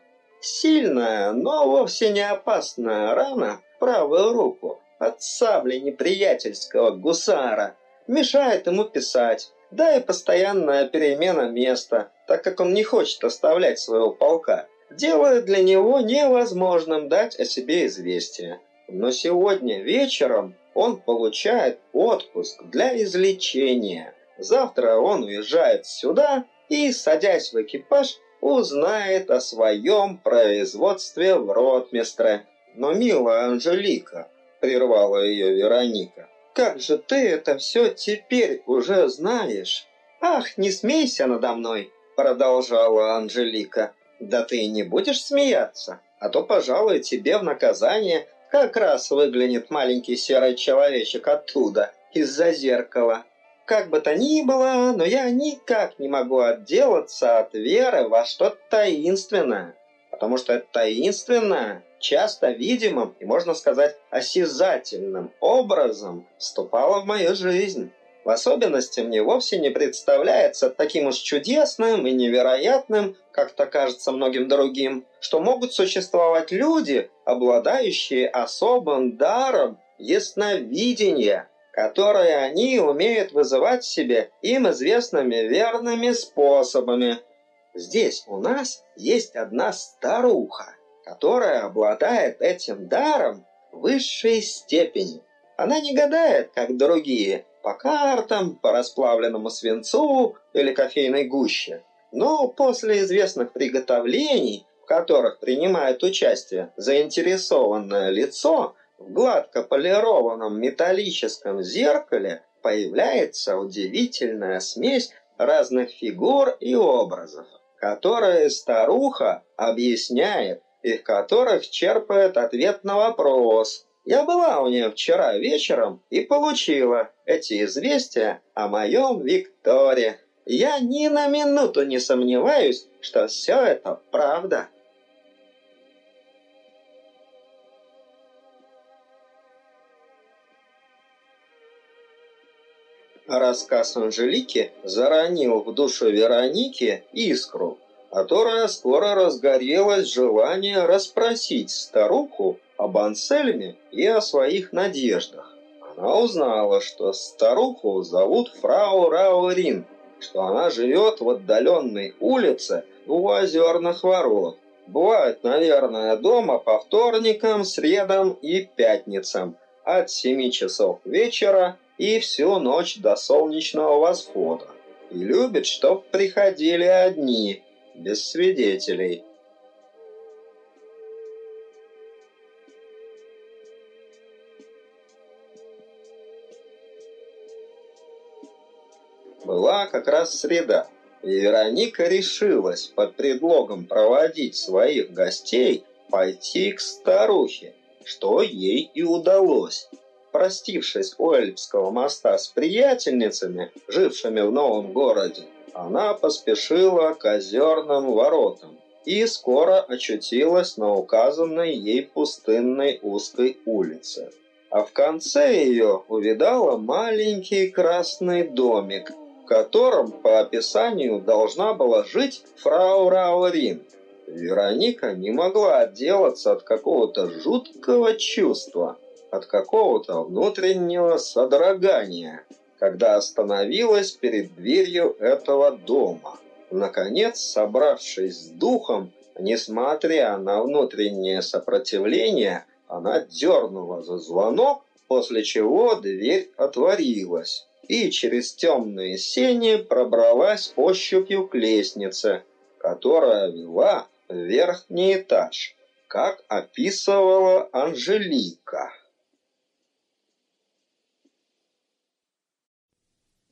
Сильная, но вовсе не опасная рана в правую руку от сабли неприятельского гусара мешает ему писать, да и постоянная перемена места, так как он не хочет оставлять своего полка, делает для него невозможным дать о себе известие. Но сегодня вечером он получает отпуск для излечения. Завтра он уезжает сюда и, садясь в экипаж, узнает о своем производстве в ротмистре. Но, милая Анжелика, прервала ее Вероника, как же ты это все теперь уже знаешь? Ах, не смейся надо мной, продолжала Анжелика. Да ты не будешь смеяться, а то, пожалуй, тебе в наказание как раз выглянет маленький серый человечек оттуда, из-за зеркала. Как бы то ни было, но я никак не могу отделаться от веры во что-то таинственное, потому что это таинственное часто видимым и, можно сказать, осязательным образом вступала в мою жизнь. В особенности мне вовсе не представляется таким уж чудесным и невероятным, как-то кажется многим другим, что могут существовать люди, обладающие особым даром ясновидения, которые они умеют вызывать в себе им известными верными способами. Здесь у нас есть одна старуха, которая обладает этим даром высшей степени. Она не гадает, как другие, по картам, по расплавленному свинцу или кофейной гуще. Но после известных приготовлений, в которых принимает участие заинтересованное лицо, в гладко полированном металлическом зеркале появляется удивительная смесь разных фигур и образов, которые старуха объясняет, из которых черпает ответ на вопрос. Я была у нее вчера вечером и получила эти известия о моем Викторе. Я ни на минуту не сомневаюсь, что все это правда. Рассказ Анжелики заронил в душу Вероники искру, которая скоро разгорелась желание расспросить старуху об Ансельме и о своих надеждах. Она узнала, что старуху зовут фрау Раурин, что она живет в отдаленной улице у озерных ворот. Бывает, наверное, дома по вторникам, средам и пятницам от 7 часов вечера и всю ночь до солнечного восхода. И любит, чтоб приходили одни, без свидетелей. Была как раз среда, и Вероника решилась под предлогом проводить своих гостей пойти к старухе, что ей и удалось. Простившись у Эльпского моста с приятельницами, жившими в новом городе, она поспешила к озерным воротам и скоро очутилась на указанной ей пустынной узкой улице. А в конце ее увидала маленький красный домик, в котором по описанию должна была жить фрау Раурин. Вероника не могла отделаться от какого-то жуткого чувства – от какого-то внутреннего содрогания, когда остановилась перед дверью этого дома. Наконец, собравшись с духом, несмотря на внутреннее сопротивление, она дернула за звонок, после чего дверь отворилась и через темные сени пробралась ощупью к лестнице, которая вела в верхний этаж, как описывала Анжелика.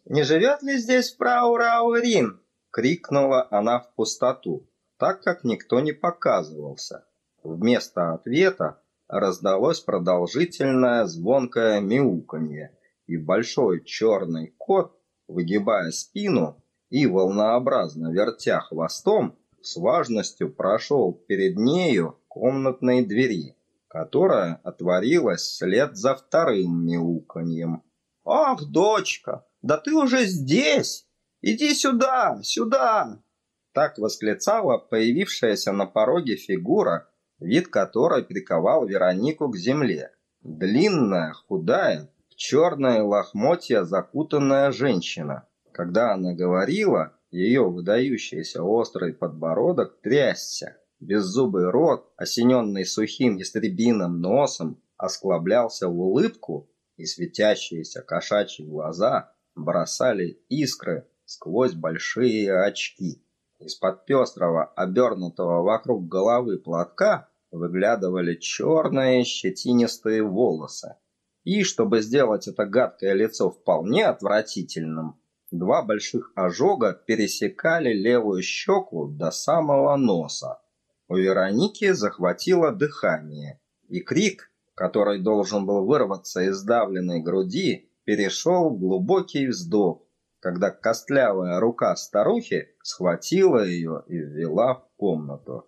«Не живет ли здесь фрау Раурин?» — крикнула она в пустоту, так как никто не показывался. Вместо ответа раздалось продолжительное звонкое мяуканье, и большой черный кот, выгибая спину и волнообразно вертя хвостом, с важностью прошел перед нею комнатной двери, которая отворилась вслед за вторым мяуканьем. «Ах, дочка, да ты уже здесь! Иди сюда, сюда!» Так восклицала появившаяся на пороге фигура, вид которой приковал Веронику к земле. Длинная, худая, черное лохмотья закутанная женщина. Когда она говорила, ее выдающийся острый подбородок трясся. Беззубый рот, осененный сухим ястребиным носом, осклаблялся в улыбку, и светящиеся кошачьи глаза бросали искры сквозь большие очки. Из-под пестрого, обернутого вокруг головы платка выглядывали черные щетинистые волосы. И, чтобы сделать это гадкое лицо вполне отвратительным, два больших ожога пересекали левую щеку до самого носа. У Вероники захватило дыхание, и крик, который должен был вырваться из сдавленной груди, перешел в глубокий вздох, когда костлявая рука старухи схватила ее и ввела в комнату.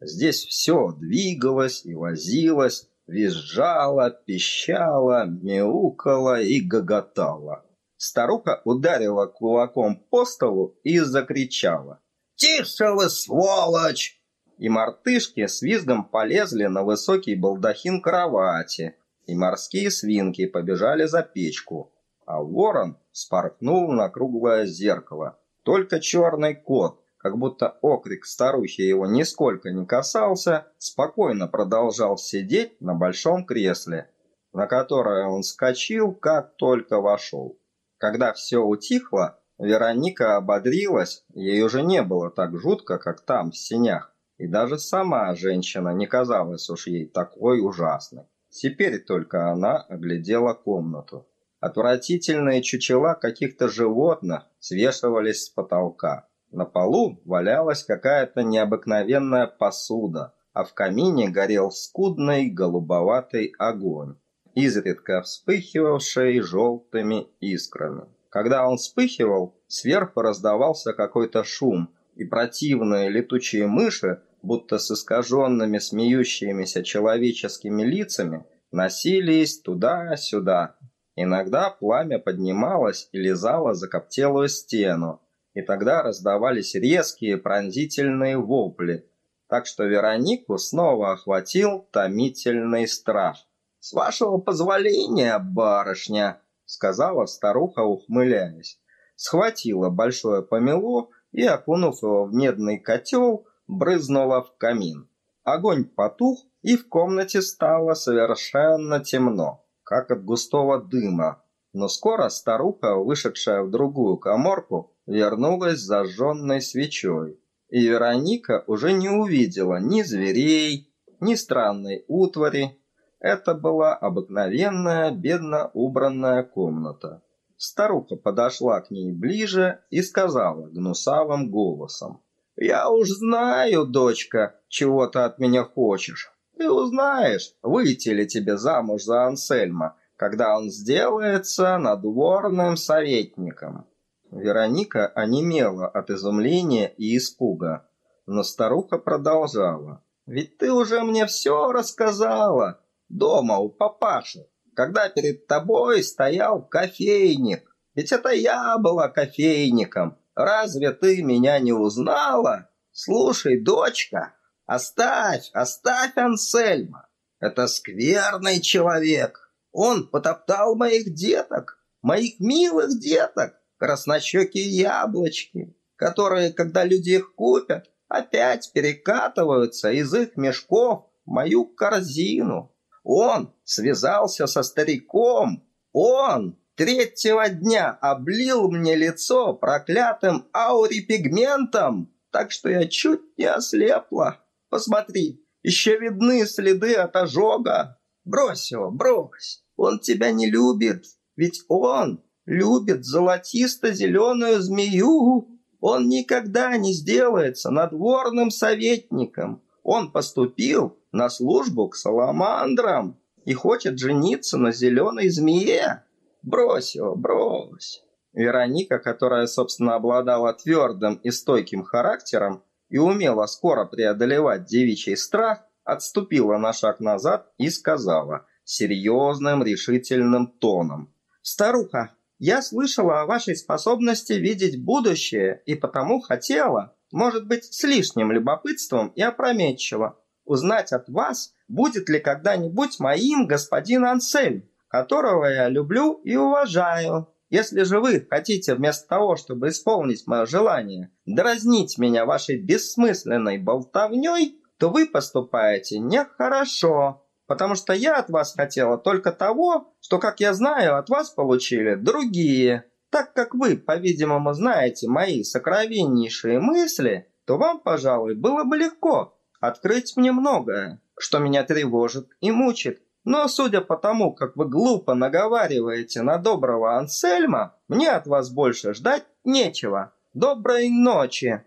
Здесь все двигалось и возилось, визжало, пищало, мяукало и гоготало. Старуха ударила кулаком по столу и закричала. «Тише вы, сволочь!» И мартышки с визгом полезли на высокий балдахин кровати, и морские свинки побежали за печку, а ворон спорхнул на круглое зеркало. Только черный кот, как будто окрик старухи его нисколько не касался, спокойно продолжал сидеть на большом кресле, на которое он скочил, как только вошел. Когда все утихло, Вероника ободрилась, ей уже не было так жутко, как там, в сенях, и даже сама женщина не казалась уж ей такой ужасной. Теперь только она оглядела комнату. Отвратительные чучела каких-то животных свешивались с потолка. На полу валялась какая-то необыкновенная посуда, а в камине горел скудный голубоватый огонь, изредка вспыхивавший желтыми искрами. Когда он вспыхивал, сверху раздавался какой-то шум, и противные летучие мыши, будто с искаженными смеющимися человеческими лицами, носились туда-сюда, Иногда пламя поднималось и лизало закоптелую стену, и тогда раздавались резкие пронзительные вопли, так что Веронику снова охватил томительный страх. «С вашего позволения, барышня!» — сказала старуха, ухмыляясь. Схватила большое помело и, окунув его в медный котел, брызнула в камин. Огонь потух, и в комнате стало совершенно темно как от густого дыма. Но скоро старуха, вышедшая в другую коморку, вернулась с зажженной свечой. И Вероника уже не увидела ни зверей, ни странной утвари. Это была обыкновенная, бедно убранная комната. Старуха подошла к ней ближе и сказала гнусавым голосом. «Я уж знаю, дочка, чего ты от меня хочешь. Ты узнаешь, выйти ли тебе замуж за Ансельма, когда он сделается надворным советником». Вероника онемела от изумления и испуга, но старуха продолжала. «Ведь ты уже мне все рассказала дома у папаши, когда перед тобой стоял кофейник. Ведь это я была кофейником. Разве ты меня не узнала? Слушай, дочка, Оставь, оставь Ансельма. Это скверный человек. Он потоптал моих деток, моих милых деток, краснощекие яблочки, которые, когда люди их купят, опять перекатываются из их мешков в мою корзину. Он связался со стариком. Он третьего дня облил мне лицо проклятым аурипигментом, так что я чуть не ослепла. Посмотри, еще видны следы от ожога. Брось его, брось. Он тебя не любит, ведь он любит золотисто-зеленую змею. Он никогда не сделается надворным советником. Он поступил на службу к саламандрам и хочет жениться на зеленой змее. Брось его, брось. Вероника, которая, собственно, обладала твердым и стойким характером, и умела скоро преодолевать девичий страх, отступила на шаг назад и сказала серьезным решительным тоном. «Старуха, я слышала о вашей способности видеть будущее и потому хотела, может быть, с лишним любопытством и опрометчиво, узнать от вас, будет ли когда-нибудь моим господин Ансель, которого я люблю и уважаю. Если же вы хотите вместо того, чтобы исполнить мое желание, дразнить меня вашей бессмысленной болтовней, то вы поступаете нехорошо, потому что я от вас хотела только того, что, как я знаю, от вас получили другие. Так как вы, по-видимому, знаете мои сокровеннейшие мысли, то вам, пожалуй, было бы легко открыть мне многое, что меня тревожит и мучит, но судя по тому, как вы глупо наговариваете на доброго Ансельма, мне от вас больше ждать нечего. Доброй ночи!»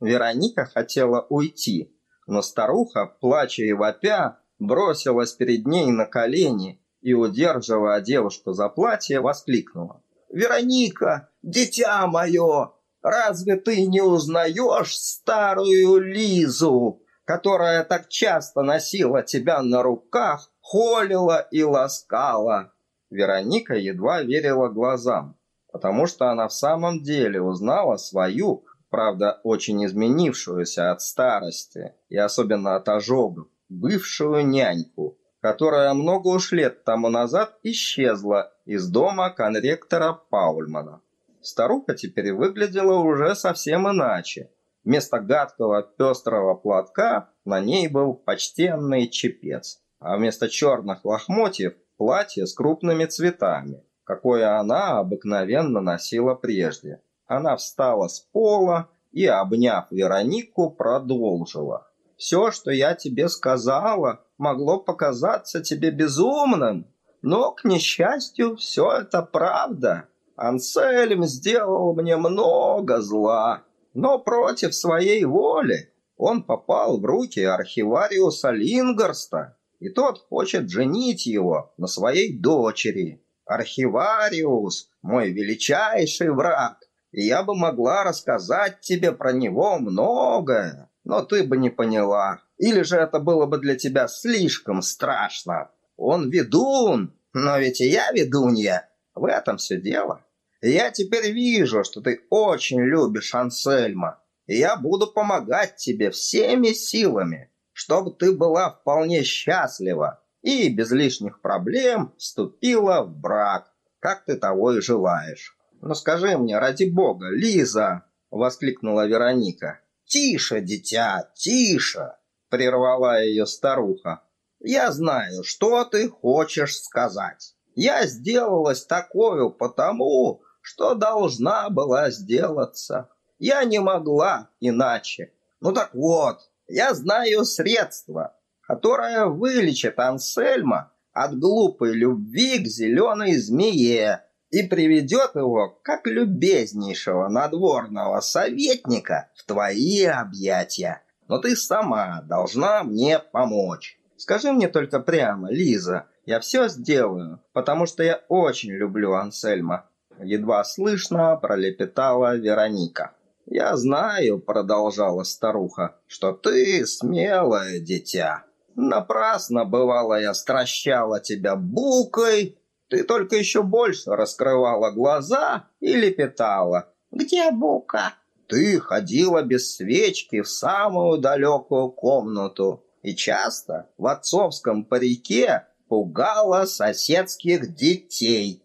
Вероника хотела уйти, но старуха, плача и вопя, бросилась перед ней на колени и, удерживая девушку за платье, воскликнула. «Вероника, дитя мое, разве ты не узнаешь старую Лизу, которая так часто носила тебя на руках холила и ласкала. Вероника едва верила глазам, потому что она в самом деле узнала свою, правда, очень изменившуюся от старости и особенно от ожогов, бывшую няньку, которая много уж лет тому назад исчезла из дома конректора Паульмана. Старуха теперь выглядела уже совсем иначе. Вместо гадкого пестрого платка на ней был почтенный чепец а вместо черных лохмотьев платье с крупными цветами, какое она обыкновенно носила прежде. Она встала с пола и, обняв Веронику, продолжила. «Все, что я тебе сказала, могло показаться тебе безумным, Но, к несчастью, все это правда. Ансельм сделал мне много зла, но против своей воли. Он попал в руки архивариуса Лингарста, и тот хочет женить его на своей дочери. Архивариус – мой величайший враг, и я бы могла рассказать тебе про него многое, но ты бы не поняла. Или же это было бы для тебя слишком страшно. Он ведун, но ведь и я ведунья. В этом все дело. Я теперь вижу, что ты очень любишь Ансельма, и я буду помогать тебе всеми силами, чтобы ты была вполне счастлива и без лишних проблем вступила в брак, как ты того и желаешь. Но скажи мне, ради бога, Лиза, воскликнула Вероника. Тише, дитя, тише, прервала ее старуха. Я знаю, что ты хочешь сказать. Я сделалась такою потому, что должна была сделаться. Я не могла иначе. Ну так вот, я знаю средство, которое вылечит Ансельма от глупой любви к зеленой змее и приведет его, как любезнейшего надворного советника, в твои объятия. Но ты сама должна мне помочь. Скажи мне только прямо, Лиза, я все сделаю, потому что я очень люблю Ансельма едва слышно пролепетала Вероника. «Я знаю», — продолжала старуха, — «что ты смелое дитя. Напрасно, бывало, я стращала тебя букой, ты только еще больше раскрывала глаза и лепетала. «Где бука?» Ты ходила без свечки в самую далекую комнату и часто в отцовском парике пугала соседских детей.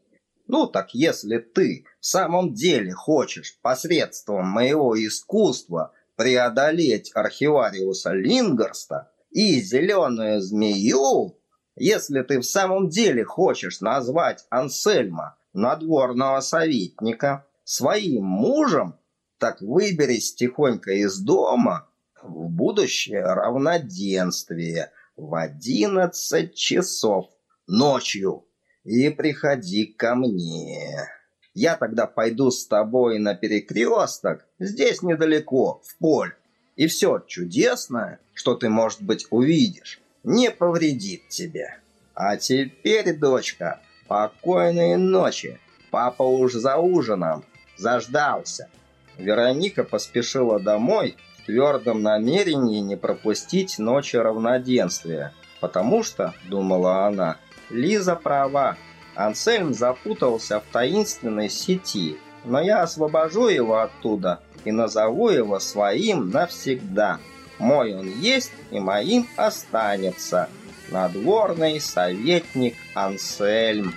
Ну так если ты в самом деле хочешь посредством моего искусства преодолеть архивариуса Лингарста и зеленую змею, если ты в самом деле хочешь назвать Ансельма, надворного советника, своим мужем, так выберись тихонько из дома в будущее равноденствие в одиннадцать часов ночью и приходи ко мне. Я тогда пойду с тобой на перекресток, здесь недалеко, в поле. И все чудесное, что ты, может быть, увидишь, не повредит тебе. А теперь, дочка, покойной ночи. Папа уж за ужином заждался. Вероника поспешила домой в твердом намерении не пропустить ночи равноденствия, потому что, думала она, Лиза права. Ансельм запутался в таинственной сети, но я освобожу его оттуда и назову его своим навсегда. Мой он есть и моим останется. Надворный советник Ансельм.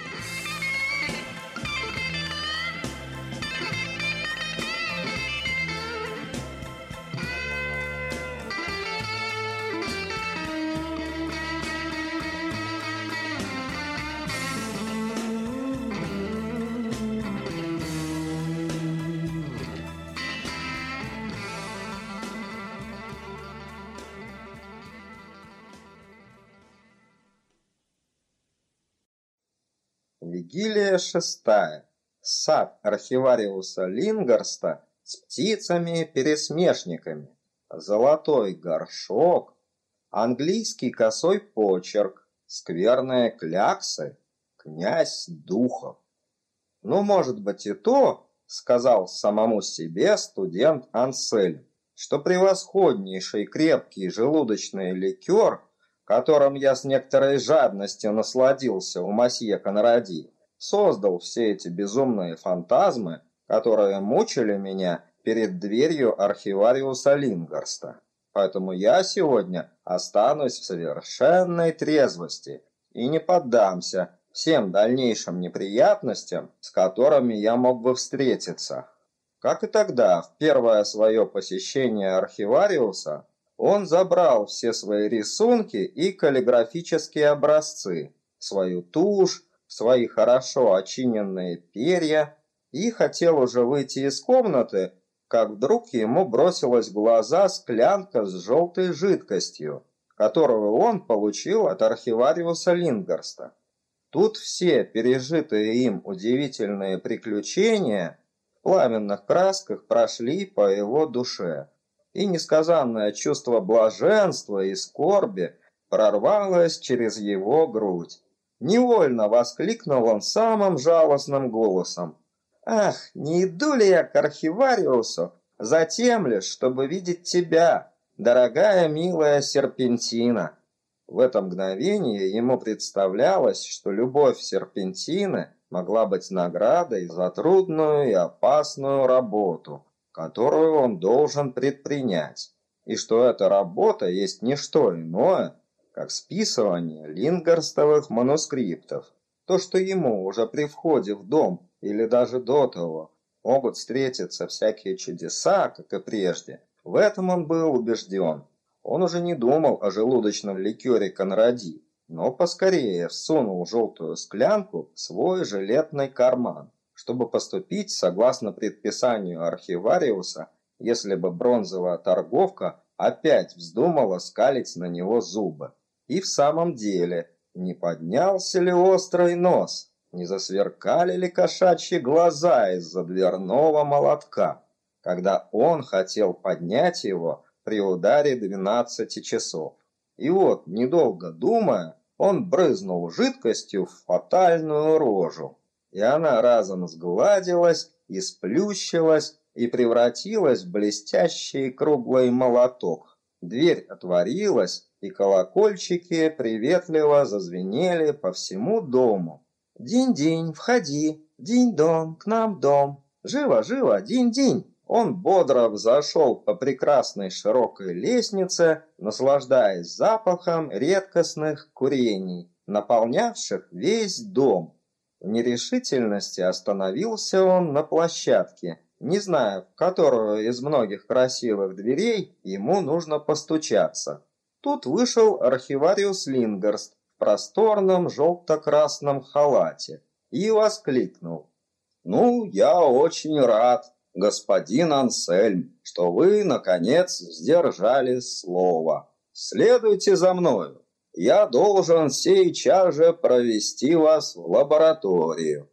Шестая. Сад архивариуса Лингарста с птицами-пересмешниками. Золотой горшок. Английский косой почерк. Скверные кляксы. Князь духов. Ну, может быть и то, сказал самому себе студент Ансель, что превосходнейший крепкий желудочный ликер которым я с некоторой жадностью насладился у масье Конради, создал все эти безумные фантазмы, которые мучили меня перед дверью архивариуса Лингарста. Поэтому я сегодня останусь в совершенной трезвости и не поддамся всем дальнейшим неприятностям, с которыми я мог бы встретиться. Как и тогда, в первое свое посещение архивариуса, он забрал все свои рисунки и каллиграфические образцы, свою тушь, свои хорошо очиненные перья и хотел уже выйти из комнаты, как вдруг ему бросилась в глаза склянка с желтой жидкостью, которую он получил от архивариуса Лингарста. Тут все пережитые им удивительные приключения в пламенных красках прошли по его душе, и несказанное чувство блаженства и скорби прорвалось через его грудь. Невольно воскликнул он самым жалостным голосом. «Ах, не иду ли я к архивариусу, затем лишь, чтобы видеть тебя, дорогая милая серпентина!» В это мгновение ему представлялось, что любовь серпентины могла быть наградой за трудную и опасную работу, которую он должен предпринять, и что эта работа есть не что иное, как списывание лингерстовых манускриптов. То, что ему уже при входе в дом или даже до того могут встретиться всякие чудеса, как и прежде, в этом он был убежден. Он уже не думал о желудочном ликере Конради, но поскорее всунул желтую склянку в свой жилетный карман, чтобы поступить согласно предписанию архивариуса, если бы бронзовая торговка опять вздумала скалить на него зубы. И в самом деле, не поднялся ли острый нос, не засверкали ли кошачьи глаза из-за дверного молотка, когда он хотел поднять его при ударе двенадцати часов. И вот, недолго думая, он брызнул жидкостью в фатальную рожу, и она разом сгладилась и сплющилась и превратилась в блестящий круглый молоток. Дверь отворилась, и колокольчики приветливо зазвенели по всему дому. «Динь-динь, входи! Динь-дон, к нам дом! Живо, живо, динь-динь!» Он бодро взошел по прекрасной широкой лестнице, наслаждаясь запахом редкостных курений, наполнявших весь дом. В нерешительности остановился он на площадке, не зная, в которую из многих красивых дверей ему нужно постучаться. Тут вышел архивариус Лингерст в просторном желто-красном халате и воскликнул. «Ну, я очень рад, господин Ансельм, что вы, наконец, сдержали слово. Следуйте за мною. Я должен сейчас же провести вас в лабораторию».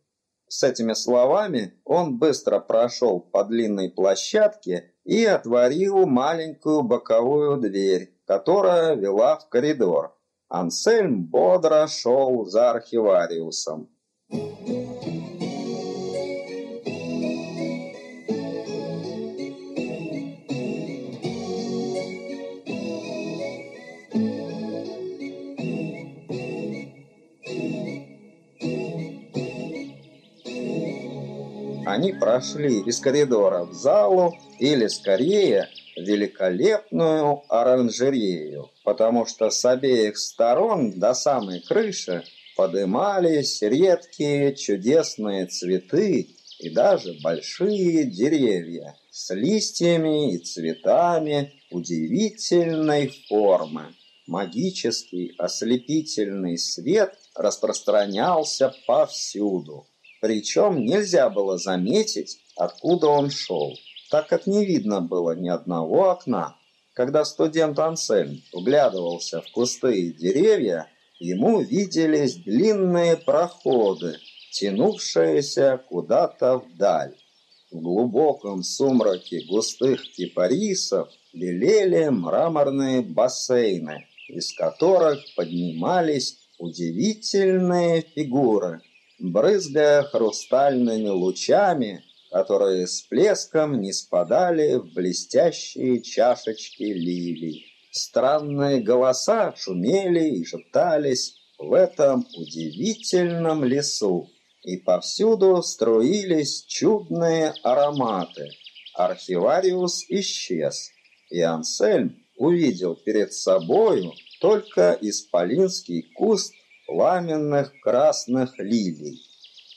С этими словами он быстро прошел по длинной площадке и отворил маленькую боковую дверь, которая вела в коридор. Ансельм бодро шел за архивариусом. Они прошли из коридора в залу, или скорее великолепную оранжерею, потому что с обеих сторон до самой крыши подымались редкие чудесные цветы и даже большие деревья с листьями и цветами удивительной формы. Магический ослепительный свет распространялся повсюду. Причем нельзя было заметить, откуда он шел так как не видно было ни одного окна. Когда студент Ансельм вглядывался в кусты и деревья, ему виделись длинные проходы, тянувшиеся куда-то вдаль. В глубоком сумраке густых кипарисов белели мраморные бассейны, из которых поднимались удивительные фигуры. Брызгая хрустальными лучами, которые с плеском не спадали в блестящие чашечки лилий. Странные голоса шумели и шептались в этом удивительном лесу, и повсюду струились чудные ароматы. Архивариус исчез, и Ансельм увидел перед собою только исполинский куст пламенных красных лилий.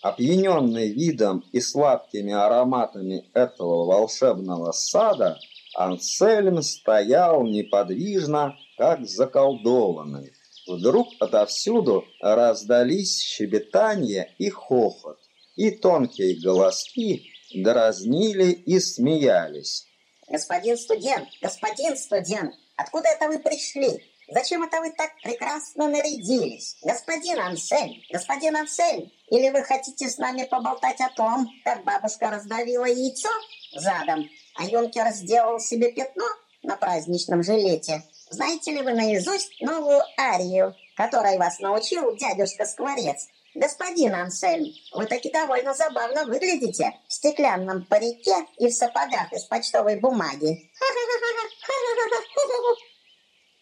Опьяненный видом и сладкими ароматами этого волшебного сада, Ансельм стоял неподвижно, как заколдованный. Вдруг отовсюду раздались щебетание и хохот, и тонкие голоски дразнили и смеялись. «Господин студент, господин студент, откуда это вы пришли? Зачем это вы так прекрасно нарядились? Господин Ансель, господин Ансель, или вы хотите с нами поболтать о том, как бабушка раздавила яйцо задом, а юнкер сделал себе пятно на праздничном жилете? Знаете ли вы наизусть новую арию, которой вас научил дядюшка Скворец? Господин Ансельм, вы таки довольно забавно выглядите в стеклянном парике и в сапогах из почтовой бумаги.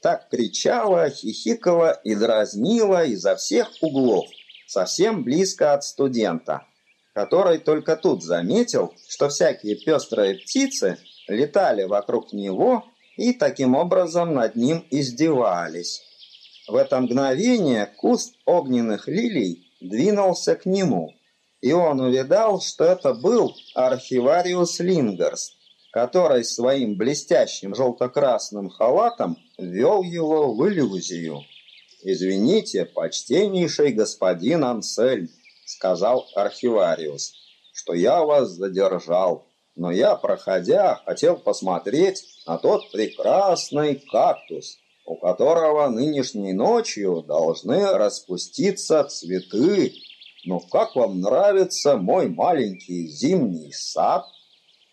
Так кричала, хихикала и дразнила изо всех углов, совсем близко от студента, который только тут заметил, что всякие пестрые птицы летали вокруг него и таким образом над ним издевались. В это мгновение куст огненных лилий двинулся к нему, и он увидал, что это был архивариус Лингерст, который своим блестящим желто-красным халатом ввел его в иллюзию. «Извините, почтеннейший господин Ансельм», — сказал архивариус, — «что я вас задержал, но я, проходя, хотел посмотреть на тот прекрасный кактус, у которого нынешней ночью должны распуститься цветы. Ну как вам нравится мой маленький зимний сад?»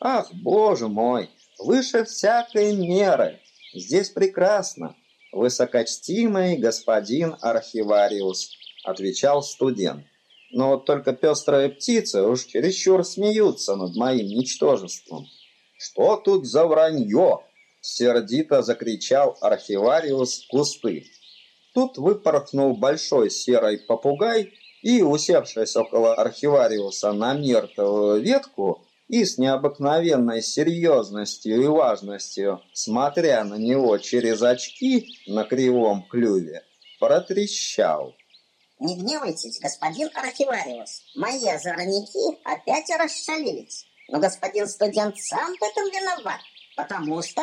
«Ах, боже мой, выше всякой меры!» Здесь прекрасно, высокочтимый господин архивариус, отвечал студент. Но вот только пестрые птицы уж чересчур смеются над моим ничтожеством. Что тут за вранье? Сердито закричал архивариус в кусты. Тут выпорхнул большой серый попугай и, усевшись около архивариуса на мертвую ветку, и с необыкновенной серьезностью и важностью, смотря на него через очки на кривом клюве, протрещал. «Не гневайтесь, господин архивариус, мои озорники опять расшалились, но господин студент сам в этом виноват, потому что...»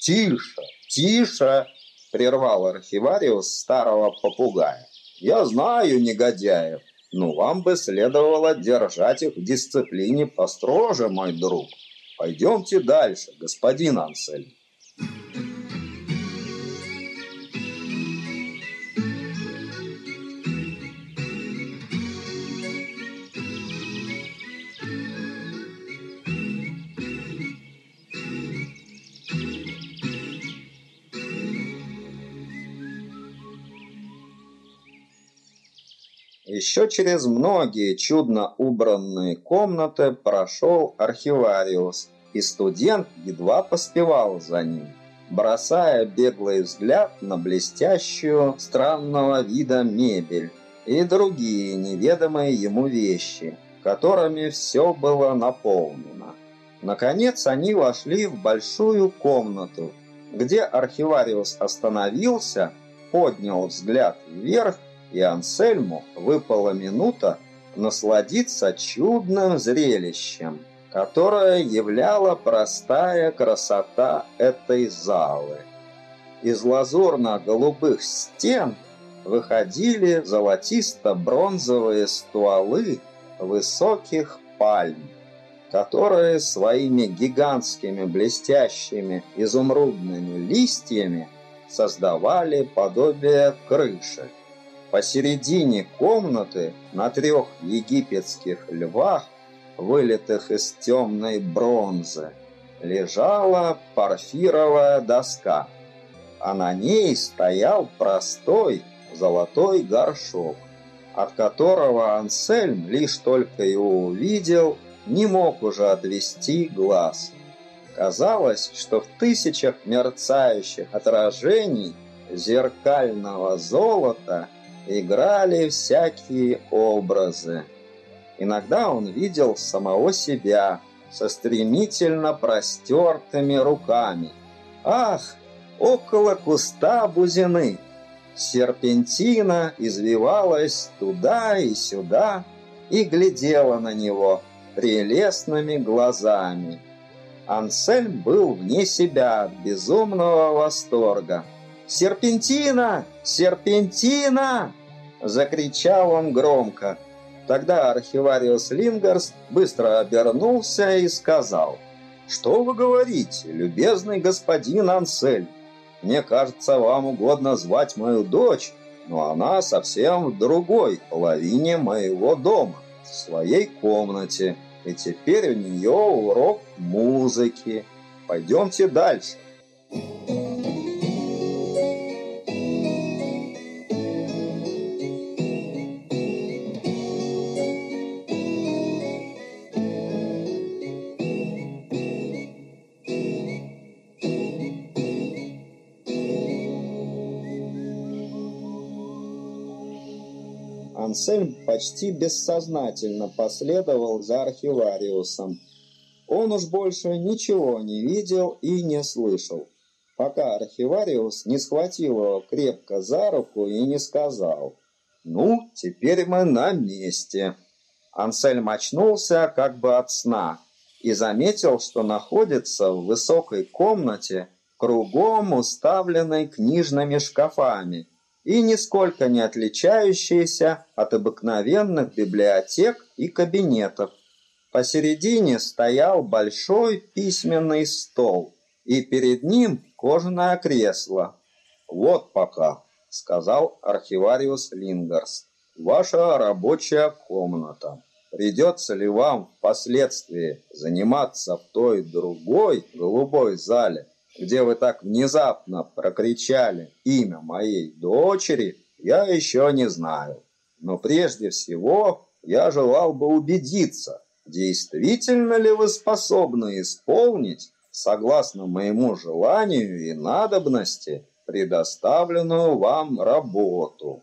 «Тише, тише!» — прервал архивариус старого попугая. «Я знаю негодяев, ну, вам бы следовало держать их в дисциплине построже, мой друг. Пойдемте дальше, господин Ансель. Еще через многие чудно убранные комнаты прошел архивариус, и студент едва поспевал за ним, бросая беглый взгляд на блестящую, странного вида мебель и другие неведомые ему вещи, которыми все было наполнено. Наконец они вошли в большую комнату, где архивариус остановился, поднял взгляд вверх и Ансельму выпала минута насладиться чудным зрелищем, которое являла простая красота этой залы. Из лазурно-голубых стен выходили золотисто-бронзовые стволы высоких пальм, которые своими гигантскими блестящими изумрудными листьями создавали подобие крыши. Посередине комнаты на трех египетских львах, вылитых из темной бронзы, лежала парфировая доска, а на ней стоял простой золотой горшок, от которого Ансельм лишь только его увидел, не мог уже отвести глаз. Казалось, что в тысячах мерцающих отражений зеркального золота – играли всякие образы. Иногда он видел самого себя со стремительно простертыми руками. Ах, около куста бузины! Серпентина извивалась туда и сюда и глядела на него прелестными глазами. Ансельм был вне себя от безумного восторга. «Серпентина! Серпентина!» — закричал он громко. Тогда архивариус Лингарс быстро обернулся и сказал, «Что вы говорите, любезный господин Ансель? Мне кажется, вам угодно звать мою дочь, но она совсем в другой половине моего дома, в своей комнате, и теперь у нее урок музыки. Пойдемте дальше. Ансельм почти бессознательно последовал за архивариусом. Он уж больше ничего не видел и не слышал, пока архивариус не схватил его крепко за руку и не сказал «Ну, теперь мы на месте». Ансельм очнулся как бы от сна и заметил, что находится в высокой комнате, кругом уставленной книжными шкафами – и нисколько не отличающиеся от обыкновенных библиотек и кабинетов. Посередине стоял большой письменный стол, и перед ним кожаное кресло. «Вот пока», — сказал архивариус Лингарс, — «ваша рабочая комната. Придется ли вам впоследствии заниматься в той другой голубой зале, где вы так внезапно прокричали имя моей дочери, я еще не знаю. Но прежде всего я желал бы убедиться, действительно ли вы способны исполнить, согласно моему желанию и надобности, предоставленную вам работу.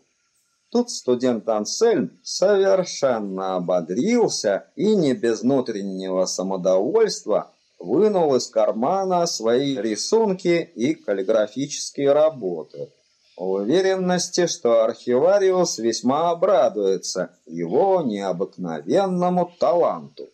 Тут студент Ансельм совершенно ободрился и не без внутреннего самодовольства вынул из кармана свои рисунки и каллиграфические работы. В уверенности, что архивариус весьма обрадуется его необыкновенному таланту.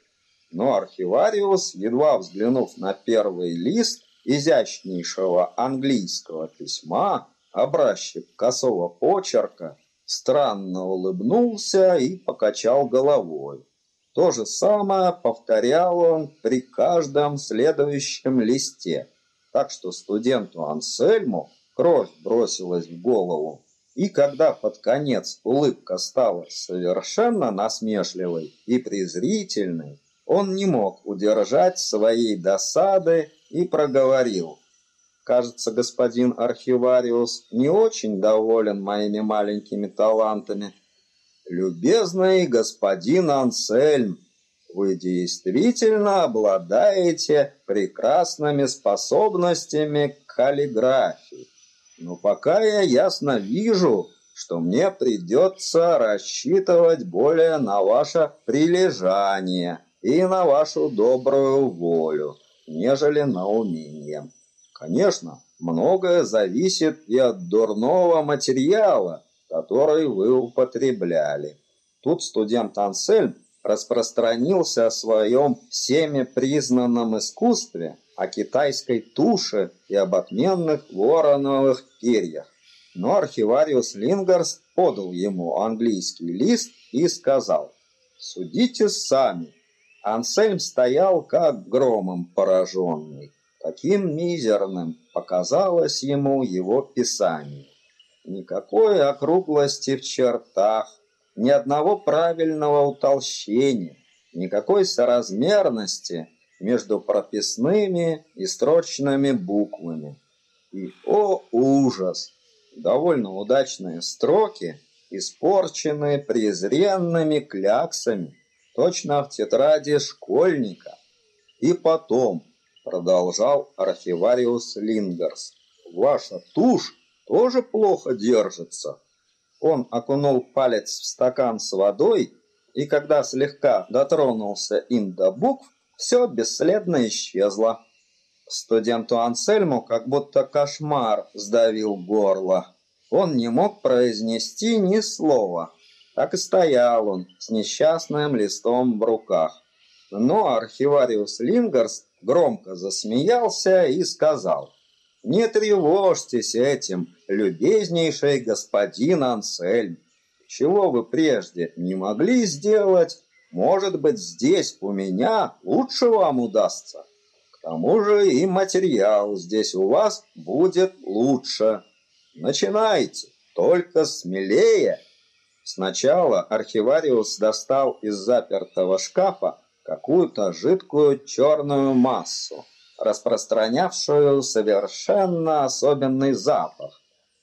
Но архивариус, едва взглянув на первый лист изящнейшего английского письма, образчик косого почерка, странно улыбнулся и покачал головой. То же самое повторял он при каждом следующем листе. Так что студенту Ансельму кровь бросилась в голову. И когда под конец улыбка стала совершенно насмешливой и презрительной, он не мог удержать своей досады и проговорил. «Кажется, господин архивариус не очень доволен моими маленькими талантами». «Любезный господин Ансельм, вы действительно обладаете прекрасными способностями к каллиграфии. Но пока я ясно вижу, что мне придется рассчитывать более на ваше прилежание и на вашу добрую волю, нежели на умение. Конечно, многое зависит и от дурного материала, который вы употребляли. Тут студент Ансельм распространился о своем всеми признанном искусстве, о китайской туше и об отменных вороновых перьях. Но архивариус Лингарс подал ему английский лист и сказал «Судите сами». Ансельм стоял как громом пораженный. Таким мизерным показалось ему его писание. Никакой округлости в чертах, ни одного правильного утолщения, никакой соразмерности между прописными и строчными буквами. И, о ужас, довольно удачные строки, испорченные презренными кляксами, точно в тетради школьника. И потом, продолжал архивариус Лингерс, ваша тушь тоже плохо держится. Он окунул палец в стакан с водой, и когда слегка дотронулся им до букв, все бесследно исчезло. Студенту Ансельму как будто кошмар сдавил горло. Он не мог произнести ни слова. Так и стоял он с несчастным листом в руках. Но архивариус Лингарс громко засмеялся и сказал, «Не тревожьтесь этим, любезнейший господин Ансельм. Чего вы прежде не могли сделать, может быть, здесь у меня лучше вам удастся. К тому же и материал здесь у вас будет лучше. Начинайте, только смелее. Сначала архивариус достал из запертого шкафа какую-то жидкую черную массу, распространявшую совершенно особенный запах.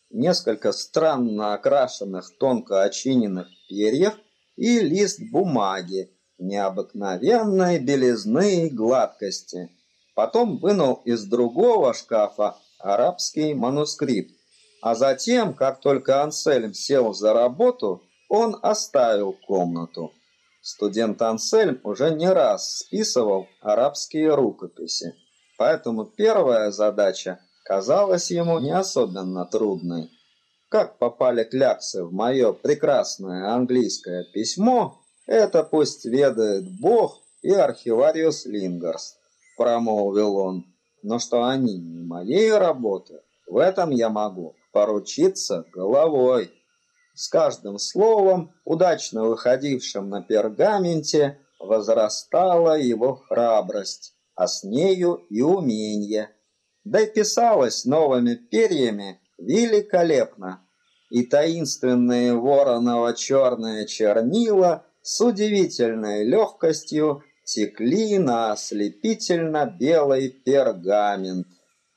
Несколько странно окрашенных тонко очиненных перьев и лист бумаги необыкновенной белизны и гладкости. Потом вынул из другого шкафа арабский манускрипт. А затем, как только Ансельм сел за работу, он оставил комнату. Студент Ансельм уже не раз списывал арабские рукописи, поэтому первая задача казалась ему не особенно трудной. Как попали кляксы в мое прекрасное английское письмо, это пусть ведает Бог и архивариус Лингарс, промолвил он. Но что они не моей работы, в этом я могу поручиться головой. С каждым словом, удачно выходившим на пергаменте, возрастала его храбрость, а с нею и умение. Да и писалось новыми перьями великолепно. И таинственные вороново-черные чернила с удивительной легкостью текли на ослепительно-белый пергамент.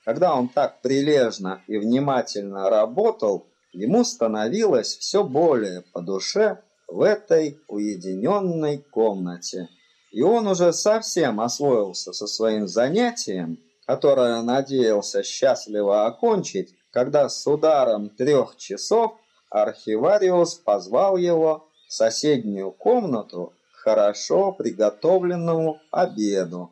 Когда он так прилежно и внимательно работал, ему становилось все более по душе в этой уединенной комнате. И он уже совсем освоился со своим занятием, которое надеялся счастливо окончить, когда с ударом трех часов архивариус позвал его в соседнюю комнату к хорошо приготовленному обеду.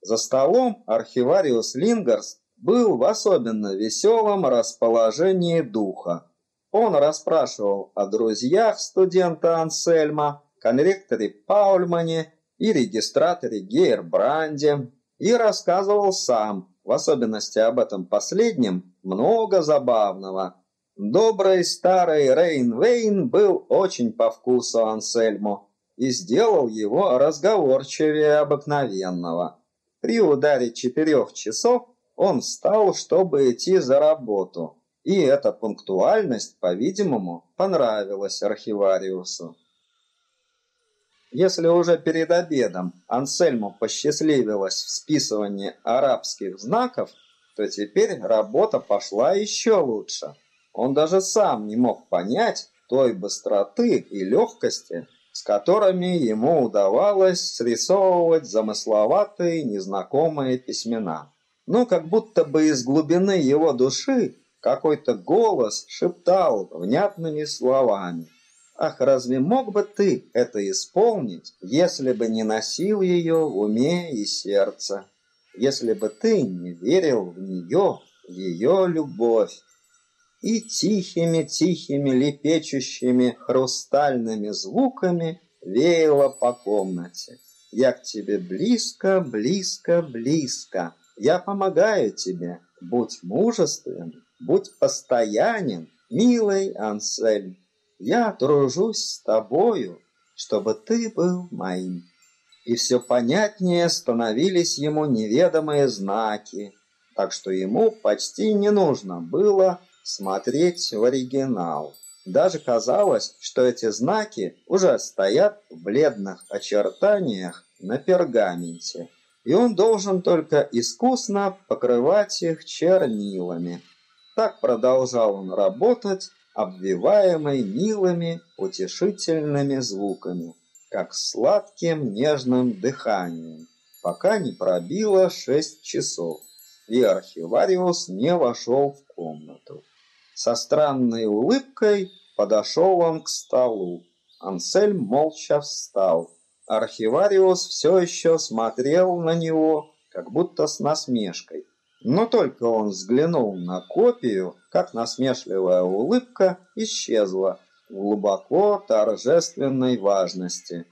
За столом архивариус Лингарс был в особенно веселом расположении духа. Он расспрашивал о друзьях студента Ансельма, конректоре Паульмане и регистраторе Гейрбранде, и рассказывал сам, в особенности об этом последнем, много забавного. Добрый старый Рейн Вейн был очень по вкусу Ансельму и сделал его разговорчивее обыкновенного. При ударе четырех часов он встал, чтобы идти за работу. И эта пунктуальность, по-видимому, понравилась архивариусу. Если уже перед обедом Ансельму посчастливилось в списывании арабских знаков, то теперь работа пошла еще лучше. Он даже сам не мог понять той быстроты и легкости, с которыми ему удавалось срисовывать замысловатые незнакомые письмена. Ну, как будто бы из глубины его души какой-то голос шептал внятными словами. Ах, разве мог бы ты это исполнить, если бы не носил ее в уме и сердце? Если бы ты не верил в нее, в ее любовь? И тихими-тихими лепечущими хрустальными звуками веяло по комнате. Я к тебе близко, близко, близко. Я помогаю тебе. Будь мужественным будь постоянен, милый Ансель. Я тружусь с тобою, чтобы ты был моим. И все понятнее становились ему неведомые знаки, так что ему почти не нужно было смотреть в оригинал. Даже казалось, что эти знаки уже стоят в бледных очертаниях на пергаменте, и он должен только искусно покрывать их чернилами. Так продолжал он работать, обвиваемый милыми, утешительными звуками, как сладким нежным дыханием, пока не пробило шесть часов, и архивариус не вошел в комнату. Со странной улыбкой подошел он к столу. Ансельм молча встал. Архивариус все еще смотрел на него, как будто с насмешкой. Но только он взглянул на копию, как насмешливая улыбка исчезла в глубоко торжественной важности,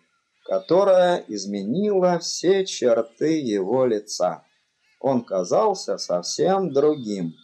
которая изменила все черты его лица. Он казался совсем другим.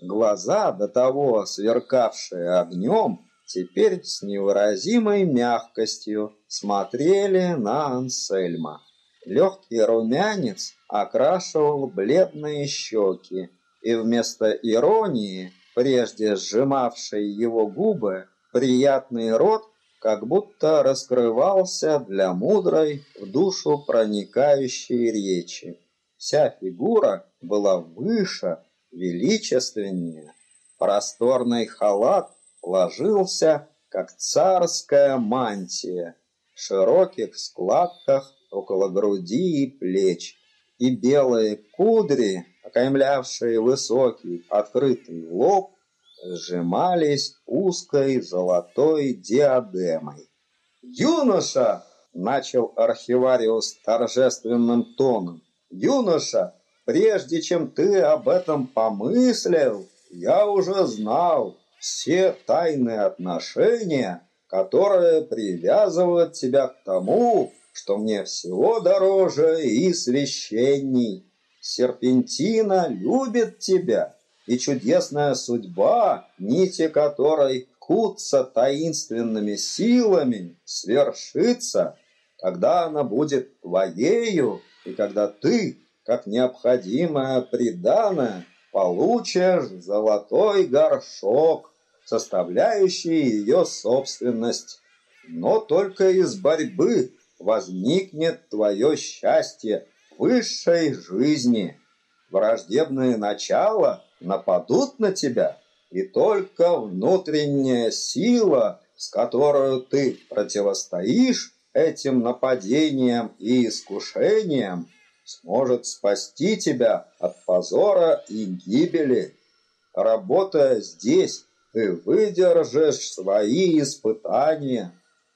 Глаза, до того сверкавшие огнем, теперь с невыразимой мягкостью смотрели на Ансельма. Легкий румянец окрашивал бледные щеки, и вместо иронии, прежде сжимавшей его губы, приятный рот как будто раскрывался для мудрой, в душу проникающей речи. Вся фигура была выше, величественнее. Просторный халат ложился, как царская мантия, в широких складках около груди и плеч, и белые кудри, окаймлявшие высокий открытый лоб, сжимались узкой золотой диадемой. «Юноша!» — начал архивариус торжественным тоном. «Юноша, прежде чем ты об этом помыслил, я уже знал все тайные отношения, которые привязывают тебя к тому, что мне всего дороже и священней. Серпентина любит тебя, и чудесная судьба, нити которой кутся таинственными силами, свершится, когда она будет твоею, и когда ты, как необходимое приданое, получишь золотой горшок, составляющий ее собственность. Но только из борьбы возникнет твое счастье высшей жизни. Враждебные начала нападут на тебя, и только внутренняя сила, с которой ты противостоишь этим нападениям и искушениям, сможет спасти тебя от позора и гибели. Работая здесь, ты выдержишь свои испытания.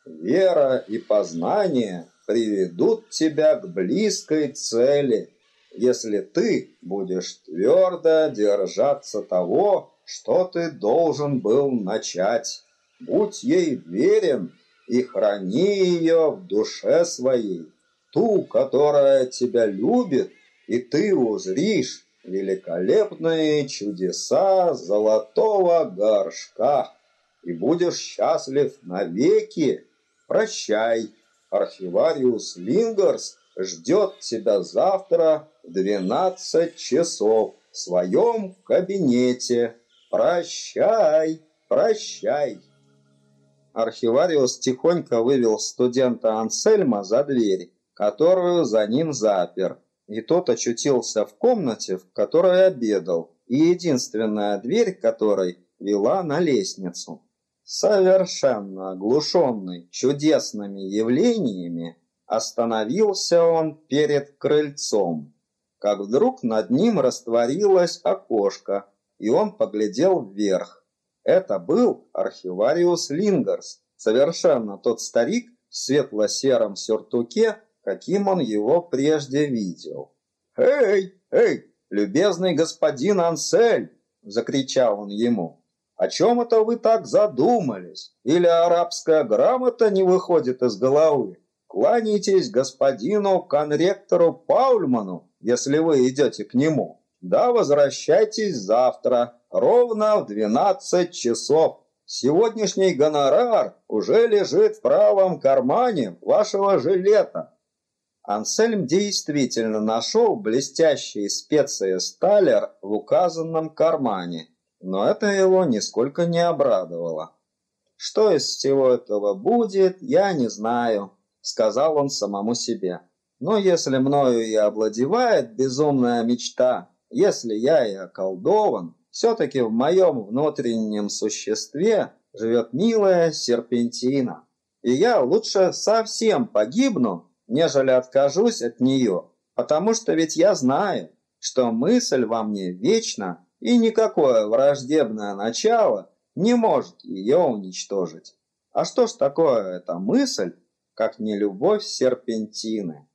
Вера и познание приведут тебя к близкой цели, если ты будешь твердо держаться того, что ты должен был начать. Будь ей верен и храни ее в душе своей, ту, которая тебя любит, и ты узришь великолепные чудеса золотого горшка и будешь счастлив навеки. Прощай, архивариус Лингарс ждет тебя завтра в двенадцать часов в своем кабинете. Прощай, прощай. Архивариус тихонько вывел студента Ансельма за дверь, которую за ним запер, и тот очутился в комнате, в которой обедал, и единственная дверь которой вела на лестницу. Совершенно оглушенный чудесными явлениями, остановился он перед крыльцом, как вдруг над ним растворилось окошко, и он поглядел вверх. Это был архивариус Лингарс, совершенно тот старик в светло-сером сюртуке, каким он его прежде видел. «Эй, эй, любезный господин Ансель!» — закричал он ему. «О чем это вы так задумались? Или арабская грамота не выходит из головы? Кланяйтесь господину конректору Паульману, если вы идете к нему. Да возвращайтесь завтра, ровно в двенадцать часов. Сегодняшний гонорар уже лежит в правом кармане вашего жилета. Ансельм действительно нашел блестящие специи сталер в указанном кармане, но это его нисколько не обрадовало. «Что из всего этого будет, я не знаю», — сказал он самому себе. «Но если мною и овладевает безумная мечта, если я и околдован, все-таки в моем внутреннем существе живет милая серпентина, и я лучше совсем погибну, нежели откажусь от нее, потому что ведь я знаю, что мысль во мне вечна, и никакое враждебное начало не может ее уничтожить. А что ж такое эта мысль, как не любовь серпентины?